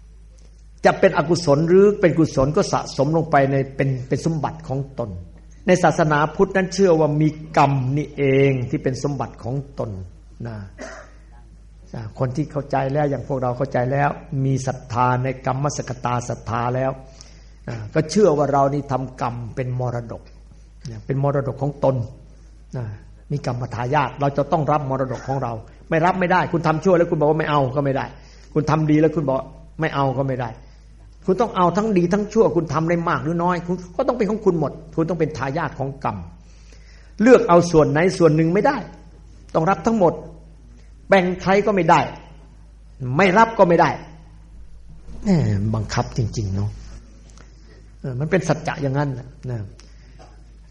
ำจะเป็นอกุศลหรือเป็นกุศลก็สะสมลงไปในเป็นเป็นสมบัติของตน ในศาสนาพุทธนั้นเชื่อว่ามีกรรมนี่เองที่เป็นสมบัติของตนนะคนที่เข้าใจแล้วอย่างพวกเราเข้าใจแล้ว มีศรัทธาในกรรมสกตาศรัทธาแล้ว ก็เชื่อว่าเรานี่ทำกรรมเป็นมรดก เป็นมรดกของตนมีกรรมทายาทเราจะต้องรับมรดกของเรา ไม่รับไม่ได้ คุณทำชั่วแล้วคุณบอกว่าไม่เอาก็ไม่ได้ คุณทำดีแล้วคุณบอกไม่เอาก็ไม่ได้ คุณต้องเอาทั้งดีทั้งชั่ว คุณทำได้มากหรือน้อย คุณก็ต้องเป็นของคุณหมด คุณต้องเป็นทายาทของกรรมเลือกเอาส่วนไหนส่วนหนึ่งไม่ได้ ต้องรับทั้งหมด แบ่งใครก็ไม่ได้ ไม่รับก็ไม่ได้บังคับจริง ๆ เนาะ มันเป็นสัจจะอย่างนั้นนะ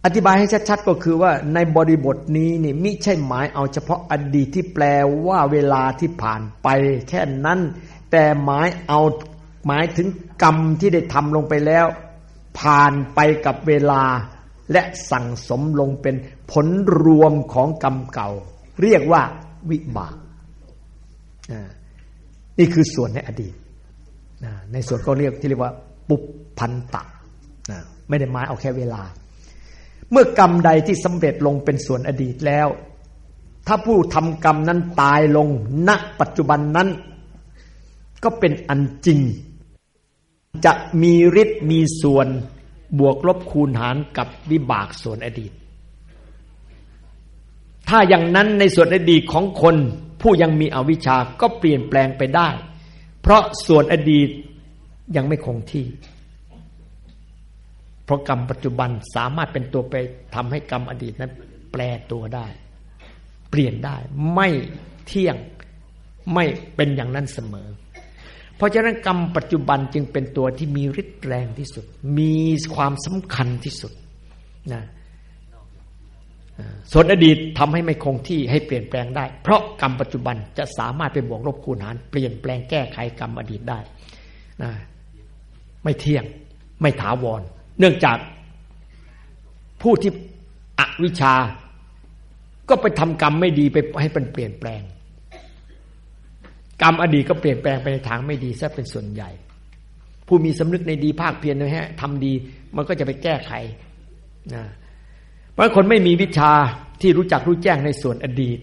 อธิบายให้ชัดๆก็คือว่าในบริบทนี้นี่มิใช่หมายเอาเฉพาะอดีตที่แปลว่าเวลาที่ผ่านไป แค่นั้น แต่หมายเอาหมายถึงกรรมที่ได้ทำลงไปแล้ว ผ่านไปกับเวลา และสั่งสมลงเป็นผลรวมของกรรมเก่า เรียกว่าวิบากนี่คือส่วนในอดีต ในส่วนก็เรียกที่เรียกว่า ปุพันตะ ไม่ได้หมายเอาแค่เวลา เมื่อกรรมใดที่สำเร็จลงเป็นส่วนอดีตแล้ว ถ้าผู้ทำกรรมนั้นตายลงณปัจจุบันนั้น ก็เป็นอันจริง จะมีฤทธิ์มีส่วนบวกลบคูณหารกับวิบากส่วนอดีต ถ้าอย่างนั้นในส่วนอดีตของคนผู้ยังมีอวิชชาก็เปลี่ยนแปลงไปได้ เพราะส่วนอดีตยังไม่คงที่ เพราะกรรมปัจจุบันสามารถเป็นตัวไปทำให้กรรมอดีตนั้น แปลตัวได้ เปลี่ยนได้ ไม่เที่ยงไม่เป็นอย่างนั้นเสมอ เพราะฉะนั้นกรรมปัจจุบันจึงเป็นตัวที่มีฤทธิ์แรงที่สุด มีความสำคัญที่สุดนะส่วนอดีตทำให้ไม่คงที่ให้เปลี่ยนแปลงได้ เพราะกรรมปัจจุบันจะสามารถไปบวกลบคูณหารเปลี่ยนแปลงแก้ไขกรรมอดีตได้นะไม่เที่ยงไม่ถาวร เนื่องจากผู้ที่อวิชา ก็ไปทำกรรมไม่ดีไปให้มันเปลี่ยนแปลง กรรมอดีตก็เปลี่ยนแปลงไปในทางไม่ดีซะเป็นส่วนใหญ่ ผู้มีสำนึกในดีภาคเพียรนะฮะทำดีมันก็จะไปแก้ไขนะเพราะคนไม่มีวิชาที่รู้จักรู้แจ้งในส่วนอดีต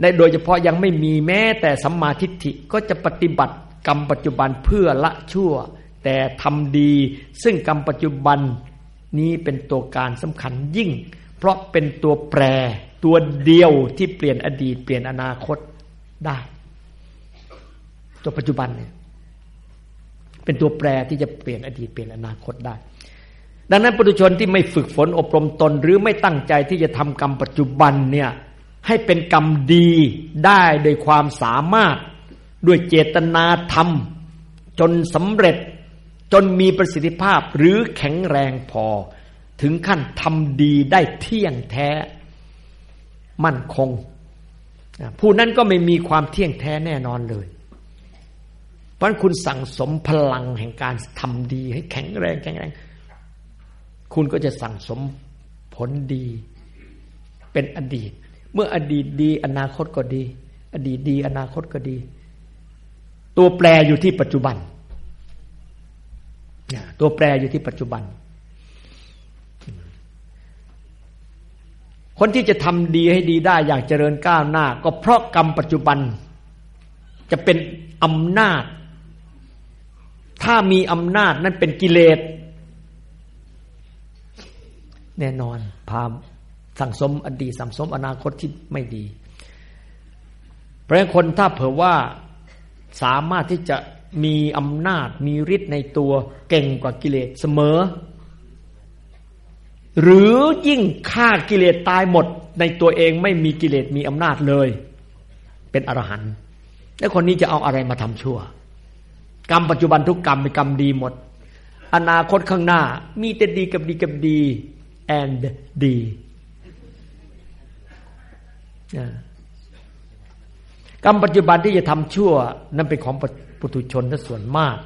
ในโดยเฉพาะยังไม่มีแม้แต่สัมมาทิฏฐิก็จะปฏิบัติกรรมปัจจุบันเพื่อละชั่ว แต่ทำดี ซึ่งกรรมปัจจุบันนี้เป็นตัวการสำคัญยิ่ง เพราะเป็นตัวแปรตัวเดียวที่เปลี่ยนอดีต เปลี่ยนอนาคตได้ ตัวปัจจุบันเนี่ยเป็นตัวแปรที่จะเปลี่ยนอดีตเปลี่ยนอนาคตได้ ดังนั้นปุถุชนที่ไม่ฝึกฝนอบรมตน หรือไม่ตั้งใจที่จะทำกรรมปัจจุบันเนี่ยให้เป็นกรรมดีได้โดยความสามารถด้วยเจตนาธรรม จนสำเร็จ จนมีประสิทธิภาพหรือแข็งแรงพอ ถึงขั้นทำดีได้เที่ยงแท้ มั่นคง ผู้นั้นก็ไม่มีความเที่ยงแท้แน่นอนเลย เพราะคุณสั่งสมพลังแห่งการทำดีให้แข็งแรงแข็งแรง คุณก็จะสั่งสมผลดี เป็นอดีต เมื่ออดีตดี อนาคตก็ดี อดีตดี อนาคตก็ดี ตัวแปรอยู่ที่ปัจจุบัน ตัวแปรอยู่ที่ปัจจุบัน คนที่จะทำดีให้ดีได้ อยากเจริญก้าวหน้า ก็เพราะกรรมปัจจุบัน จะเป็นอำนาจ ถ้ามีอำนาจนั้นเป็นกิเลส แน่นอน พาสั่งสมอดีตสั่งสมอนาคตที่ไม่ดี เพราะฉะนั้นคนถ้าเผื่อว่าสามารถที่จะ มีอำนาจมีฤทธิ์ในตัวเก่งกว่ากิเลสเสมอ หรือยิ่งฆ่ากิเลสตายหมดในตัวเองไม่มีกิเลสมีอำนาจเลย เป็นอรหันต์แล้วคนนี้จะเอาอะไรมาทำชั่ว กรรมปัจจุบันทุกกรรมเป็นกรรมดีหมด อนาคตข้างหน้ามีแต่ดีกับดีกับดี and ดีกรรมปัจจุบันที่จะทำชั่ว นั้นเป็นของ ปุถุชนส่วนมาก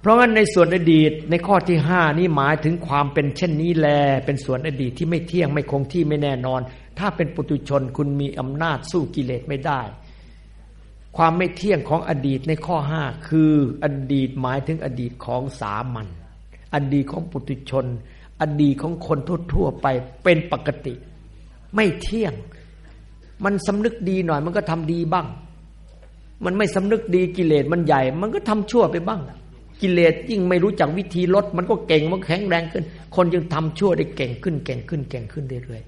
เพราะงั้นในส่วนอดีตในข้อที่ห้านี้หมายถึงความเป็นเช่นนี้แล เป็นส่วนอดีตที่ไม่เที่ยงไม่คงที่ไม่แน่นอน ถ้าเป็นปุถุชนคุณมีอำนาจสู้กิเลสไม่ได้ ความไม่เที่ยงของอดีตในข้อห้าคืออดีตหมายถึงอดีตของสามัญอดีตของปุถุชน อดีตของคนทั่วๆไปเป็นปกติ ไม่เที่ยง มันสำนึกดีหน่อยมันก็ทำดีบ้าง มันไม่สำนึกดีกิเลสมันใหญ่ มันก็ทำชั่วไปบ้าง กิเลสยิ่งไม่รู้จักวิธีลด มันก็เก่งมันแข็งแรงขึ้น คนยังทำชั่วได้เก่งขึ้นเก่งขึ้นเก่งขึ้นเรื่อย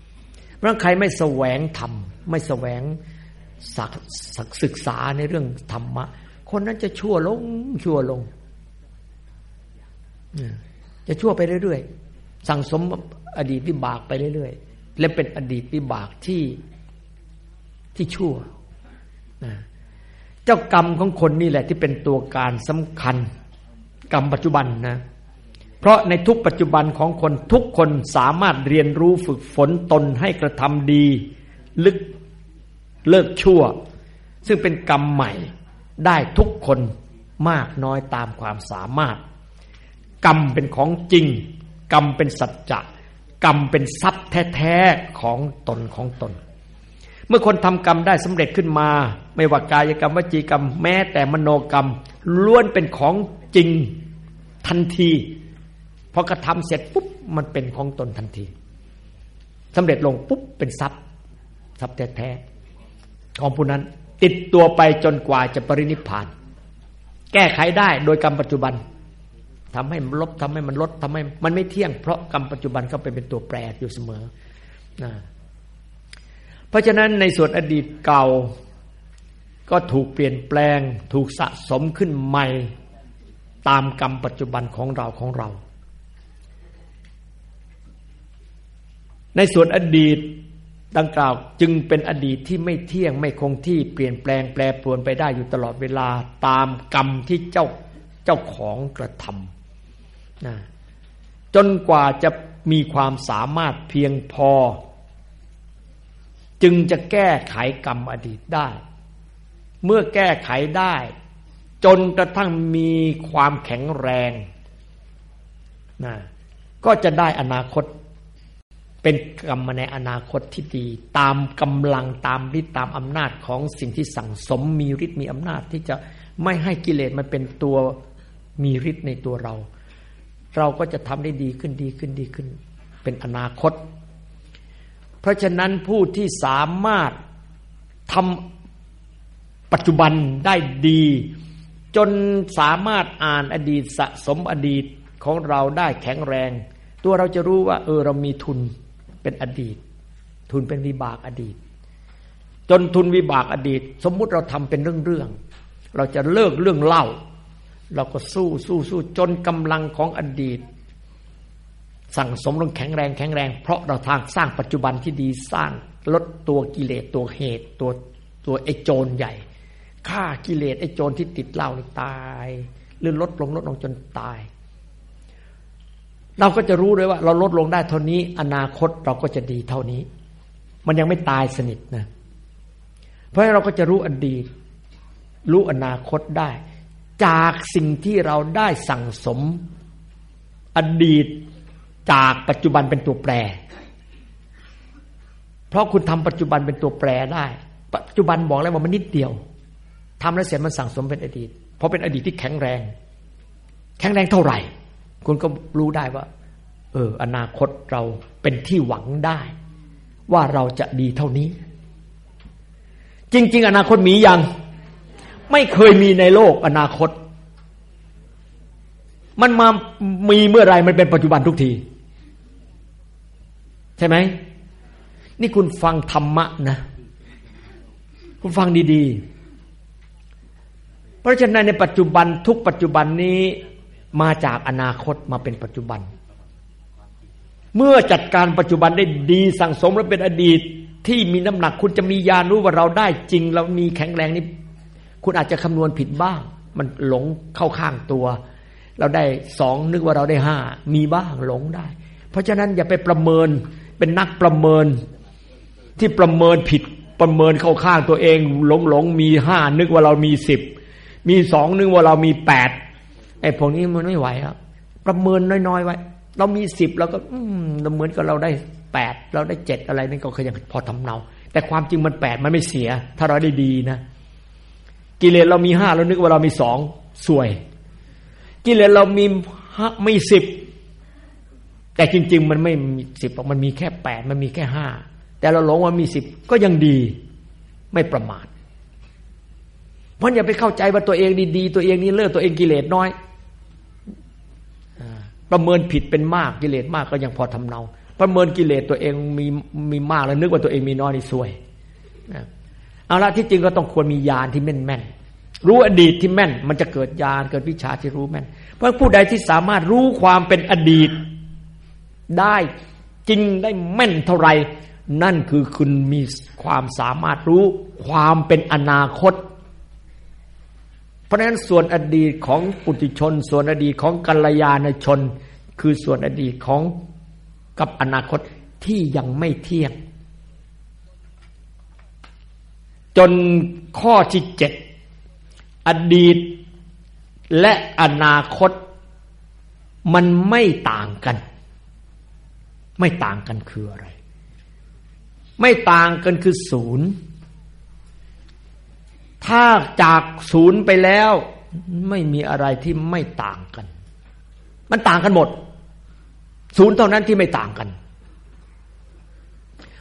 ๆเพราะใครไม่แสวงธรรมไม่แสวงศึกษาในเรื่องธรรมะ คนนั้นจะชั่วลงชั่วลงจะชั่วไปเรื่อยๆ สั่งสมอดีตวิบากไปเรื่อยๆ และเป็นอดีตวิบากที่ที่ชั่วนะ เจ้ากรรมของคนนี่แหละที่เป็นตัวการสำคัญ กรรมปัจจุบันนะ เพราะในทุกปัจจุบันของคนทุกคนสามารถเรียนรู้ฝึกฝนตนให้กระทำดี ลึกเลิกชั่ว ซึ่งเป็นกรรมใหม่ได้ทุกคนมากน้อยตามความสามารถ กรรมเป็นของจริง กรรมเป็นสัจจะกรรมเป็นทรัพย์แท้ ๆ ของตนของตน เมื่อคนทำกรรมได้สำเร็จขึ้นมา ไม่ว่ากายกรรมวจีกรรม แม้แต่มโนกรรมล้วนเป็นของจริงทันทีพอกระทำเสร็จปุ๊บมันเป็นของตนทันทีสำเร็จลงปุ๊บเป็นทรัพย์ทรัพย์แท้ๆของผู้นั้น ติดตัวไปจนกว่าจะปรินิพาน แก้ไขได้โดยกรรมปัจจุบันทำให้มันลบทำให้มันลดทำให้มันไม่เที่ยงเพราะกรรมปัจจุบันเขาเป็นตัวแปรอยู่เสมอนะ เพราะฉะนั้นในส่วนอดีตเก่า ก็ถูกเปลี่ยนแปลง ถูกสะสมขึ้นใหม่ ตามกรรมปัจจุบันของเราของเรา ในส่วนอดีตดังกล่าวจึงเป็นอดีตที่ไม่เที่ยงไม่คงที่เปลี่ยนแปลงแปรปรวนไปได้อยู่ตลอดเวลาตามกรรมที่เจ้าเจ้าของกระทำนะจนกว่าจะมีความสามารถเพียงพอ จึงจะแก้ไขกรรมอดีตได้ เมื่อแก้ไขได้ จนกระทั่งมีความแข็งแรงนะก็จะได้อนาคต เป็นกรรมในอนาคตที่ดี ตามกำลังตามฤทธิ์ตามอำนาจของสิ่งที่สั่งสมมีฤทธิ์มีอำนาจที่จะไม่ให้กิเลสมันเป็นตัวมีฤทธิ์ในตัวเรา เราก็จะทำได้ดีขึ้นดีขึ้นดีขึ้น เป็นอนาคต ราะฉะนั้นผู้ที่สามารถทำปัจจุบันได้ดี จนสามารถอ่านอดีตสะสมอดีตของเราได้แข็งแรง ตัวเราจะรู้ว่า เออเรามีทุนเป็นอดีต ทุนเป็นวิบากอดีต จนทุนวิบากอดีต สมมุติเราทำเป็นเรื่องๆเราจะเลิกเรื่องเล่า เราก็สู้สู้สู้จนกำลังของอดีต สั่งสมลงแข็งแรงแข็งแรง เพราะเราทางสร้างปัจจุบันที่ดีสร้างลดตัวกิเลสตัวเหตุตัวตัวไอโจรใหญ่ฆ่ากิเลสไอโจรที่ติดเหล้านี่ตายหรือลดลงลดลงจนตาย เราก็จะรู้เลยว่า เราลดลงได้เท่านี้ อนาคตเราก็จะดีเท่านี้ มันยังไม่ตายสนิทนะ เพราะเราก็จะรู้อดีตรู้อนาคตได้ จากสิ่งที่เราได้สั่งสม อดีต จากปัจจุบันเป็นตัวแปร เพราะคุณทำปัจจุบันเป็นตัวแปรได้ ปัจจุบันบอกแล้วว่ามันนิดเดียวทำแล้วเสร็จมันสั่งสมเป็นอดีต เพราะเป็นอดีตที่แข็งแรง แข็งแรงเท่าไหร่ คุณก็รู้ได้ว่า เออ อนาคตเราเป็นที่หวังได้ ว่าเราจะดีเท่านี้ จริง ๆ อนาคตมียัง ไม่เคยมีในโลกอนาคตมันมามีเมื่อไรมันเป็นปัจจุบันทุกที ใช่ไหม นี่คุณฟังธรรมะนะ คุณฟังดีๆ เพราะฉะนั้นในปัจจุบันทุกปัจจุบันนี้มาจากอนาคตมาเป็นปัจจุบัน เมื่อจัดการปัจจุบันได้ดีสั่งสมและเป็นอดีตที่มีน้ำหนักคุณจะมียารู้ว่าเราได้จริง เรามีแข็งแรงนี่คุณอาจจะคำนวณผิดบ้าง มันหลงเข้าข้างตัว เราได้สองนึกว่าเราได้ห้ามีบ้างหลงได้ เพราะฉะนั้นอย่าไปประเมิน เป็นนักประเมิน ที่ประเมินผิดประเมินเข้าข้างตัวเองหลงหลงมีห้านึกว่าเรามีสิบมีสองนึกว่าเรามีแปดไอ้พวกนี้มันไม่ไหวครับประเมินน้อยๆไว้ เรามีสิบเราก็อืมเหมือนกับเราได้แปดเราได้เจ็ดอะไรนั่นก็คือยังพอทำเนา แต่ความจริงมันแปดมันไม่เสีย ถ้าเราได้ดีนะ กิเลสเรามีห้าเรานึกว่าเรามีสองสวย กิเลสเรามีไม่สิบ แต่จริง ๆ มันไม่มีสิบมันมีแค่แปดมันมีแค่ห้าแต่เราหลงว่ามีสิบก็ยังดี ไม่ประมาทเพราะอย่าไปเข้าใจว่าตัวเองดีๆตัวเองนี่เลิศตัวเองกิเลสน้อยประเมินผิดเป็นมากกิเลสมากก็ยังพอทำเนา ประเมินกิเลสตัวเองมีมีมากแล้วนึกว่าตัวเองมีน้อยนี่ซวยเอาละที่จริงก็ต้องควรมีญาณที่แม่นแม่นรู้อดีตที่แม่น มันจะเกิดญาณเกิดวิชาที่รู้แม่น เพราะผู้ใดที่สามารถรู้ความเป็นอดีต ได้จริงได้แม่นเท่าไหร่นั่นคือคุณมีความสามารถรู้ความเป็นอนาคต เพราะฉะนั้นส่วนอดีตของปุถุชน ส่วนอดีตของกัลยาณชน คือส่วนอดีตของกับอนาคตที่ยังไม่เที่ยง จนข้อที่เจ็ดอดีตและอนาคตมันไม่ต่างกัน ไม่ต่างกันคืออะไร ไม่ต่างกันคือศูนย์ถ้าจากศูนย์ไปแล้ว ไม่มีอะไรที่ไม่ต่างกัน มันต่างกันหมด ศูนย์เท่านั้นที่ไม่ต่างกัน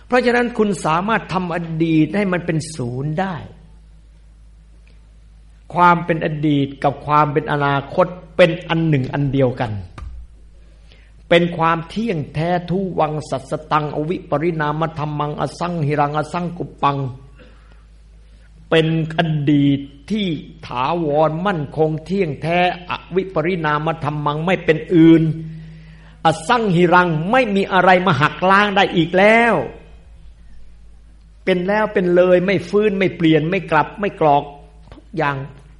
เพราะฉะนั้นคุณสามารถทำอดีตให้มันเป็นศูนย์ได้ ความเป็นอดีตกับความเป็นอนาคตเป็นอันหนึ่งอันเดียวกัน เป็นความเที่ยงแท้ทุวังสัสตัง อวิปริณามธรรมังอสังหิรังอสังกุปัง เป็นอดีตที่ถาวรมั่นคงเที่ยงแท้อวิปริณามธรรมังไม่เป็นอื่น อสังหิรังไม่มีอะไรมาหักล้างได้อีกแล้ว เป็นแล้วเป็นเลยไม่ฟื้นไม่เปลี่ยนไม่กลับไม่กรอกทุกอย่าง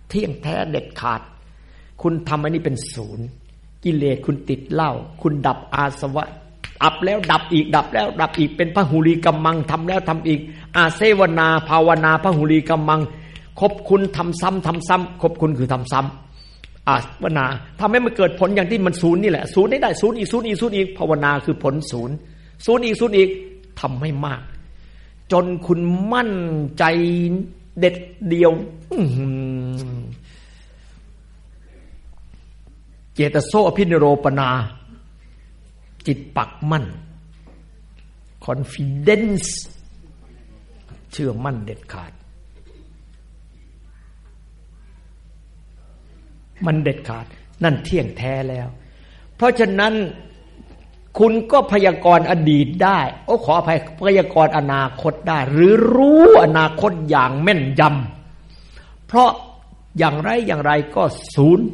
เที่ยงแท้เด็ดขาด คุณทำอันนี้เป็นศูนย์ กิเลสคุณติดเหล้าคุณดับอาสวะดับแล้วดับอีกดับแล้วดับอีกเป็นพระหุลีกำมังทำแล้วทำอีก อาเซวนาภาวนาพระหุลีกำมังคบคุณทำซ้ำทำซ้ำคบคุณคือทำซ้ำอาสวนาทำให้มันเกิดผลอย่างที่มันศูนย์นี่แหละศูนย์ได้ได้ศูนย์อีกศูนย์อีกศูนย์อีกภาวนาคือผลศูนย์ศูนย์อีกศูนย์อีกทำให้มาก จนคุณมั่นใจเด็ดเดียว เจตโซอภินิโรปนา จิตปักมั่น confidence เชื่อมั่นเด็ดขาด มันเด็ดขาด นั่นเที่ยงแท้แล้ว เพราะฉะนั้นคุณก็พยากรณ์อดีตได้ โอ้ขออภัยพยากรณ์อนาคตได้ หรือรู้อนาคตอย่างแม่นยำเพราะอย่างไรอย่างไรก็ศูนย์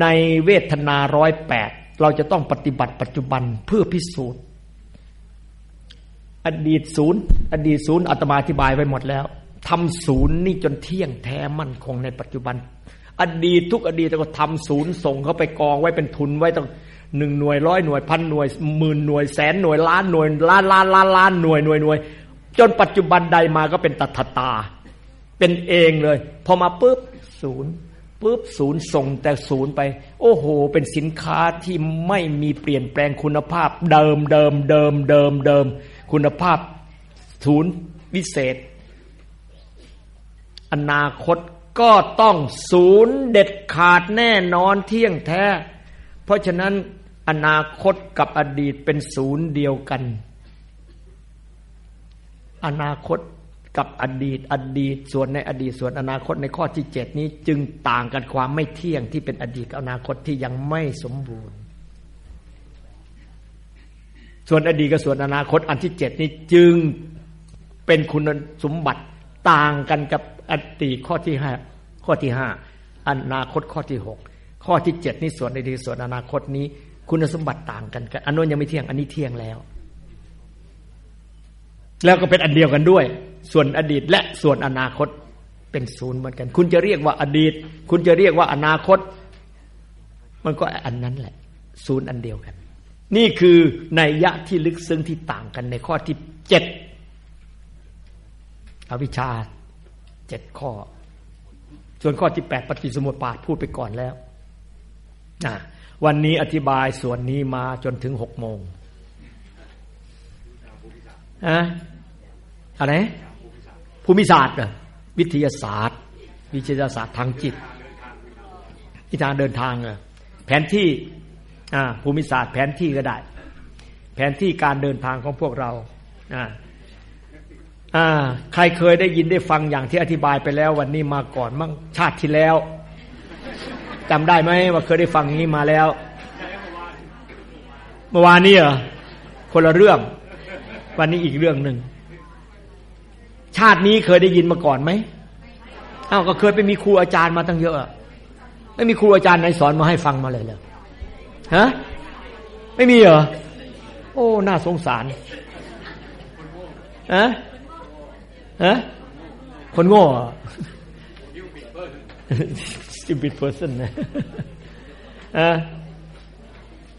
ในเวทนาร้อยแปดเราจะต้องปฏิบัติปัจจุบันเพื่อพิสูจน์ อดีตศูนย์ อดีตศูนย์อาตมาอธิบายไว้หมดแล้วทำศูนย์นี่จนเที่ยงแท้มั่นคงในปัจจุบัน อดีตทุกอดีตก็ทำศูนย์ส่งเขาไปกองไว้เป็นทุนไว้ตั้งหนึ่งหน่วยร้อยหน่วยพันหน่วยหมื่นหน่วยแสนหน่วยล้านหน่วยล้านล้านล้านล้านหน่วยหน่วยหน่วย จนปัจจุบันใดมาก็เป็นตัทตา เป็นเองเลย พอมาปุ๊บศูนย์ ปุ๊บศูนย์ส่งแต่ศูนย์ไป โอ้โห เป็นสินค้าที่ไม่มีเปลี่ยนแปลงคุณภาพเดิมเดิมเดิมเดิมเดิมคุณภาพศูนย์วิเศษ อนาคตก็ต้องศูนย์เด็ดขาดแน่นอนเที่ยงแท้ เพราะฉะนั้นอนาคตกับอดีตเป็นศูนย์เดียวกัน อนาคต กับอดีตอดีตส่วนในอดีตส่วนอนาคตในข้อที่เจ็ดนี้จึงต่างกันความไม่เที่ยงที่เป็นอดีตกับอนาคตที่ยังไม่สมบูรณ์ ส่วนอดีตกับส่วนอนาคตอันที่เจ็ดนี้จึงเป็นคุณสมบัติต่างกันกับอดีตข้อที่ห้าข้อที่ห้าอนาคตข้อที่หกข้อที่เจ็ดนี้ส่วนอดีตส่วนอนาคตนี้ คุณสมบัติต่างกันกันอันนู้นยังไม่เที่ยงอันนี้เที่ยงแล้ว แล้วก็เป็นอันเดียวกันด้วย ส่วนอดีตและส่วนอนาคตเป็นศูนย์เหมือนกัน คุณจะเรียกว่าอดีต คุณจะเรียกว่าอนาคต มันก็อันนั้นแหละ ศูนย์อันเดียวกัน นี่คือในยะที่ลึกซึ้งที่ต่างกันในข้อที่เจ็ดอวิชชาเจ็ดข้อ ส่วนข้อที่แปดปฏิสมุปบาทพูดไปก่อนแล้ววันนี้อธิบายส่วนนี้มาจนถึงหกโมงอะอะไร ภูมิศาสตร์วิทยาศาสตร์ วิทยาศาสตร์ทางจิตวิทางเดินทางแผนที่ภูมิศาสตร์ แผนที่ก็ได้ แผนที่การเดินทางของพวกเราใครเคยได้ยินได้ฟังอย่างที่อธิบายไปแล้ว วันนี้มาก่อนมั่งชาติที่แล้วจำได้ไหมว่าเคยได้ฟังนี้มาแล้ว เมื่อวานนี้เหรอคนละเรื่อง วันนี้อีกเรื่องหนึ่ง ชาตินี้เคยได้ยินมาก่อนไหมอ้าวก็เคยไปมีครูอาจารย์มาตั้งเยอะไม่มีครูอาจารย์ไหนสอนมาให้ฟังมาเลยเลยฮะไม่มีเหรอโอ้น่าสงสารฮะฮะคนโง่ส t u p ิ d person นะ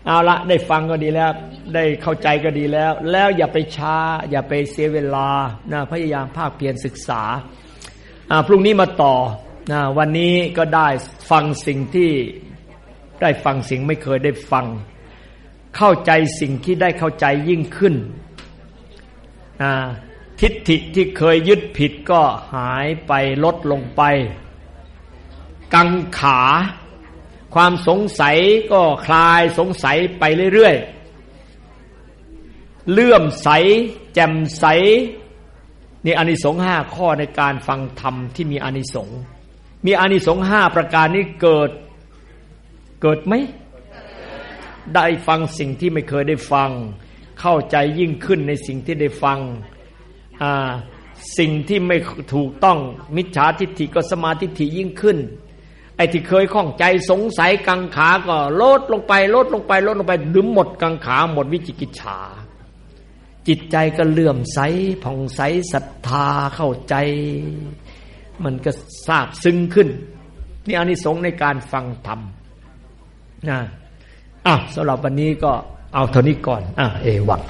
เอาละได้ฟังก็ดีแล้ว ได้เข้าใจก็ดีแล้ว แล้วอย่าไปช้า อย่าไปเสียเวลานะพยายามภาคเพียรศึกษาพรุ่งนี้มาต่อนะวันนี้ก็ได้ฟังสิ่งที่ได้ฟังสิ่งไม่เคยได้ฟัง เข้าใจสิ่งที่ได้เข้าใจยิ่งขึ้นทิฏฐิที่เคยยึดผิดก็หายไปลดลงไป กังขา ความสงสัยก็คลายสงสัยไปเรื่อยๆ เลื่อมใส แจ่มใสนี่อานิสงส์ห้าข้อในการฟังธรรมที่มีอานิสงส์มีอานิสงส์ห้าประการนี้เกิดเกิดไหมได้ฟังสิ่งที่ไม่เคยได้ฟัง เข้าใจยิ่งขึ้นในสิ่งที่ได้ฟังสิ่งที่ไม่ถูกต้องมิจฉาทิฏฐิก็สมาธิฏฐิยิ่งขึ้น ไอ้ที่เคยข้องใจสงสัยกังขาก็ลดลงไปลดลงไปลดลงไปหรือหมดกังขาหมดวิจิกิจฉา จิตใจก็เลื่อมใสผ่องใสศรัทธาเข้าใจ มันก็ทราบซึ้งขึ้น นี่อานิสงส์ในการฟังธรรมนะอะสำหรับวันนี้ก็เอาเท่านี้ก่อน อะ เอวัง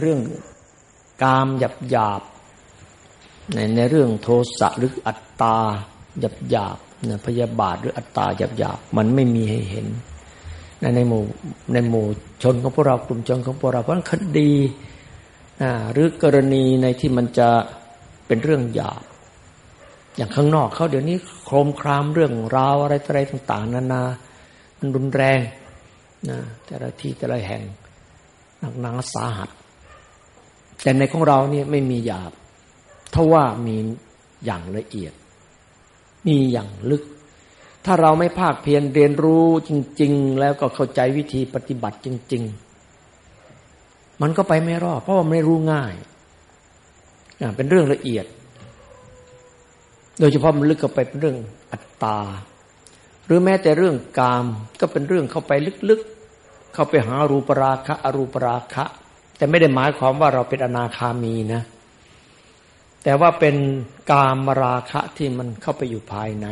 เรื่องกามหยับหยาบในในเรื่องโทสะหรืออัตตาหยับหยาบนพยาบาทหรืออัตตาหยับหยาบมันไม่มีให้เห็นในในหมู่ในหมู่ชนของพวกเรากลุ่มชนของพวกเราเพราะคดีหรือกรณีในที่มันจะเป็นเรื่องหยาบอย่างข้างนอกเขาเดี๋ยวนี้โครมครามเรื่องราวอะไรอะไรต่าง ๆ นานามันรุนแรงนะแต่ละที่แต่ละแห่งหนักหนาสาหัส แต่ในของเราเนี่ยไม่มีหยาบเทว่ามีอย่างละเอียด มีอย่างลึก ถ้าเราไม่ภาคเพียรเรียนรู้จริง ๆ แล้วก็เข้าใจวิธีปฏิบัติจริง ๆ มันก็ไปไม่รอดเพราะว่าไม่รู้ง่ายเป็นเรื่องละเอียด โดยเฉพาะมันลึกเข้าไปเป็นเรื่องอัตตา หรือแม้แต่เรื่องกามก็เป็นเรื่องเข้าไปลึกๆ เข้าไปหารูปราคะ อรูปราคะ แต่ไม่ได้หมายความว่าเราเป็นอนาคามีนะ แต่ว่าเป็นกามราคะที่มันเข้าไปอยู่ภายใน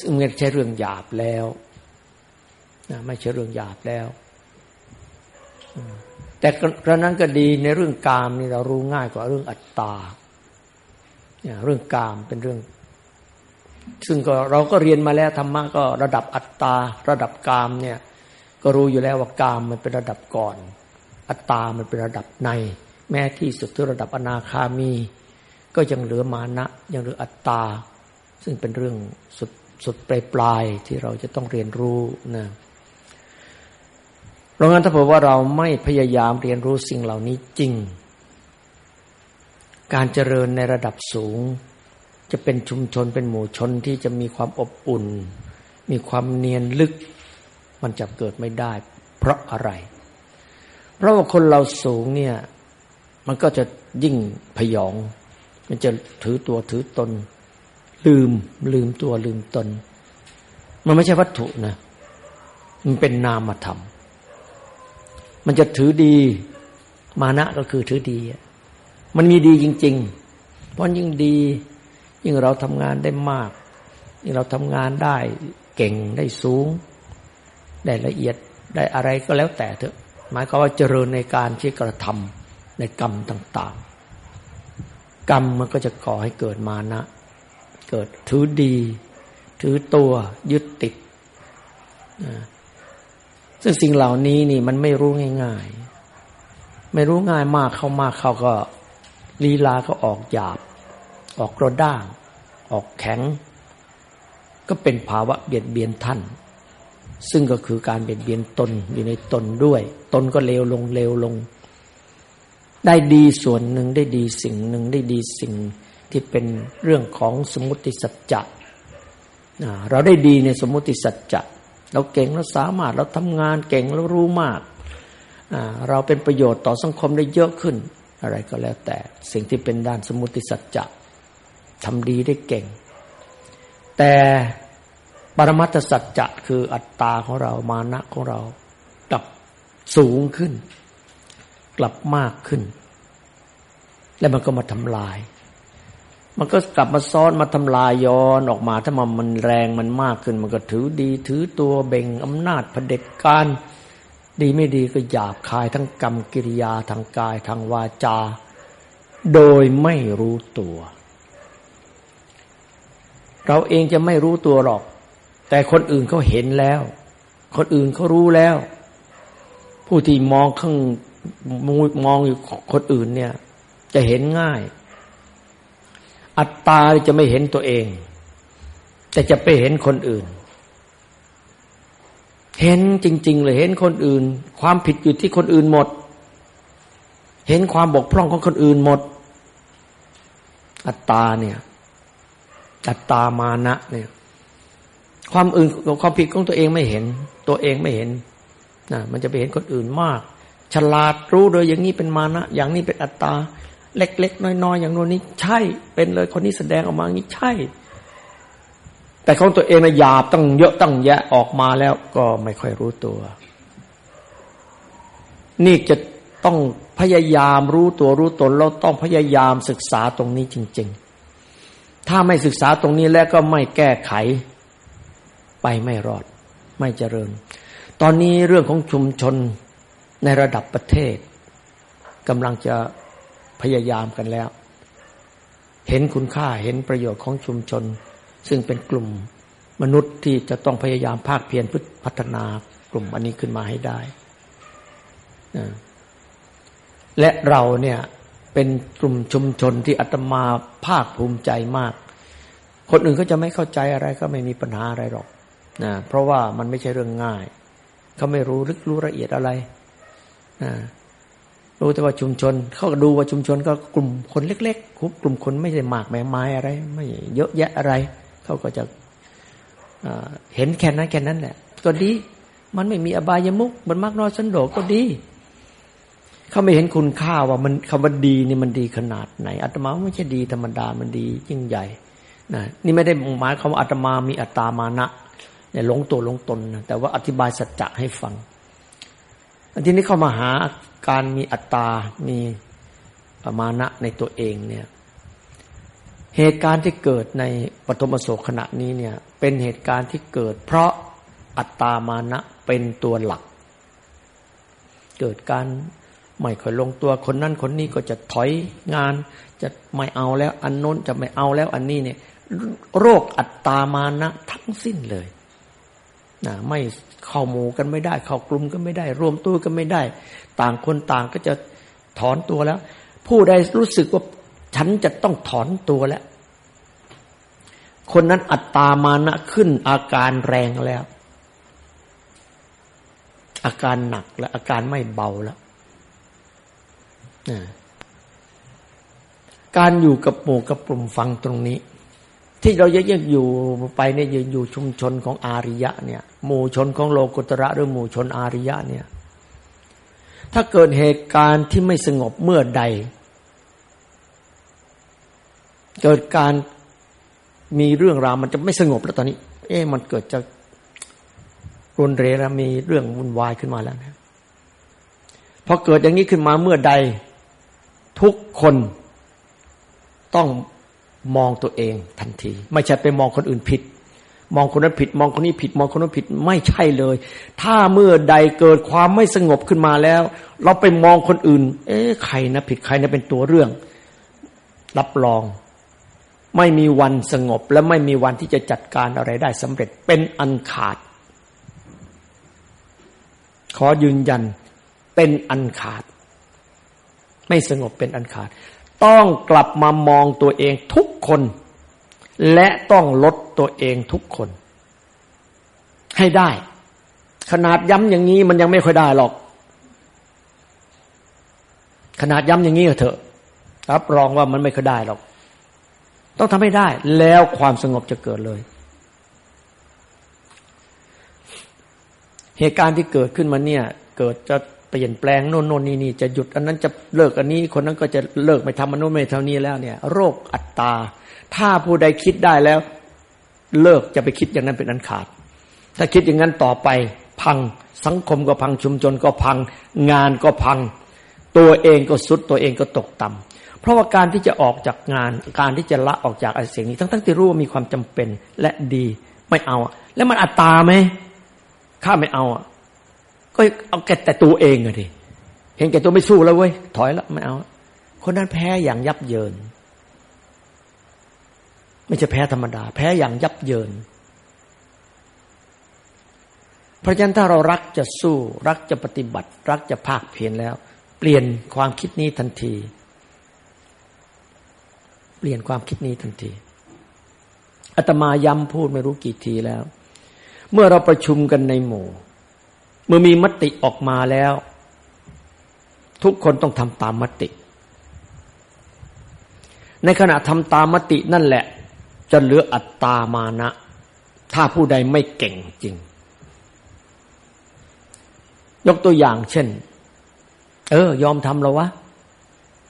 ซึ่งไม่ใช่เรื่องหยาบแล้วนะไม่ใช่เรื่องหยาบแล้ว แต่กระนั้นก็ดีในเรื่องกามนี่เรารู้ง่ายกว่าเรื่องอัตตาเรื่องกามเป็นเรื่อง ซึ่งก็เราก็เรียนมาแล้วธรรมะก็ระดับอัตตา ระดับกามเนี่ย ก็รู้อยู่แล้วว่ากามมันเป็นระดับก่อน อัตตามันเป็นระดับใน แม้ที่สุดที่ระดับอนาคามี ก็ยังเหลือมานะ ยังเหลืออัตตา ซึ่งเป็นเรื่องสุดสุดปลายปลายที่เราจะต้องเรียนรู้นะเพราะงั้นถ้าเผื่อว่าเราไม่พยายามเรียนรู้สิ่งเหล่านี้จริง การเจริญในระดับสูง จะเป็นชุมชนเป็นหมู่ชนที่จะมีความอบอุ่น มีความเนียนลึก มันจะเกิดไม่ได้ เพราะอะไร เพราะว่าคนเราสูงเนี่ย มันก็จะยิ่งพยอง มันจะถือตัวถือตน ลืมลืมตัวลืมตน มันไม่ใช่วัตถุนะ มันเป็นนามธรรม มันจะถือดี มานะก็คือถือดี มันมีดีจริง ๆ เพราะยิ่งดี ยิ่งเราทำงานได้มาก ยิ่งเราทำงานได้เก่งได้สูง ได้ละเอียดได้อะไรก็แล้วแต่เถอะ หมายความว่าเจริญในการที่กระทำในกรรมต่างๆ กรรมมันก็จะก่อให้เกิดมานะ เกิดถือดี ถือตัวยึดติด ซึ่งสิ่งเหล่านี้นี่มันไม่รู้ง่าย ๆ ไม่รู้ง่ายมากเข้ามากเขาก็ลีลาก็ออกหยาบ ออกกระด้าง ออกแข็ง ก็เป็นภาวะเบียดเบียนท่าน ซึ่งก็คือการเบียดเบียนตนอยู่ในตนด้วย ตนก็เลวลงเลวลง ได้ดีส่วนหนึ่งได้ดีสิ่งหนึ่งได้ดีสิ่งที่เป็นเรื่องของสมมติสัจจะเราได้ดีในสมมติสัจจะเราเก่งเราสามารถเราทำงานเก่งเรารู้มาก เราเป็นประโยชน์ต่อสังคมได้เยอะขึ้น อะไรก็แล้วแต่สิ่งที่เป็นด้านสมมติสัจจะทำดีได้เก่ง แต่ ปรมัตถสัจจะคืออัตตาของเรามานะของเรา กลับสูงขึ้น กลับมากขึ้น แล้วมันก็มาทำลาย มันก็กลับมาซ้อนมาทำลายย้อนออกมา ถ้ามันมันแรงมันมากขึ้น มันก็ถือดี ถือตัวเบ่งอำนาจเผด็จการ ดีไม่ดีก็หยาบคายทั้งกรรมกิริยาทางกายทางวาจา โดยไม่รู้ตัว เราเองจะไม่รู้ตัวหรอก แต่คนอื่นเขาเห็นแล้ว คนอื่นเขารู้แล้ว ผู้ที่มองข้างมองอยู่คนอื่นเนี่ย จะเห็นง่าย อัตตาจะไม่เห็นตัวเอง แต่จะไปเห็นคนอื่น เห็นจริง ๆ เลยเห็นคนอื่น ความผิดอยู่ที่คนอื่นหมด เห็นความบกพร่องของคนอื่นหมด อัตตาเนี่ย อัตตามานะเนี่ย ความอื่นความผิดของตัวเองไม่เห็น ตัวเองไม่เห็นนะมันจะไปเห็นคนอื่นมาก ฉลาดรู้เลยอย่างนี้เป็นมานะ อย่างนี้เป็นอัตตา เล็ก ๆ น้อย ๆ อย่างโน้นนี้ใช่ เป็นเลยคนนี้แสดงออกมาอย่างนี้ใช่ แต่ของตัวเองนะหยาบตั้งเยอะตั้งแยะออกมาแล้วก็ไม่ค่อยรู้ตัว นี่จะต้องพยายามรู้ตัวรู้ตนเราต้องพยายามศึกษาตรงนี้จริง ๆ ถ้าไม่ศึกษาตรงนี้แล้วก็ไม่แก้ไข ไปไม่รอด ไม่เจริญ ตอนนี้เรื่องของชุมชนในระดับประเทศกำลังจะพยายามกันแล้ว เห็นคุณค่าเห็นประโยชน์ของชุมชน ซึ่งเป็นกลุ่มมนุษย์ที่จะต้องพยายามภาคเพียรพัฒนากลุ่มอันนี้ขึ้นมาให้ได้ และเราเนี่ยเป็นกลุ่มชุมชนที่อาตมาภาคภูมิใจมาก คนอื่นก็จะไม่เข้าใจอะไรก็ไม่มีปัญหาอะไรหรอก นะเพราะว่ามันไม่ใช่เรื่องง่าย เขาไม่รู้ลึกรู้ละเอียดอะไรนะรู้แต่ว่าชุมชน เขาก็ดูว่าชุมชนก็กลุ่มคนเล็กๆคุบกลุ่มคนไม่ใช่มากแม่ไม้อะไร ไม่เยอะแยะอะไร เขาก็จะเห็นแค่นั้นแค่นั้นแหละ ก็ดี มันไม่มีอบายมุกมันมากน้อยสันโดษก็ดี เขาไม่เห็นคุณค่าว่ามันคำว่าดีนี่มันดีขนาดไหนอาตมาไม่ใช่ดีธรรมดามันดียิ่งใหญ่นะนี่ไม่ได้หมายคำว่าอาตมามีอัตตามานะ เนี่ยหลงตัวหลงตนนะแต่ว่าอธิบายสัจจะให้ฟังอันที่นี้เข้ามาหาการมีอัตตา มีประมาณะในตัวเองเนี่ยเหตุการณ์ที่เกิดในปฐมโศกขณะนี้เนี่ยเป็นเหตุการณ์ที่เกิด เพราะอัตตามานะเป็นตัวหลัก เกิดการไม่ค่อยลงตัวคนนั้นคนนี้ก็จะถอยงาน จะไม่เอาแล้วอันน้นจะไม่เอาแล้วอันนี้เนี่ยโรคอัตตามานะทั้งสิ้นเลย นะไม่เข้าหมู่กันไม่ได้ เข้ากลุ่มกันไม่ได้ รวมตัวกันไม่ได้ ต่างคนต่างก็จะถอนตัวแล้ว ผู้ใดรู้สึกว่าฉันจะต้องถอนตัวแล้ว คนนั้นอัตตามานะขึ้นอาการแรงแล้ว อาการหนักและอาการไม่เบาแล้วการอยู่กับหมู่กับกลุ่มฟังตรงนี้ ที่เรายังยังอยู่ไปเนี่ยยังอยู่ชุมชนของอาริยะเนี่ย หมู่ชนของโลกุตระหรือหมู่ชนอาริยะเนี่ย ถ้าเกิดเหตุการณ์ที่ไม่สงบเมื่อใด เกิดการมีเรื่องราวมันจะไม่สงบแล้วตอนนี้ เอ๊ะมันเกิดจะรุนเรแล้วมีเรื่องวุ่นวายขึ้นมาแล้วนะพอเกิดอย่างนี้ขึ้นมาเมื่อใด ทุกคนต้อง มองตัวเองทันที ไม่ใช่ไปมองคนอื่นผิด มองคนนั้นผิด มองคนนี้ผิด มองคนนั้นผิดไม่ใช่เลย ถ้าเมื่อใดเกิดความไม่สงบขึ้นมาแล้ว เราไปมองคนอื่น เอ๊ะใครนะผิดใครนะเป็นตัวเรื่อง รับรอง ไม่มีวันสงบ และไม่มีวันที่จะจัดการอะไรได้สำเร็จเป็นอันขาด ขอยืนยันเป็นอันขาด ไม่สงบเป็นอันขาด ต้องกลับมามองตัวเองทุกคน และต้องลดตัวเองทุกคน ให้ได้ ขนาดย้ำอย่างนี้มันยังไม่ค่อยได้หรอก ขนาดย้ำอย่างนี้ก็เถอะรับรองว่ามันไม่ค่อยได้หรอก ต้องทำให้ได้ แล้วความสงบจะเกิดเลย เหตุการณ์ที่เกิดขึ้นมาเนี่ย เกิดจะ เปลี่ยนแปลงโน่นโน่นนี่นี่จะหยุด อันนั้นจะเลิกอันนี้ คนนั้นก็จะเลิกไม่ทำอันโน้นไม่เท่านี้แล้วเนี่ย โรคอัตตา ถ้าผู้ใดคิดได้แล้ว เลิกจะไปคิดอย่างนั้นเป็นอันขาด ถ้าคิดอย่างนั้นต่อไปพังสังคมก็พังชุมชนก็พัง งานก็พัง ตัวเองก็สุดตัวเองก็ตกต่ำเพราะว่าการที่จะออกจากงานการที่จะละออกจากไอ้สิ่งนี้ ทั้งทั้งที่รู้ว่ามีความจำเป็นและดีไม่เอา แล้วมันอัตตาไหมข้าไม่เอาอะ ก็เอาแก่แต่ตัวเองอะดิเห็นแก่ตัวไม่สู้แล้วเว้ยถอยแล้วไม่เอา คนนั้นแพ้อย่างยับเยิน ไม่ใช่แพ้ธรรมดา แพ้อย่างยับเยิน เพราะฉะนั้นถ้าเรารักจะสู้ รักจะปฏิบัติ รักจะภาคเพียรแล้ว เปลี่ยนความคิดนี้ทันที เปลี่ยนความคิดนี้ทันทีอาตมาย้ำพูดไม่รู้กี่ทีแล้ว เมื่อเราประชุมกันในหมู่ เมื่อมีมติออกมาแล้ว ทุกคนต้องทำตามมติ ในขณะทำตามมตินั่นแหละ จะเหลืออัตตามานะ ถ้าผู้ใดไม่เก่งจริง ยกตัวอย่างเช่น เออ ยอมทำแล้ววะ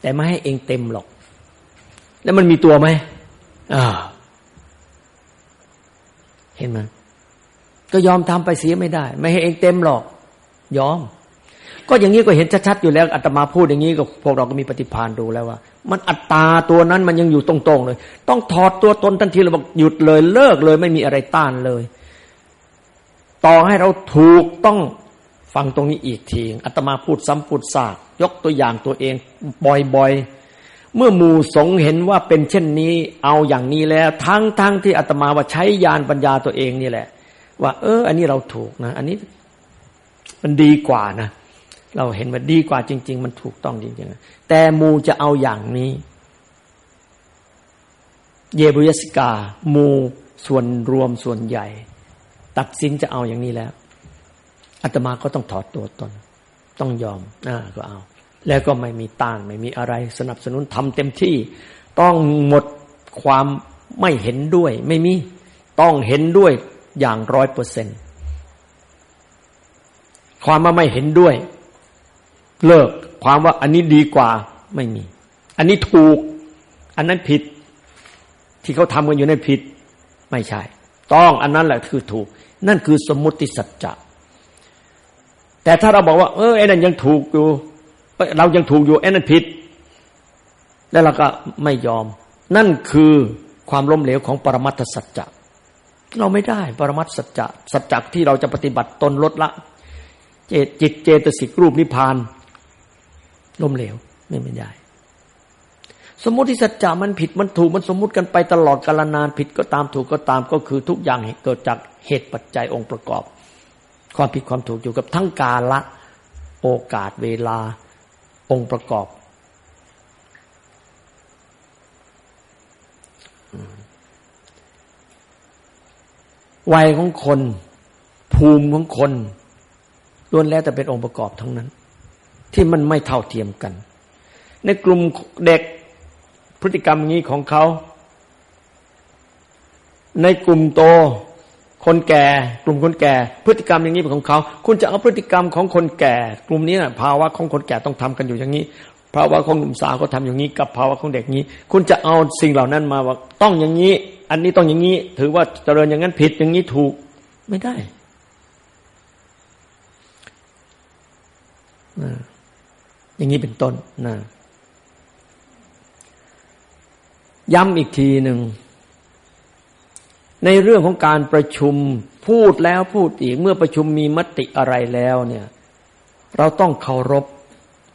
แต่ไม่ให้เองเต็มหรอก แล้วมันมีตัวไหมอ่าเห็นไหม ก็ยอมทำไปเสียไม่ได้ ไม่ให้เองเต็มหรอก ยอม ก็อย่างนี้ก็เห็นชัดๆอยู่แล้วอาตมาพูดอย่างนี้ก็พวกเราก็มีปฏิภาณดูแล้วว่า มันอัตตาตัวนั้นมันยังอยู่ตรงๆเลย ต้องถอดตัวตนทันทีเราบอกหยุดเลยเลิกเลย ไม่มีอะไรต้านเลย ต่อให้เราถูกต้องฟังตรงนี้อีกทีอาตมาพูดซ้ำพูดซากยกตัวอย่างตัวเองบ่อยๆ เมื่อหมู่สงเห็นว่าเป็นเช่นนี้ เอาอย่างนี้แล้ว ทั้งๆทที่อาตมาว่าใช้ยานปัญญาตัวเองนี่แหละ ว่า เออ อันนี้เราถูกนะ อันนี้มันดีกว่านะเราเห็นว่าดีกว่าจริง ๆ มันถูกต้องจริงๆแต่มูจะเอาอย่างนี้ เยบุยสกา มูส่วนรวมส่วนใหญ่ ตัดสินจะเอาอย่างนี้แล้วอาตมาก็ต้องถอดตัวตน ต้องยอมอ่าก็เอา แล้วก็ไม่มีต้านไม่มีอะไร สนับสนุนทำเต็มที่ ต้องหมดความไม่เห็นด้วย ไม่มี ต้องเห็นด้วย อย่างร้อยเปอร์เซนความว่าไม่เห็นด้วย เลิกความว่าอันนี้ดีกว่าไม่มี อันนี้ถูก อันนั้นผิด ที่เขาทำกันอยู่ในผิด ไม่ใช่ ต้องอันนั้นแหละคือถูก นั่นคือสมมุติสัจจะแต่ถ้าเราบอกว่า เออไอ้นั่นยังถูกอยู่เรายังถูกอยู่ไอ้นั่นผิด แล้วเราก็ไม่ยอม นั่นคือความล้มเหลวของปรมัตถสัจจะ เราไม่ได้ ปรมัตสัจจะสัจจะที่เราจะปฏิบัติตนลดละ เจตจิตเจตสิกรูปนิพพานล้มเหลวไม่ไม่ได้ สมมติสัจจะมันผิดมันถูกมันสมมุติกันไปตลอดกาลนานผิดก็ตามถูกก็ตามก็คือทุกอย่างเกิดจากเหตุปัจจัยองค์ประกอบ ความผิดความถูกอยู่กับทั้งกาละโอกาสเวลาองค์ประกอบ วัยของคน ภูมิของคนล้วนแล้วแต่เป็นองค์ประกอบทั้งนั้น ที่มันไม่เท่าเทียมกัน ในกลุ่มเด็กพฤติกรรมอย่างนี้ของเขา ในกลุ่มโตคนแก่ กลุ่มคนแก่ พฤติกรรมอย่างนี้เป็นของเขา คุณจะเอาพฤติกรรมของคนแก่ กลุ่มนี้นะภาวะของคนแก่ต้องทำกันอยู่อย่างนี้ภาวะของหนุ่มสาวก็ทำอย่างนี้ กับภาวะของเด็กนี้ คุณจะเอาสิ่งเหล่านั้นมาว่าต้องอย่างนี้ อันนี้ต้องอย่างนี้ ถือว่าเจริญอย่างนั้นผิดอย่างนี้ถูกไม่ได้นะอย่างนี้เป็นต้นนะย้ำอีกทีหนึ่ง ในเรื่องของการประชุมพูดแล้วพูดอีก เมื่อประชุมมีมติอะไรแล้วเนี่ย เราต้องเคารพ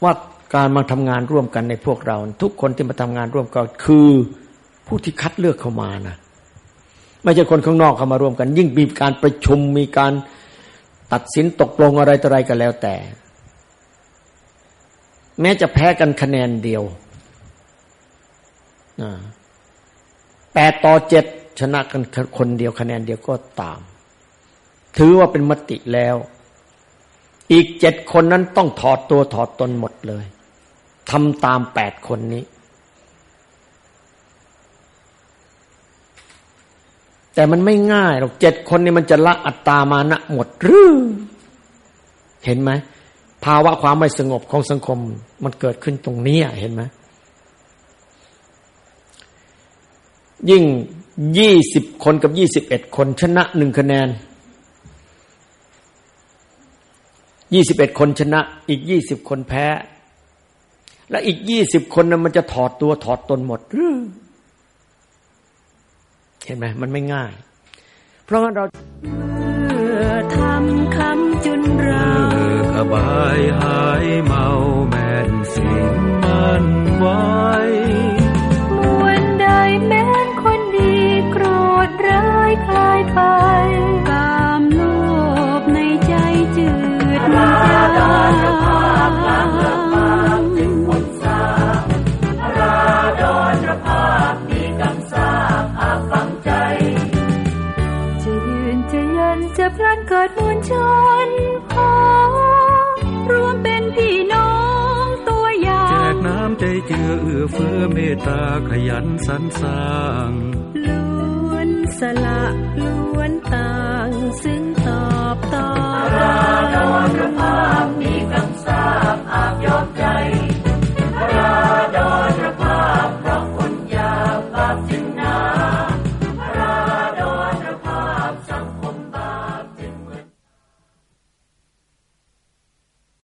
ว่าการมาทำงานร่วมกันในพวกเรา ทุกคนที่มาทำงานร่วมกันคือผู้ที่คัดเลือกเข้ามานะ ไม่ใช่คนข้างนอกเข้ามาร่วมกัน ยิ่งมีการประชุมมีการตัดสินตกลงอะไรต่ออะไรก็แล้วแต่ แม้จะแพ้กันคะแนนเดียวแปดต่อเจ็ดชนะกันคนเดียวคะแนนเดียวก็ตาม ถือว่าเป็นมติแล้ว อีกเจ็ดคนนั้นต้องถอดตัวถอดตนหมดเลยทำตามแปดคนนี้ แต่มันไม่ง่ายหรอกเจ็ดคนนี้มันจะละอัตตามานะหมดหรือเห็นไหมภาวะความไม่สงบของสังคมมันเกิดขึ้นตรงนี้เห็นไหมยิ่งยี่สิบคนกับยี่สิบเอ็ดคนชนะหนึ่งคะแนนยี่สิบเอ็ดคนชนะ อีกยี่สิบคนแพ้ และอีกยี่สิบคนนั้นมันจะถอดตัวถอดตนหมดหรือ เห็นไหมมันไม่ง่าย เพราะงั้นเราเมื่อทำคำจนเราอบายหายเมาแม่นสิ่งมันไว้มวนใดแม้นคนดีโกรธร้ายคลายไป จนพอรวมเป็นพี่น้องตัวอย่าง แจกน้ำใจเจือเอื้อเฟื้อเมตตาขยันสรรสร้างล้วนสละล้วนต่างซึ่งตอบต่อราดอนภาพมีคำสาบอาบยอมใจ